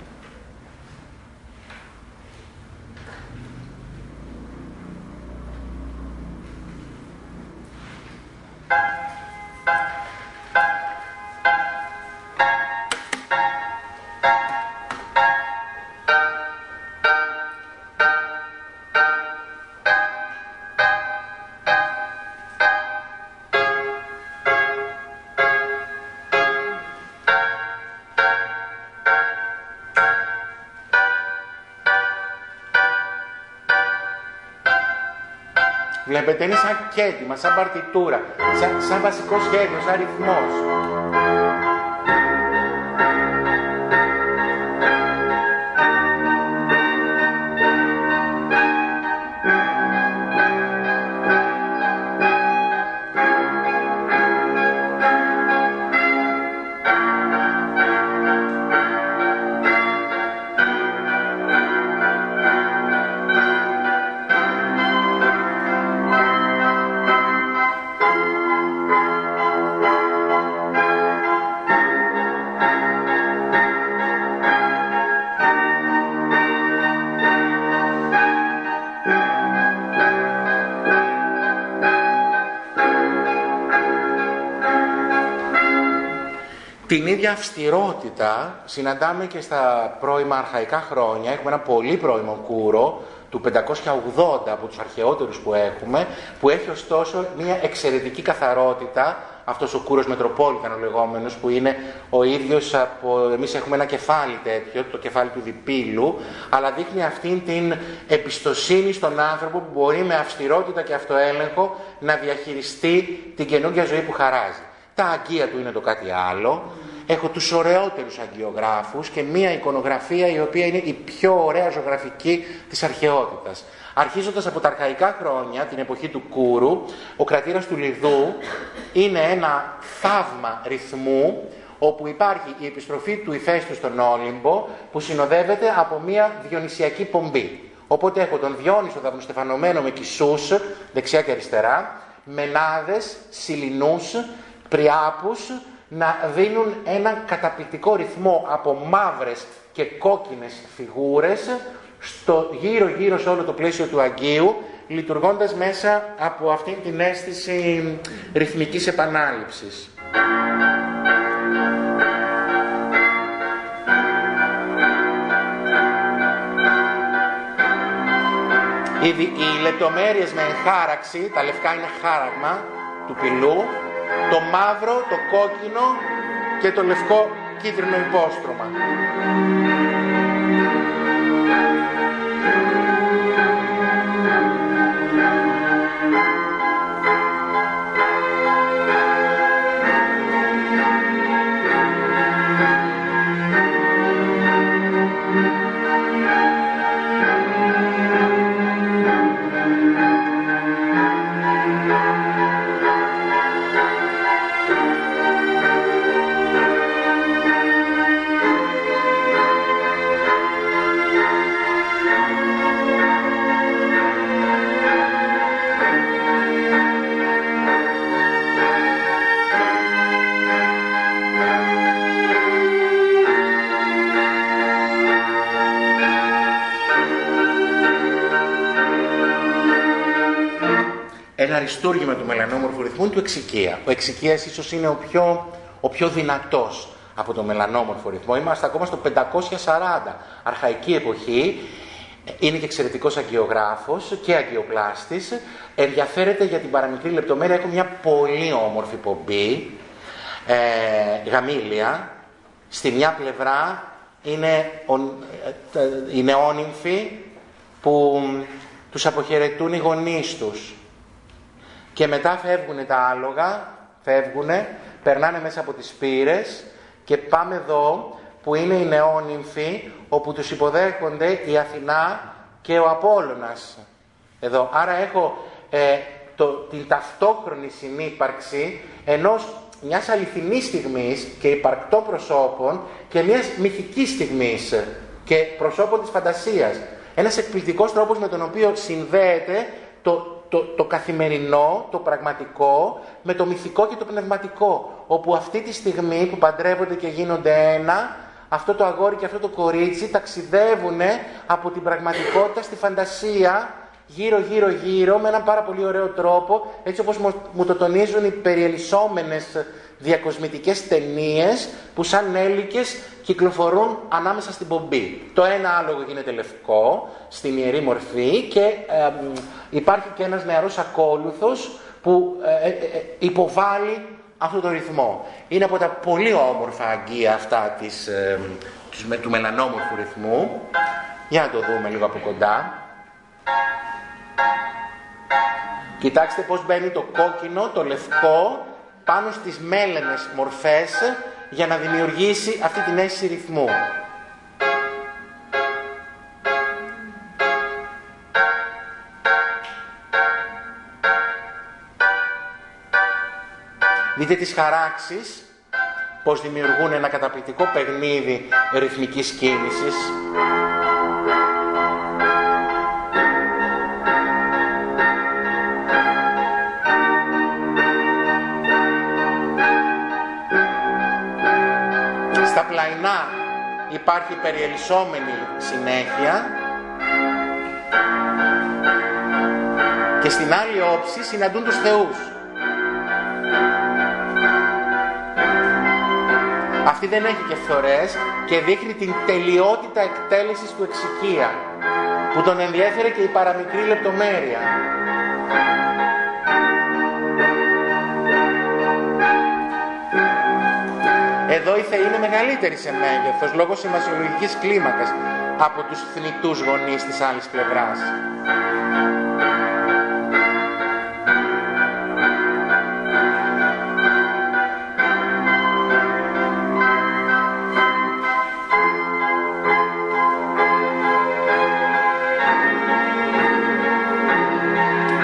Βλέπετε, είναι σαν κέντημα, σαν παρτιτούρα, σαν, σαν βασικό σχέδιο, σαν ρυθμός. Ίδια αυστηρότητα συναντάμε και στα πρώιμα αρχαϊκά χρόνια. Έχουμε ένα πολύ πρώιμο κούρο του 580 από τους αρχαιότερους που έχουμε, που έχει ωστόσο μια εξαιρετική καθαρότητα, αυτός ο κούρος Μετροπόλιταν ο λεγόμενος, που είναι ο ίδιος από, εμείς έχουμε ένα κεφάλι τέτοιο, το κεφάλι του διπύλου, αλλά δείχνει αυτήν την εμπιστοσύνη στον άνθρωπο που μπορεί με αυστηρότητα και αυτοέλεγχο να διαχειριστεί την καινούργια ζωή που χαράζει. Τα αγκία του είναι το κάτι άλλο. Έχω τους ωραιότερους αγκιογράφους και μία εικονογραφία η οποία είναι η πιο ωραία ζωγραφική της αρχαιότητας. Αρχίζοντας από τα αρχαϊκά χρόνια, την εποχή του Κούρου, ο κρατήρας του Λιδού είναι ένα θαύμα ρυθμού όπου υπάρχει η επιστροφή του ηφαίστου στον Όλυμπο που συνοδεύεται από μία διονυσιακή πομπή. Οπότε έχω τον Διόνυσο δαυνοστεφανωμένο με κισούς, δεξιά και αριστερά, μενάδες, σιλινούς, πριάπους να δίνουν έναν καταπληκτικό ρυθμό από μαύρες και κόκκινες φιγούρες στο γύρω γύρω σε όλο το πλαίσιο του Αγγείου λειτουργώντας μέσα από αυτήν την αίσθηση ρυθμικής επανάληψης. Οι, οι λεπτομέρειες με χάραξη, τα λευκά είναι χάραγμα του πυλού, το μαύρο, το κόκκινο και το λευκό κίτρινο υπόστρωμα. Αριστούργημα του μελανόμορφου ρυθμού του εξοικία. Ο εξοικία ίσως είναι ο πιο, ο πιο δυνατός από το μελανόμορφο ρυθμό. Είμαστε ακόμα στο 540, αρχαϊκή εποχή. Είναι και εξαιρετικός αγκαιογράφος και αγκαιοπλάστης. Ενδιαφέρεται για την παραμικρή λεπτομέρεια. Έχω μια πολύ όμορφη πομπή, ε, γαμήλια. Στη μια πλευρά είναι οι νεόνυμφοι που τους αποχαιρετούν οι γονείς τους και μετά φεύγουν τα άλογα, φεύγουν, περνάνε μέσα από τις πύρες και πάμε εδώ που είναι οι νεόνυμφοι όπου τους υποδέχονται η Αθηνά και ο Απόλλωνας. Εδώ. Άρα έχω ε, το, την ταυτόχρονη συνύπαρξη ενός μιας αληθινής στιγμής και υπαρκτό προσώπων και μιας μυθικής στιγμής και προσώπων της φαντασίας. Ένας εκπληκτικός τρόπος με τον οποίο συνδέεται το το, το καθημερινό, το πραγματικό, με το μυθικό και το πνευματικό. Όπου αυτή τη στιγμή που παντρεύονται και γίνονται ένα, αυτό το αγόρι και αυτό το κορίτσι ταξιδεύουν από την πραγματικότητα στη φαντασία, γύρω γύρω γύρω, με έναν πάρα πολύ ωραίο τρόπο, έτσι όπως μου το τονίζουν οι περιελισσόμενες διακοσμητικές ταινίες που σαν έλικες κυκλοφορούν ανάμεσα στην πομπή. Το ένα άλογο γίνεται λευκό, στην ιερή μορφή και υπάρχει και ένας νεαρός ακόλουθος που ε, ε, ε, υποβάλλει αυτό το ρυθμό. Είναι από τα πολύ όμορφα αγγεία αυτά της, του μελανόμορφου ρυθμού. Για να το δούμε λίγο από κοντά. Κοιτάξτε πώς μπαίνει το κόκκινο, το λευκό πάνω στις μέλαινες μορφές για να δημιουργήσει αυτή την αίσθηση ρυθμού. Δείτε τις χαράξεις, πώς δημιουργούν ένα καταπληκτικό παιχνίδι ρυθμικής κίνησης. Υπάρχει περιελισσόμενη συνέχεια και στην άλλη όψη συναντούν τους θεούς. Αυτή δεν έχει και φθορές και δείχνει την τελειότητα εκτέλεσης του εξοικία που τον ενδιέφερε και η παραμικρή λεπτομέρεια. Εδώ η θεή είναι μεγαλύτερη σε μέγεθος λόγω σημασιολογικής κλίμακας από τους θνητούς γονείς της άλλης πλευράς.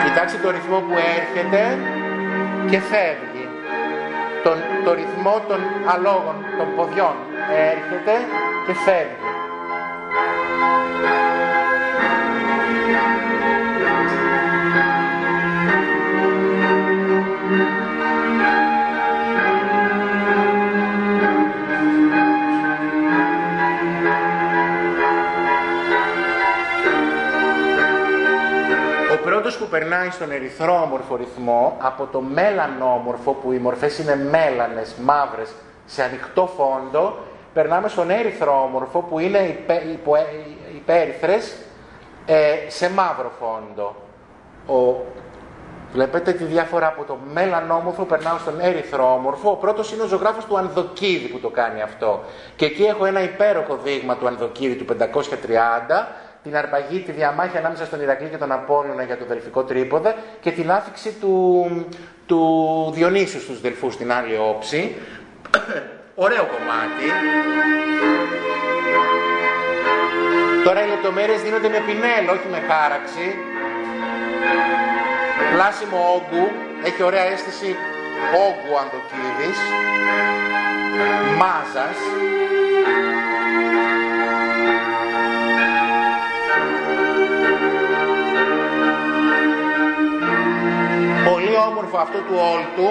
Κοιτάξτε το ρυθμό που έρχεται και φεύγει τον, το ρυθμό των αλόγων, των ποδιών. Έρχεται και φεύγει. Περνάει στον ερυθρόμορφο ρυθμό από το μέλανόμορφο που οι μορφές είναι μέλανες, μαύρες, σε ανοιχτό φόντο, περνάμε στον ερυθρόμορφο που είναι υπέ, υπέρυθρες ε, σε μαύρο φόντο. Ο, βλέπετε τη διάφορα από το μέλανόμορφο περνάω στον ερυθρόμορφο. Ο πρώτος είναι ο ζωγράφος του Ανδοκίδη που το κάνει αυτό. Και εκεί έχω ένα υπέροχο δείγμα του Ανδοκίδη του 530 την αρπαγή, τη διαμάχη ανάμεσα στον Ηρακλή και τον Απόλλωνα για το δελφικό τρίποδα και την άφηξη του, του Διονύσου στους Δελφούς στην άλλη όψη. Ωραίο κομμάτι. Τώρα οι λεπτομέρειες δίνονται με πινέλ, όχι με χάραξη. Πλάσιμο όγκου, έχει ωραία αίσθηση όγκου Ανδοκίδης, μάζας. Όμορφο αυτό του όλτου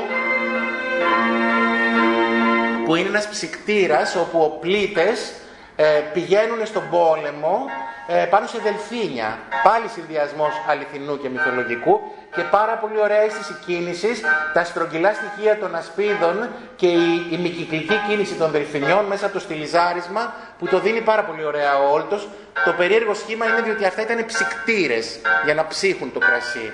που είναι ένας ψυκτήρας όπου ο πλήτες ε, πηγαίνουν στον πόλεμο ε, πάνω σε δελφίνια. Πάλι συνδυασμός αληθινού και μυθολογικού και πάρα πολύ ωραία αίσθηση κίνησης, τα στρογγυλά στοιχεία των ασπίδων και η, η μικυκλική κίνηση των δελφινιών μέσα από το στυλιζάρισμα που το δίνει πάρα πολύ ωραία ο Όλτος. Το περίεργο σχήμα είναι διότι αυτά ήταν ψυκτήρες για να ψύχουν το κρασί.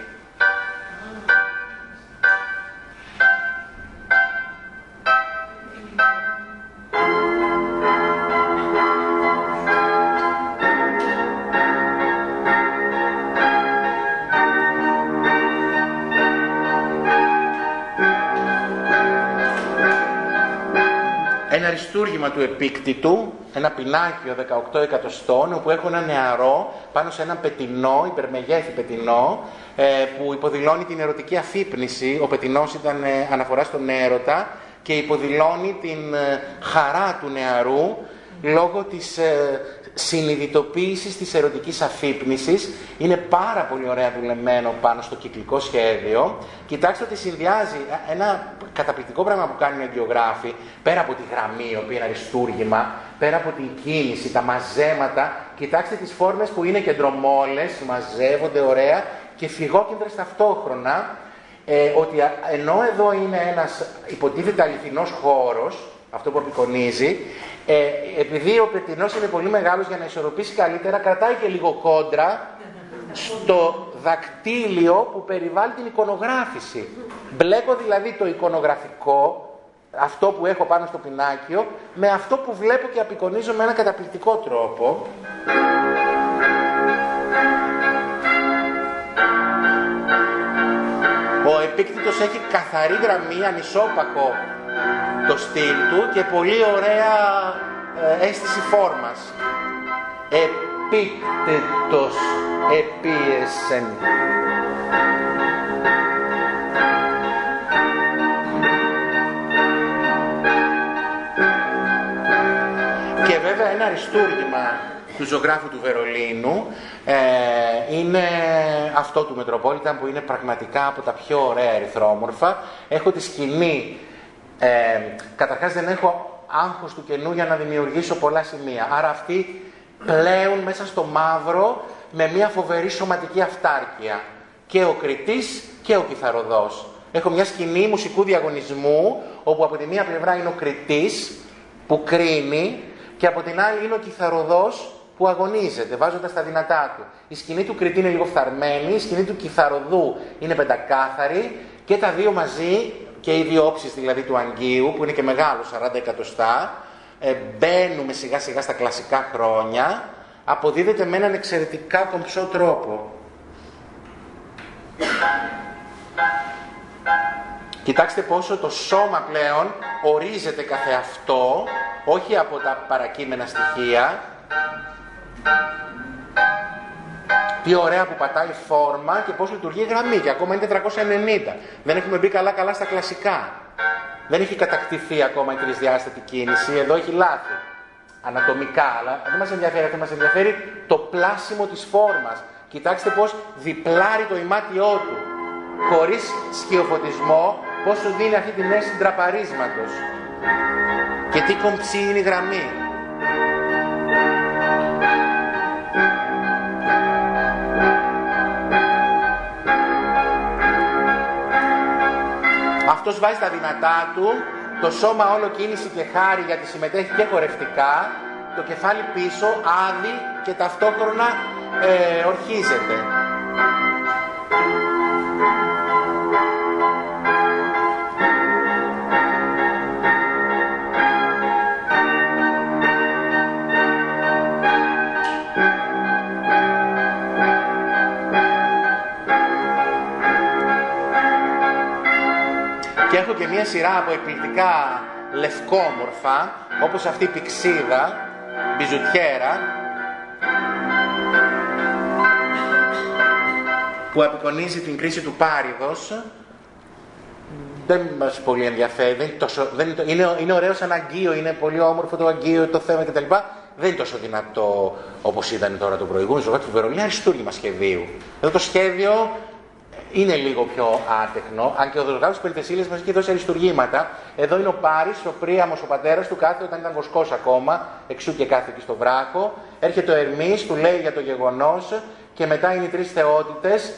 Αριστούργημα του επίκτητου, ένα πινάκιο 18 εκατοστών, όπου έχω ένα νεαρό πάνω σε ένα πετινό, υπερμεγέθη πετινό, ε, που υποδηλώνει την ερωτική αφύπνιση. Ο πετινός ήταν ε, αναφορά στον έρωτα και υποδηλώνει την ε, χαρά του νεαρού λόγω της συνειδητοποίησης της ερωτικής αφύπνισης. Είναι πάρα πολύ ωραία δουλεμένο πάνω στο κυκλικό σχέδιο. Κοιτάξτε ότι συνδυάζει ένα καταπληκτικό πράγμα που κάνει ο αγγιογράφη, πέρα από τη γραμμή, η οποία είναι αριστούργημα, πέρα από την κίνηση, τα μαζέματα. Κοιτάξτε τις φόρμες που είναι κεντρομόλες, μαζεύονται ωραία και φυγόκεντρες ταυτόχρονα, ε, ότι ενώ εδώ είναι ένας υποτίθεται αληθινός χώρος, αυτό που απεικονίζει, ε, επειδή ο πετεινός είναι πολύ μεγάλος για να ισορροπήσει καλύτερα, κρατάει και λίγο κόντρα στο δακτύλιο που περιβάλλει την εικονογράφηση. Μπλέκω δηλαδή το εικονογραφικό, αυτό που έχω πάνω στο πινάκιο, με αυτό που βλέπω και απεικονίζω με ένα καταπληκτικό τρόπο. Ο επίκτητος έχει καθαρή γραμμή, ανισόπακο το στυλ του και πολύ ωραία ε, αίσθηση φόρμας. Επίκτητος επίεσεν. Και βέβαια ένα αριστούργημα του ζωγράφου του Βερολίνου ε, είναι αυτό του Μετροπόλιταν που είναι πραγματικά από τα πιο ωραία ερυθρόμορφα. Έχω τη σκηνή ε, καταρχάς δεν έχω άγχος του κενού για να δημιουργήσω πολλά σημεία. Άρα αυτοί πλέουν μέσα στο μαύρο με μια φοβερή σωματική αυτάρκεια. Και ο κριτής και ο κιθαροδός. Έχω μια σκηνή μουσικού διαγωνισμού όπου από τη μία πλευρά είναι ο κριτής που κρίνει και από την άλλη είναι ο κιθαροδός που αγωνίζεται βάζοντας τα δυνατά του. Η σκηνή του κριτή είναι λίγο φθαρμένη, η σκηνή του κιθαροδού είναι πεντακάθαρη και τα δύο μαζί και οι δύο όψεις δηλαδή του Αγγείου που είναι και μεγάλο 40 εκατοστά ε, μπαίνουμε σιγά σιγά στα κλασικά χρόνια αποδίδεται με έναν εξαιρετικά κομψό τρόπο. Κοιτάξτε πόσο το σώμα πλέον ορίζεται καθεαυτό, όχι από τα παρακείμενα στοιχεία, τι ωραία που πατάει φόρμα και πώς λειτουργεί η γραμμή και ακόμα είναι 490. Δεν έχουμε μπει καλά καλά στα κλασικά. Δεν έχει κατακτηθεί ακόμα η τρισδιάστατη κίνηση, εδώ έχει λάθη. Ανατομικά, αλλά δεν μας ενδιαφέρει αυτό, μας ενδιαφέρει το πλάσιμο της φόρμας. Κοιτάξτε πώς διπλάρει το ημάτιό του, χωρίς σκιοφωτισμό, πώς σου δίνει αυτή την αίσθηση τραπαρίσματος. Και τι κομψή είναι η γραμμή. Αυτός βάζει τα δυνατά του, το σώμα όλο κίνηση και χάρη γιατί συμμετέχει και χορευτικά, το κεφάλι πίσω, άδει και ταυτόχρονα ε, ορχίζεται. Και έχω και μία σειρά από εκπληκτικά λευκόμορφα, όπως αυτή η πηξίδα, μπιζουτιέρα, που απεικονίζει την κρίση του Πάριδος. Δεν μας πολύ ενδιαφέρει, δεν είναι, τόσο, δεν είναι, είναι, είναι ωραίο σαν αγγείο, είναι πολύ όμορφο το αγγείο, το θέμα κτλ. Δεν είναι τόσο δυνατό όπως ήταν τώρα το προηγούμενο ζωγράφο του Βερολίνου, αριστούργημα σχεδίου. Εδώ το σχέδιο είναι λίγο πιο άτεχνο, αν και ο Δοσγράφος Περιτεσίλης μας έχει δώσει αριστουργήματα. Εδώ είναι ο Πάρης, ο Πρίαμος, ο πατέρας του, κάθεται όταν ήταν βοσκός ακόμα, εξού και κάθεται εκεί στο βράχο. Έρχεται ο Ερμής, του λέει για το γεγονός και μετά είναι οι τρεις θεότητες,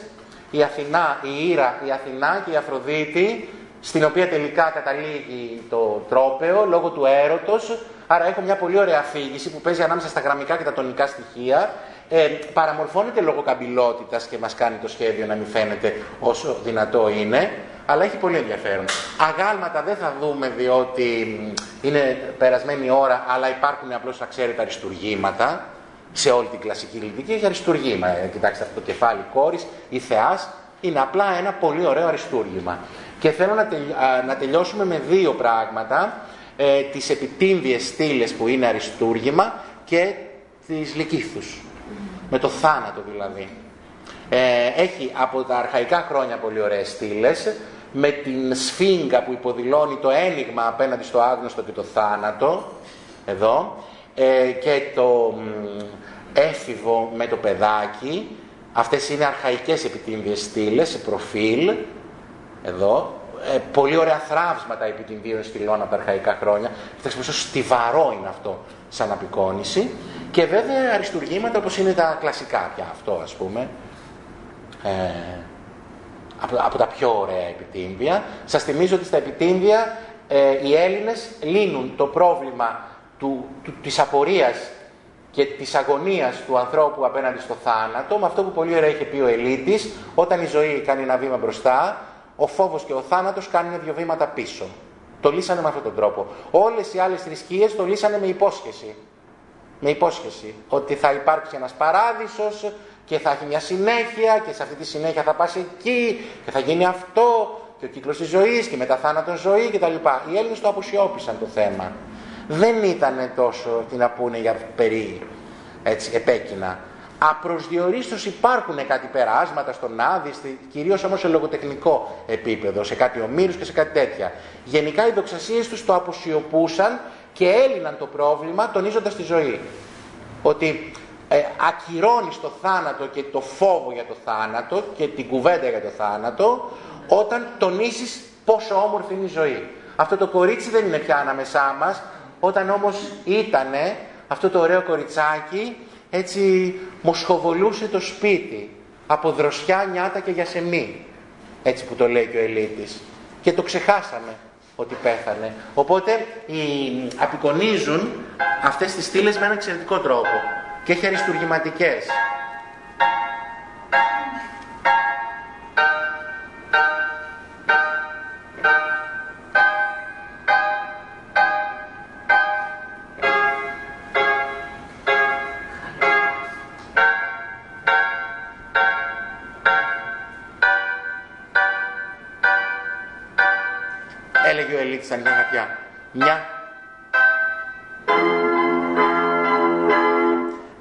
η Αθηνά, η Ήρα, η Αθηνά και η Αφροδίτη, στην οποία τελικά καταλήγει το τρόπεο λόγω του έρωτος. Άρα έχω μια πολύ ωραία αφήγηση που παίζει ανάμεσα στα γραμμικά και τα τονικά στοιχεία ε, παραμορφώνεται λόγω καμπυλότητας και μας κάνει το σχέδιο να μην φαίνεται όσο δυνατό είναι, αλλά έχει πολύ ενδιαφέρον. Αγάλματα δεν θα δούμε διότι είναι περασμένη ώρα, αλλά υπάρχουν απλώς αξέρετα αριστουργήματα σε όλη την κλασική λιτική, έχει αριστουργήμα. Ε, κοιτάξτε αυτό το κεφάλι κόρης ή θεάς, είναι απλά ένα πολύ ωραίο αριστούργημα. Και θέλω να, να τελειώσουμε με δύο πράγματα, ε, τις επιτύμβιες στήλες που είναι αριστούργημα και τις λυκήθους με το θάνατο δηλαδή. Ε, έχει από τα αρχαϊκά χρόνια πολύ ωραίες στήλες, με την σφίγγα που υποδηλώνει το ένιγμα απέναντι στο άγνωστο και το θάνατο, εδώ, ε, και το έφηβο με το παιδάκι, αυτές είναι αρχαϊκές επιτύμβιες στήλες, σε προφίλ, εδώ, ε, πολύ ωραία θράψματα επιτυμβίων στυλών από τα αρχαϊκά χρόνια. Κοιτάξτε πόσο στιβαρό είναι αυτό σαν απεικόνηση. Και βέβαια αριστουργήματα όπως είναι τα κλασικά πια αυτό ας πούμε. Ε, από, από, τα πιο ωραία επιτύμβια. Σας θυμίζω ότι στα επιτύμβια ε, οι Έλληνες λύνουν το πρόβλημα του, του, της απορίας και της αγωνίας του ανθρώπου απέναντι στο θάνατο με αυτό που πολύ ωραία είχε πει ο Ελίτης όταν η ζωή κάνει ένα βήμα μπροστά ο φόβος και ο θάνατος κάνουν δύο βήματα πίσω. Το λύσανε με αυτόν τον τρόπο. Όλες οι άλλες θρησκείες το λύσανε με υπόσχεση με υπόσχεση ότι θα υπάρξει ένας παράδεισος και θα έχει μια συνέχεια και σε αυτή τη συνέχεια θα πας εκεί και θα γίνει αυτό και ο κύκλος της ζωής και μετά θάνατον ζωή κτλ. Οι Έλληνες το αποσιώπησαν το θέμα. Δεν ήταν τόσο τι να πούνε για περί έτσι, επέκεινα. Απροσδιορίστως υπάρχουν κάτι περάσματα στον Άδη, κυρίως όμως σε λογοτεχνικό επίπεδο, σε κάτι ομήρους και σε κάτι τέτοια. Γενικά οι δοξασίες τους το αποσιωπούσαν και έλυναν το πρόβλημα τονίζοντας τη ζωή. Ότι ε, ακυρώνεις το θάνατο και το φόβο για το θάνατο και την κουβέντα για το θάνατο όταν τονίσεις πόσο όμορφη είναι η ζωή. Αυτό το κορίτσι δεν είναι πια ανάμεσά μας, όταν όμως ήτανε αυτό το ωραίο κοριτσάκι έτσι μοσχοβολούσε το σπίτι από δροσιά, νιάτα και γιασεμί. Έτσι που το λέει και ο Ελίτης. Και το ξεχάσαμε ότι πέθανε. Οπότε οι, απεικονίζουν αυτές τις στήλες με έναν εξαιρετικό τρόπο. Και έχει αριστουργηματικές. σαν μια γατιά. Μια...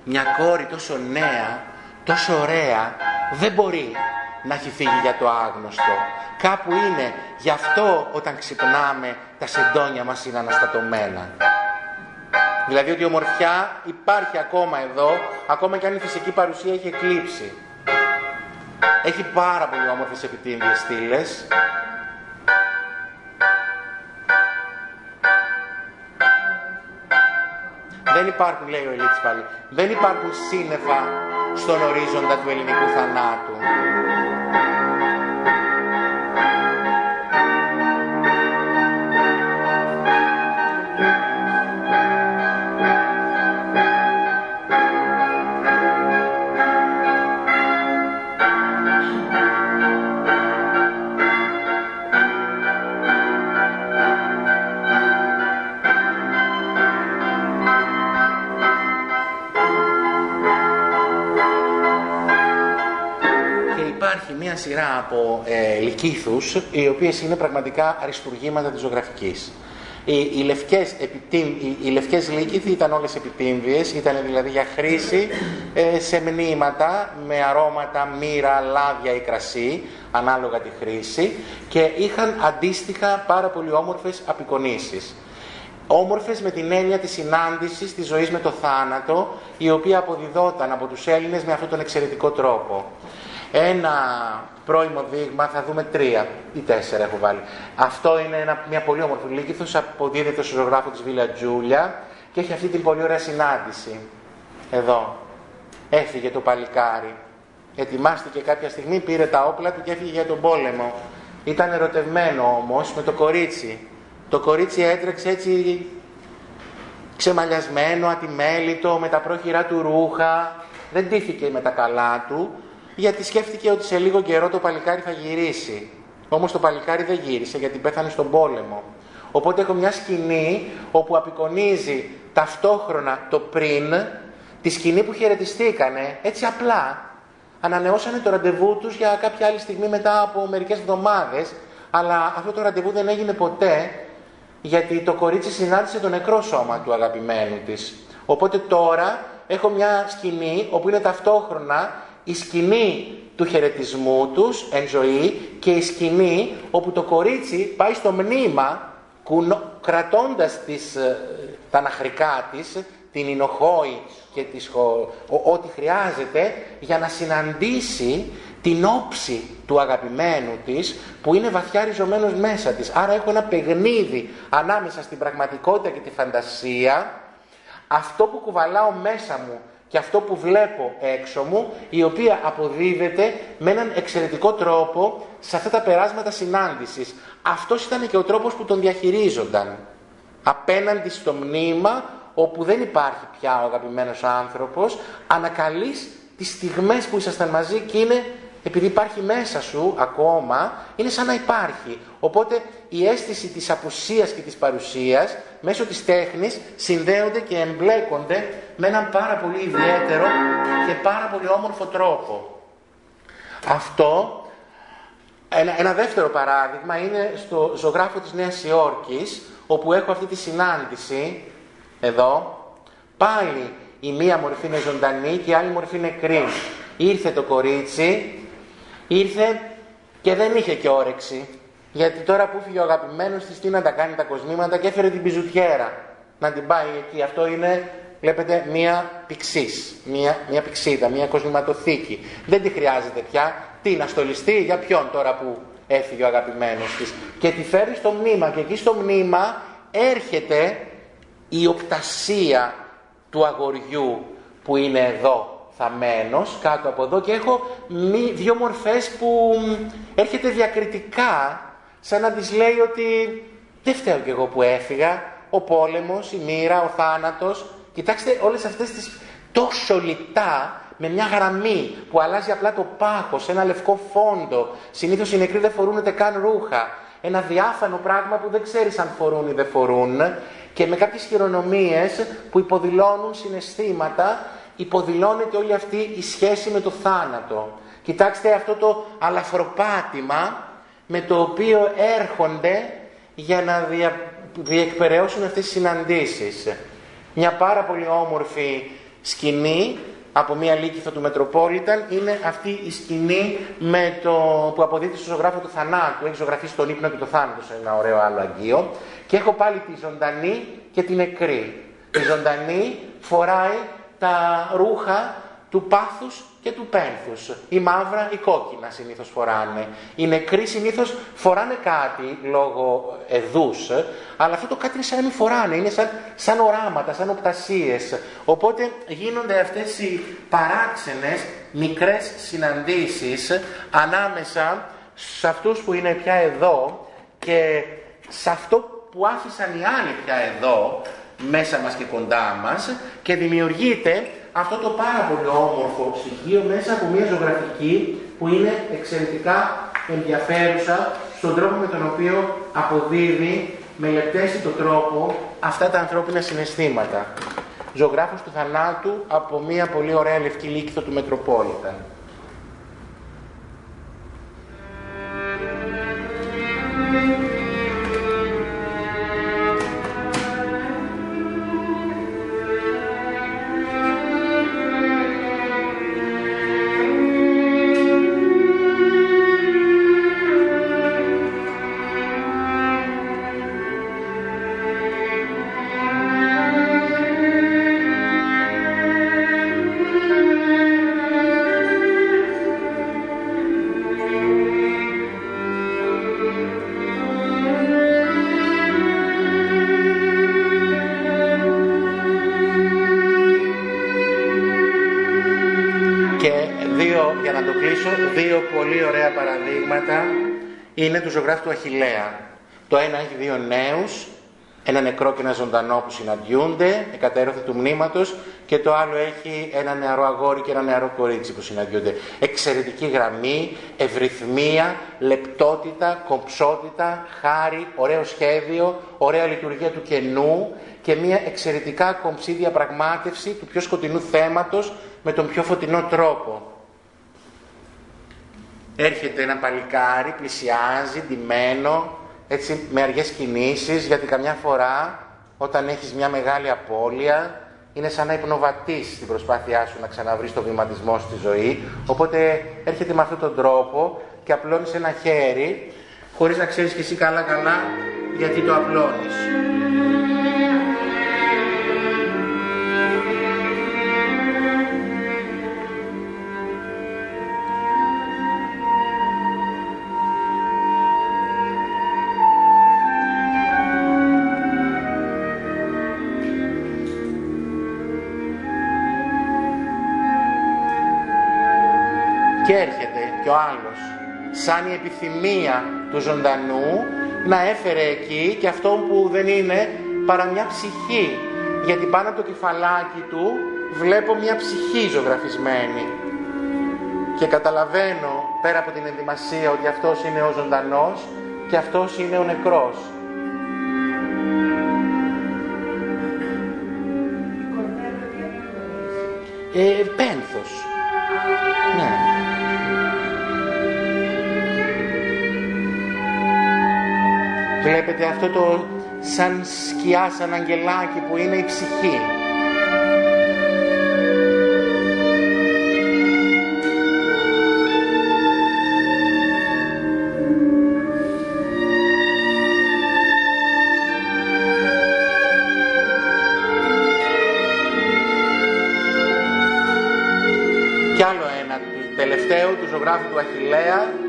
Μια κόρη τόσο νέα, τόσο ωραία, δεν μπορεί να έχει φύγει για το άγνωστο. Κάπου είναι, γι' αυτό όταν ξυπνάμε τα σεντόνια μας είναι αναστατωμένα. Δηλαδή ότι η ομορφιά υπάρχει ακόμα εδώ, ακόμα και αν η φυσική παρουσία έχει εκλείψει. Έχει πάρα πολύ όμορφες επιτύμβιες στήλες, Δεν υπάρχουν, λέει ο Ελίτης πάλι, δεν υπάρχουν σύννεφα στον ορίζοντα του ελληνικού θανάτου. Σειρά από ε, λυκήθους οι οποίες είναι πραγματικά αριστουργήματα της ζωγραφικής. Οι, οι, λευκές, επιτύμ, οι, οι λευκές λύκηθοι ήταν όλες επιτύμβιες, ήταν δηλαδή για χρήση ε, σε μνήματα με αρώματα, μύρα, λάδια ή κρασί, ανάλογα τη χρήση και είχαν αντίστοιχα πάρα πολύ όμορφες απεικονίσεις. Όμορφες με την έννοια της συνάντησης της ζωής με το θάνατο, η οποία αποδιδόταν από τους Έλληνες με αυτόν τον εξαιρετικό τρόπο. Ένα πρώιμο δείγμα, θα δούμε τρία ή τέσσερα έχω βάλει. Αυτό είναι ένα, μια πολύ όμορφη λύκηθος, αποδίδεται στο ζωγράφο της Βίλα Τζούλια και έχει αυτή την πολύ ωραία συνάντηση. Εδώ. Έφυγε το παλικάρι. Ετοιμάστηκε κάποια στιγμή, πήρε τα όπλα του και έφυγε για τον πόλεμο. Ήταν ερωτευμένο όμως με το κορίτσι. Το κορίτσι έτρεξε έτσι ξεμαλιασμένο, ατιμέλητο, με τα πρόχειρά του ρούχα. Δεν τύχηκε με τα καλά του γιατί σκέφτηκε ότι σε λίγο καιρό το παλικάρι θα γυρίσει. Όμως το παλικάρι δεν γύρισε γιατί πέθανε στον πόλεμο. Οπότε έχω μια σκηνή όπου απεικονίζει ταυτόχρονα το πριν, τη σκηνή που χαιρετιστήκανε, έτσι απλά. Ανανεώσανε το ραντεβού τους για κάποια άλλη στιγμή μετά από μερικές εβδομάδες, αλλά αυτό το ραντεβού δεν έγινε ποτέ, γιατί το κορίτσι συνάντησε το νεκρό σώμα του αγαπημένου της. Οπότε τώρα έχω μια σκηνή όπου είναι ταυτόχρονα η σκηνή του χαιρετισμού τους εν ζωή και η σκηνή όπου το κορίτσι πάει στο μνήμα κρατώντας τις, ε, τα αναχρικά της, την Ινοχώη και τις, ό,τι χρειάζεται για να συναντήσει την όψη του αγαπημένου της που είναι βαθιά ριζωμένος μέσα της. Άρα έχω ένα παιχνίδι ανάμεσα στην πραγματικότητα και τη φαντασία αυτό που κουβαλάω μέσα μου και αυτό που βλέπω έξω μου, η οποία αποδίδεται με έναν εξαιρετικό τρόπο σε αυτά τα περάσματα συνάντησης. Αυτός ήταν και ο τρόπος που τον διαχειρίζονταν. Απέναντι στο μνήμα, όπου δεν υπάρχει πια ο αγαπημένος άνθρωπος, ανακαλείς τις στιγμές που ήσασταν μαζί και είναι επειδή υπάρχει μέσα σου ακόμα, είναι σαν να υπάρχει. Οπότε η αίσθηση της απουσίας και της παρουσίας μέσω της τέχνης συνδέονται και εμπλέκονται με έναν πάρα πολύ ιδιαίτερο και πάρα πολύ όμορφο τρόπο. Αυτό, ένα, ένα δεύτερο παράδειγμα είναι στο ζωγράφο της Νέας Υόρκης, όπου έχω αυτή τη συνάντηση, εδώ, πάλι η μία μορφή είναι ζωντανή και η άλλη μορφή είναι νεκρή. Ήρθε το κορίτσι, ήρθε και δεν είχε και όρεξη. Γιατί τώρα που φύγει ο αγαπημένος της, τι να τα κάνει τα κοσμήματα και έφερε την πιζουτιέρα να την πάει εκεί. Αυτό είναι, βλέπετε, μία πηξής, μία, μία πηξίδα, μία κοσμηματοθήκη. Δεν τη χρειάζεται πια. Τι να στολιστεί, για ποιον τώρα που έφυγε ο αγαπημένος της; Και τη φέρει στο μνήμα. Και εκεί στο μνήμα έρχεται η οπτασία του αγοριού που είναι εδώ θαμένος κάτω από εδώ και έχω δύο μορφές που έρχεται διακριτικά σαν να της λέει ότι δεν φταίω κι εγώ που έφυγα, ο πόλεμος, η μοίρα, ο θάνατος. Κοιτάξτε όλες αυτές τις τόσο λιτά με μια γραμμή που αλλάζει απλά το πάχος, ένα λευκό φόντο. Συνήθως οι νεκροί δεν φορούν ούτε καν ρούχα. Ένα διάφανο πράγμα που δεν ξέρεις αν φορούν ή δεν φορούν και με κάποιες χειρονομίες που υποδηλώνουν συναισθήματα υποδηλώνεται όλη αυτή η σχέση με το θάνατο. Κοιτάξτε αυτό το αλαφροπάτημα με το οποίο έρχονται για να δια, διεκπαιρεώσουν αυτές τις συναντήσεις. Μια πάρα πολύ όμορφη σκηνή από μια λύκηθο του Μετροπόλιταν είναι αυτή η σκηνή με το, που αποδίδει στο ζωγράφο του θανάτου. Έχει ζωγραφίσει τον ύπνο και το θάνατο σε ένα ωραίο άλλο αγγείο. Και έχω πάλι τη ζωντανή και την νεκρή. Η ζωντανή φοράει τα ρούχα του πάθους και του πένθους. Η μαύρα, η κόκκινα συνήθως φοράνε. Οι νεκροί συνήθως φοράνε κάτι λόγω εδούς, αλλά αυτό το κάτι είναι σαν να μην φοράνε, είναι σαν, σαν οράματα, σαν οπτασίες. Οπότε γίνονται αυτές οι παράξενες μικρές συναντήσεις ανάμεσα σε αυτούς που είναι πια εδώ και σε αυτό που άφησαν οι άλλοι πια εδώ, μέσα μας και κοντά μας και δημιουργείται αυτό το πάρα πολύ όμορφο ψυγείο μέσα από μια ζωγραφική που είναι εξαιρετικά ενδιαφέρουσα στον τρόπο με τον οποίο αποδίδει με λεπτέστητο τρόπο αυτά τα ανθρώπινα συναισθήματα. Ζωγράφος του θανάτου από μια πολύ ωραία λευκή λίκηθο του Μετροπόλητα. Είναι του ζωγράφου του Αχιλέα. Το ένα έχει δύο νέους, ένα νεκρό και ένα ζωντανό που συναντιούνται, εκατέρωθη του μνήματος και το άλλο έχει ένα νεαρό αγόρι και ένα νεαρό κορίτσι που συναντιούνται. Εξαιρετική γραμμή, ευρυθμία, λεπτότητα, κομψότητα, χάρη, ωραίο σχέδιο, ωραία λειτουργία του κενού και μια εξαιρετικά κομψή διαπραγμάτευση του πιο σκοτεινού θέματος με τον πιο φωτεινό τρόπο. Έρχεται ένα παλικάρι, πλησιάζει, ντυμένο, έτσι με αργές κινήσεις, γιατί καμιά φορά όταν έχεις μια μεγάλη απώλεια είναι σαν να υπνοβατείς την προσπάθειά σου να ξαναβρεις το βηματισμό στη ζωή, οπότε έρχεται με αυτόν τον τρόπο και απλώνεις ένα χέρι, χωρίς να ξέρεις και εσύ καλά καλά γιατί το απλώνεις. Ο άλλος σαν η επιθυμία του ζωντανού να έφερε εκεί και αυτό που δεν είναι παρά μια ψυχή γιατί πάνω από το κεφαλάκι του βλέπω μια ψυχή ζωγραφισμένη και καταλαβαίνω πέρα από την ενδυμασία ότι αυτός είναι ο ζωντανός και αυτός είναι ο νεκρός. Ε, πένθος. Βλέπετε αυτό το σαν σκιά, σαν αγγελάκι που είναι η ψυχή. Κι άλλο ένα, τελευταίο του ζωγράφου του Αχιλέα,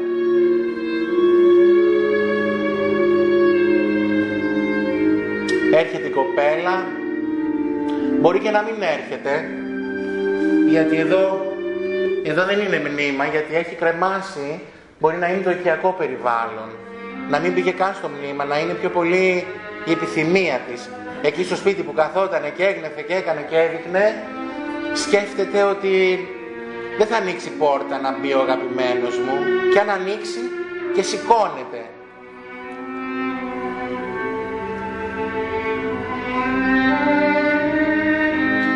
και να μην έρχεται, γιατί εδώ, εδώ δεν είναι μνήμα, γιατί έχει κρεμάσει, μπορεί να είναι το οικιακό περιβάλλον, να μην πήγε καν στο μνήμα, να είναι πιο πολύ η επιθυμία της. Εκεί στο σπίτι που καθότανε και έγνεφε και έκανε και έδειχνε, σκέφτεται ότι δεν θα ανοίξει πόρτα να μπει ο αγαπημένος μου. Και αν ανοίξει και σηκώνεται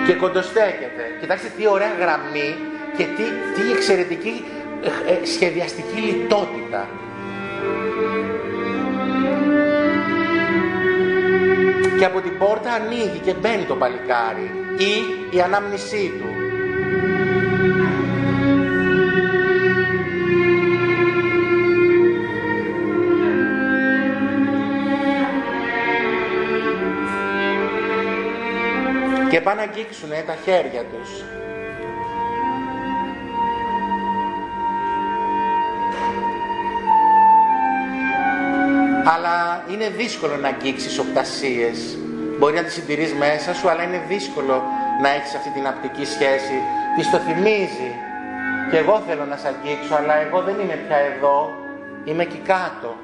και κοντοστέκεται. Κοιτάξτε τι ωραία γραμμή και τι, τι εξαιρετική ε, ε, σχεδιαστική λιτότητα. Και από την πόρτα ανοίγει και μπαίνει το παλικάρι ή η ανάμνησή του. Και πάνε να αγγίξουν τα χέρια τους. Αλλά είναι δύσκολο να αγγίξεις οπτασίες. Μπορεί να τις συντηρείς μέσα σου, αλλά είναι δύσκολο να έχεις αυτή την απτική σχέση. Της το θυμίζει. Και εγώ θέλω να σε αγγίξω, αλλά εγώ δεν είμαι πια εδώ. Είμαι εκεί κάτω.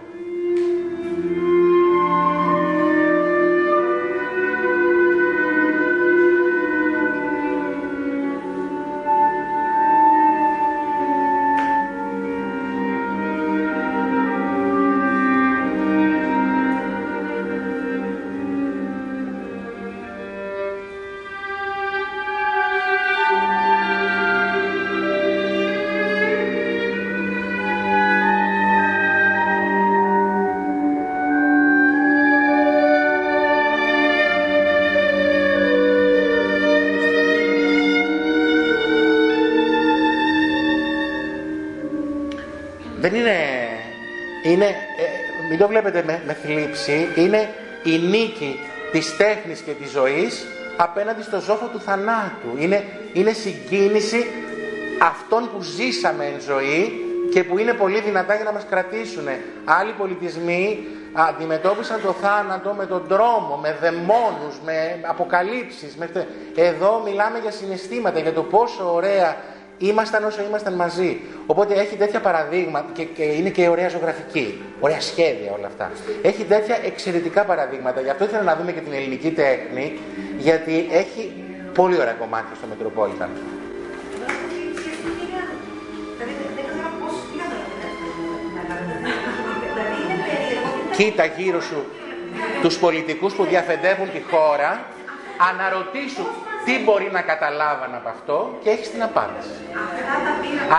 Το βλέπετε με, με θλίψη, είναι η νίκη της τέχνης και της ζωής απέναντι στο ζόφο του θανάτου. Είναι, είναι συγκίνηση αυτών που ζήσαμε εν ζωή και που είναι πολύ δυνατά για να μας κρατήσουν. Άλλοι πολιτισμοί αντιμετώπισαν το θάνατο με τον τρόμο, με δαιμόνους, με αποκαλύψεις. Με... Εδώ μιλάμε για συναισθήματα, για το πόσο ωραία ήμασταν όσο ήμασταν μαζί. Οπότε έχει τέτοια παραδείγματα και, και είναι και ωραία ζωγραφική, ωραία σχέδια όλα αυτά. Έχει τέτοια εξαιρετικά παραδείγματα. Γι' αυτό ήθελα να δούμε και την ελληνική τέχνη, γιατί έχει πολύ ωραία κομμάτια στο Μετροπόλιταν. Κοίτα γύρω σου τους πολιτικούς που διαφεντεύουν τη χώρα, αναρωτήσου τι μπορεί να καταλάβαν από αυτό και έχεις την απάντηση.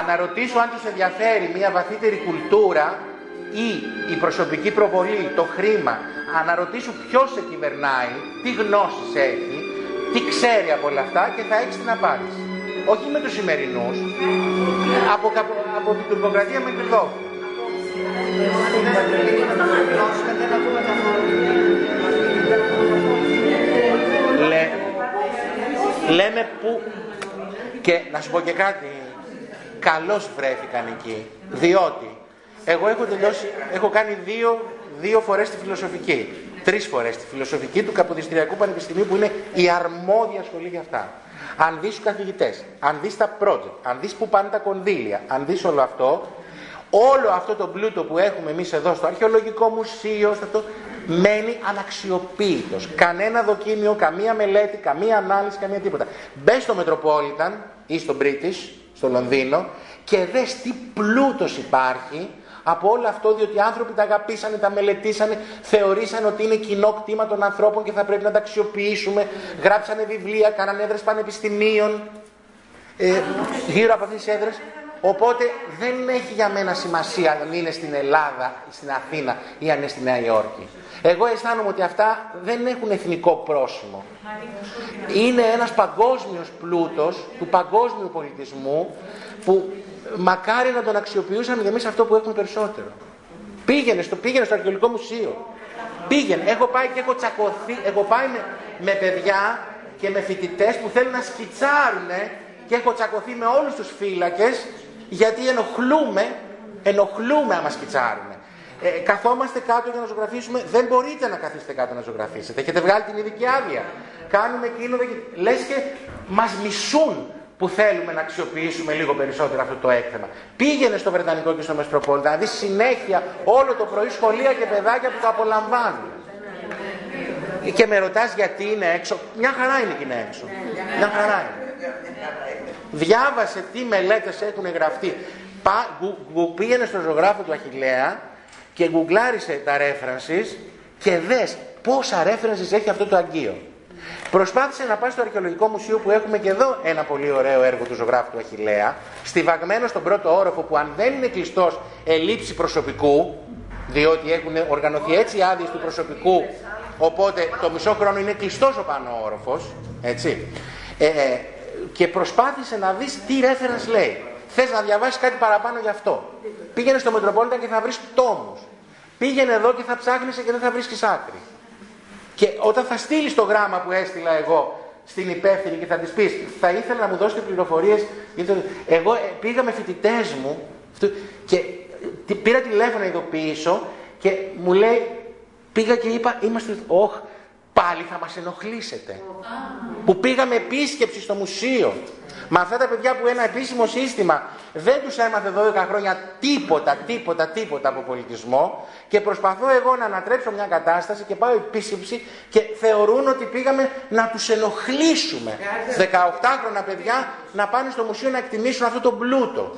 Αναρωτήσου αν τους ενδιαφέρει μια βαθύτερη κουλτούρα ή η προσωπική προβολή, το χρήμα. Αναρωτήσου ποιος σε κυβερνάει, τι γνώσεις έχει, τι ξέρει από όλα αυτά και θα έχεις την απάντηση. Όχι με τους σημερινούς, από, από την τουρκοκρατία μέχρι εδώ. Λέ, λέμε που και να σου πω και κάτι. Καλώς βρέθηκαν εκεί διότι εγώ έχω τελειώσει έχω κάνει δύο, δύο φορές τη φιλοσοφική. Τρεις φορές τη φιλοσοφική του Καποδιστριακού Πανεπιστημίου που είναι η αρμόδια σχολή για αυτά. Αν δεις τους καθηγητές, αν δεις τα project, αν δεις που πάνε τα κονδύλια, αν δεις όλο αυτό, όλο αυτό το πλούτο που έχουμε εμείς εδώ στο αρχαιολογικό μουσείο, στο αυτό, μένει αναξιοποίητος. Κανένα δοκίμιο, καμία μελέτη, καμία ανάλυση, καμία τίποτα. Μπες στο Metropolitan ή στο British, στο Λονδίνο και δες τι πλούτος υπάρχει από όλο αυτό, διότι οι άνθρωποι τα αγαπήσανε, τα μελετήσανε, θεωρήσαν ότι είναι κοινό κτήμα των ανθρώπων και θα πρέπει να τα αξιοποιήσουμε. Γράψανε βιβλία, κάνανε έδρες πανεπιστημίων ε, γύρω από αυτές τις έδρες. Οπότε δεν έχει για μένα σημασία αν είναι στην Ελλάδα, στην Αθήνα ή αν είναι στη Νέα Υόρκη. Εγώ αισθάνομαι ότι αυτά δεν έχουν εθνικό πρόσημο. Είναι ένας παγκόσμιος πλούτος του παγκόσμιου πολιτισμού που μακάρι να τον αξιοποιούσαμε και εμείς αυτό που έχουμε περισσότερο. Πήγαινε στο, πήγαινε στο αρχαιολογικό μουσείο. Πήγαινε. Έχω πάει και έχω τσακωθεί. Έχω πάει με, με παιδιά και με φοιτητές που θέλουν να σκιτσάρουν και έχω τσακωθεί με όλους τους φύλακες γιατί ενοχλούμε, ενοχλούμε άμα σκιτσάρουμε. Ε, καθόμαστε κάτω για να ζωγραφίσουμε, δεν μπορείτε να καθίσετε κάτω να ζωγραφίσετε. Έχετε βγάλει την ειδική άδεια. Κάνουμε εκείνο, λες και μας μισούν που θέλουμε να αξιοποιήσουμε λίγο περισσότερο αυτό το έκθεμα. Πήγαινε στο Βρετανικό και στο Μεσπροπόλτα να δεις συνέχεια όλο το πρωί σχολεία και παιδάκια που το απολαμβάνουν. Και με ρωτάς γιατί είναι έξω. Μια χαρά είναι και είναι έξω. Μια χαρά είναι. Διάβασε τι μελέτες έχουν γραφτεί. Πα, πήγαινε στο ζωγράφο του Αχιλέα και γκουγκλάρισε τα references και δες πόσα references έχει αυτό το αγκείο. Προσπάθησε να πάει στο αρχαιολογικό μουσείο που έχουμε και εδώ ένα πολύ ωραίο έργο του ζωγράφου του Αχιλέα, στιβαγμένο στον πρώτο όροφο που αν δεν είναι κλειστός ελήψη προσωπικού, διότι έχουν οργανωθεί έτσι άδειες του προσωπικού, οπότε το μισό χρόνο είναι κλειστός ο πάνω όροφος, έτσι. Ε, ε, και προσπάθησε να δεις τι reference λέει. Θες να διαβάσεις κάτι παραπάνω γι' αυτό. Πήγαινε στο Μετροπόλιτα και θα βρεις τόμους. Πήγαινε εδώ και θα ψάχνεις και δεν θα βρίσκεις άκρη. Και όταν θα στείλεις το γράμμα που έστειλα εγώ στην υπεύθυνη και θα της πεις, θα ήθελα να μου δώσετε πληροφορίες. Εγώ ε, πήγα με φοιτητές μου και πήρα τηλέφωνο να ειδοποιήσω και μου λέει, πήγα και είπα, είμαστε, όχ, πάλι θα μας ενοχλήσετε. Που πήγαμε επίσκεψη στο μουσείο. Με αυτά τα παιδιά που ένα επίσημο σύστημα δεν τους έμαθε 12 χρόνια τίποτα, τίποτα, τίποτα από πολιτισμό και προσπαθώ εγώ να ανατρέψω μια κατάσταση και πάω επίσκεψη και θεωρούν ότι πήγαμε να τους ενοχλήσουμε. 18χρονα παιδιά να πάνε στο μουσείο να εκτιμήσουν αυτό το πλούτο.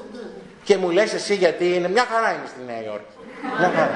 Και μου λες εσύ γιατί είναι, μια χαρά είναι στη Νέα Υόρκη. Μια χαρά.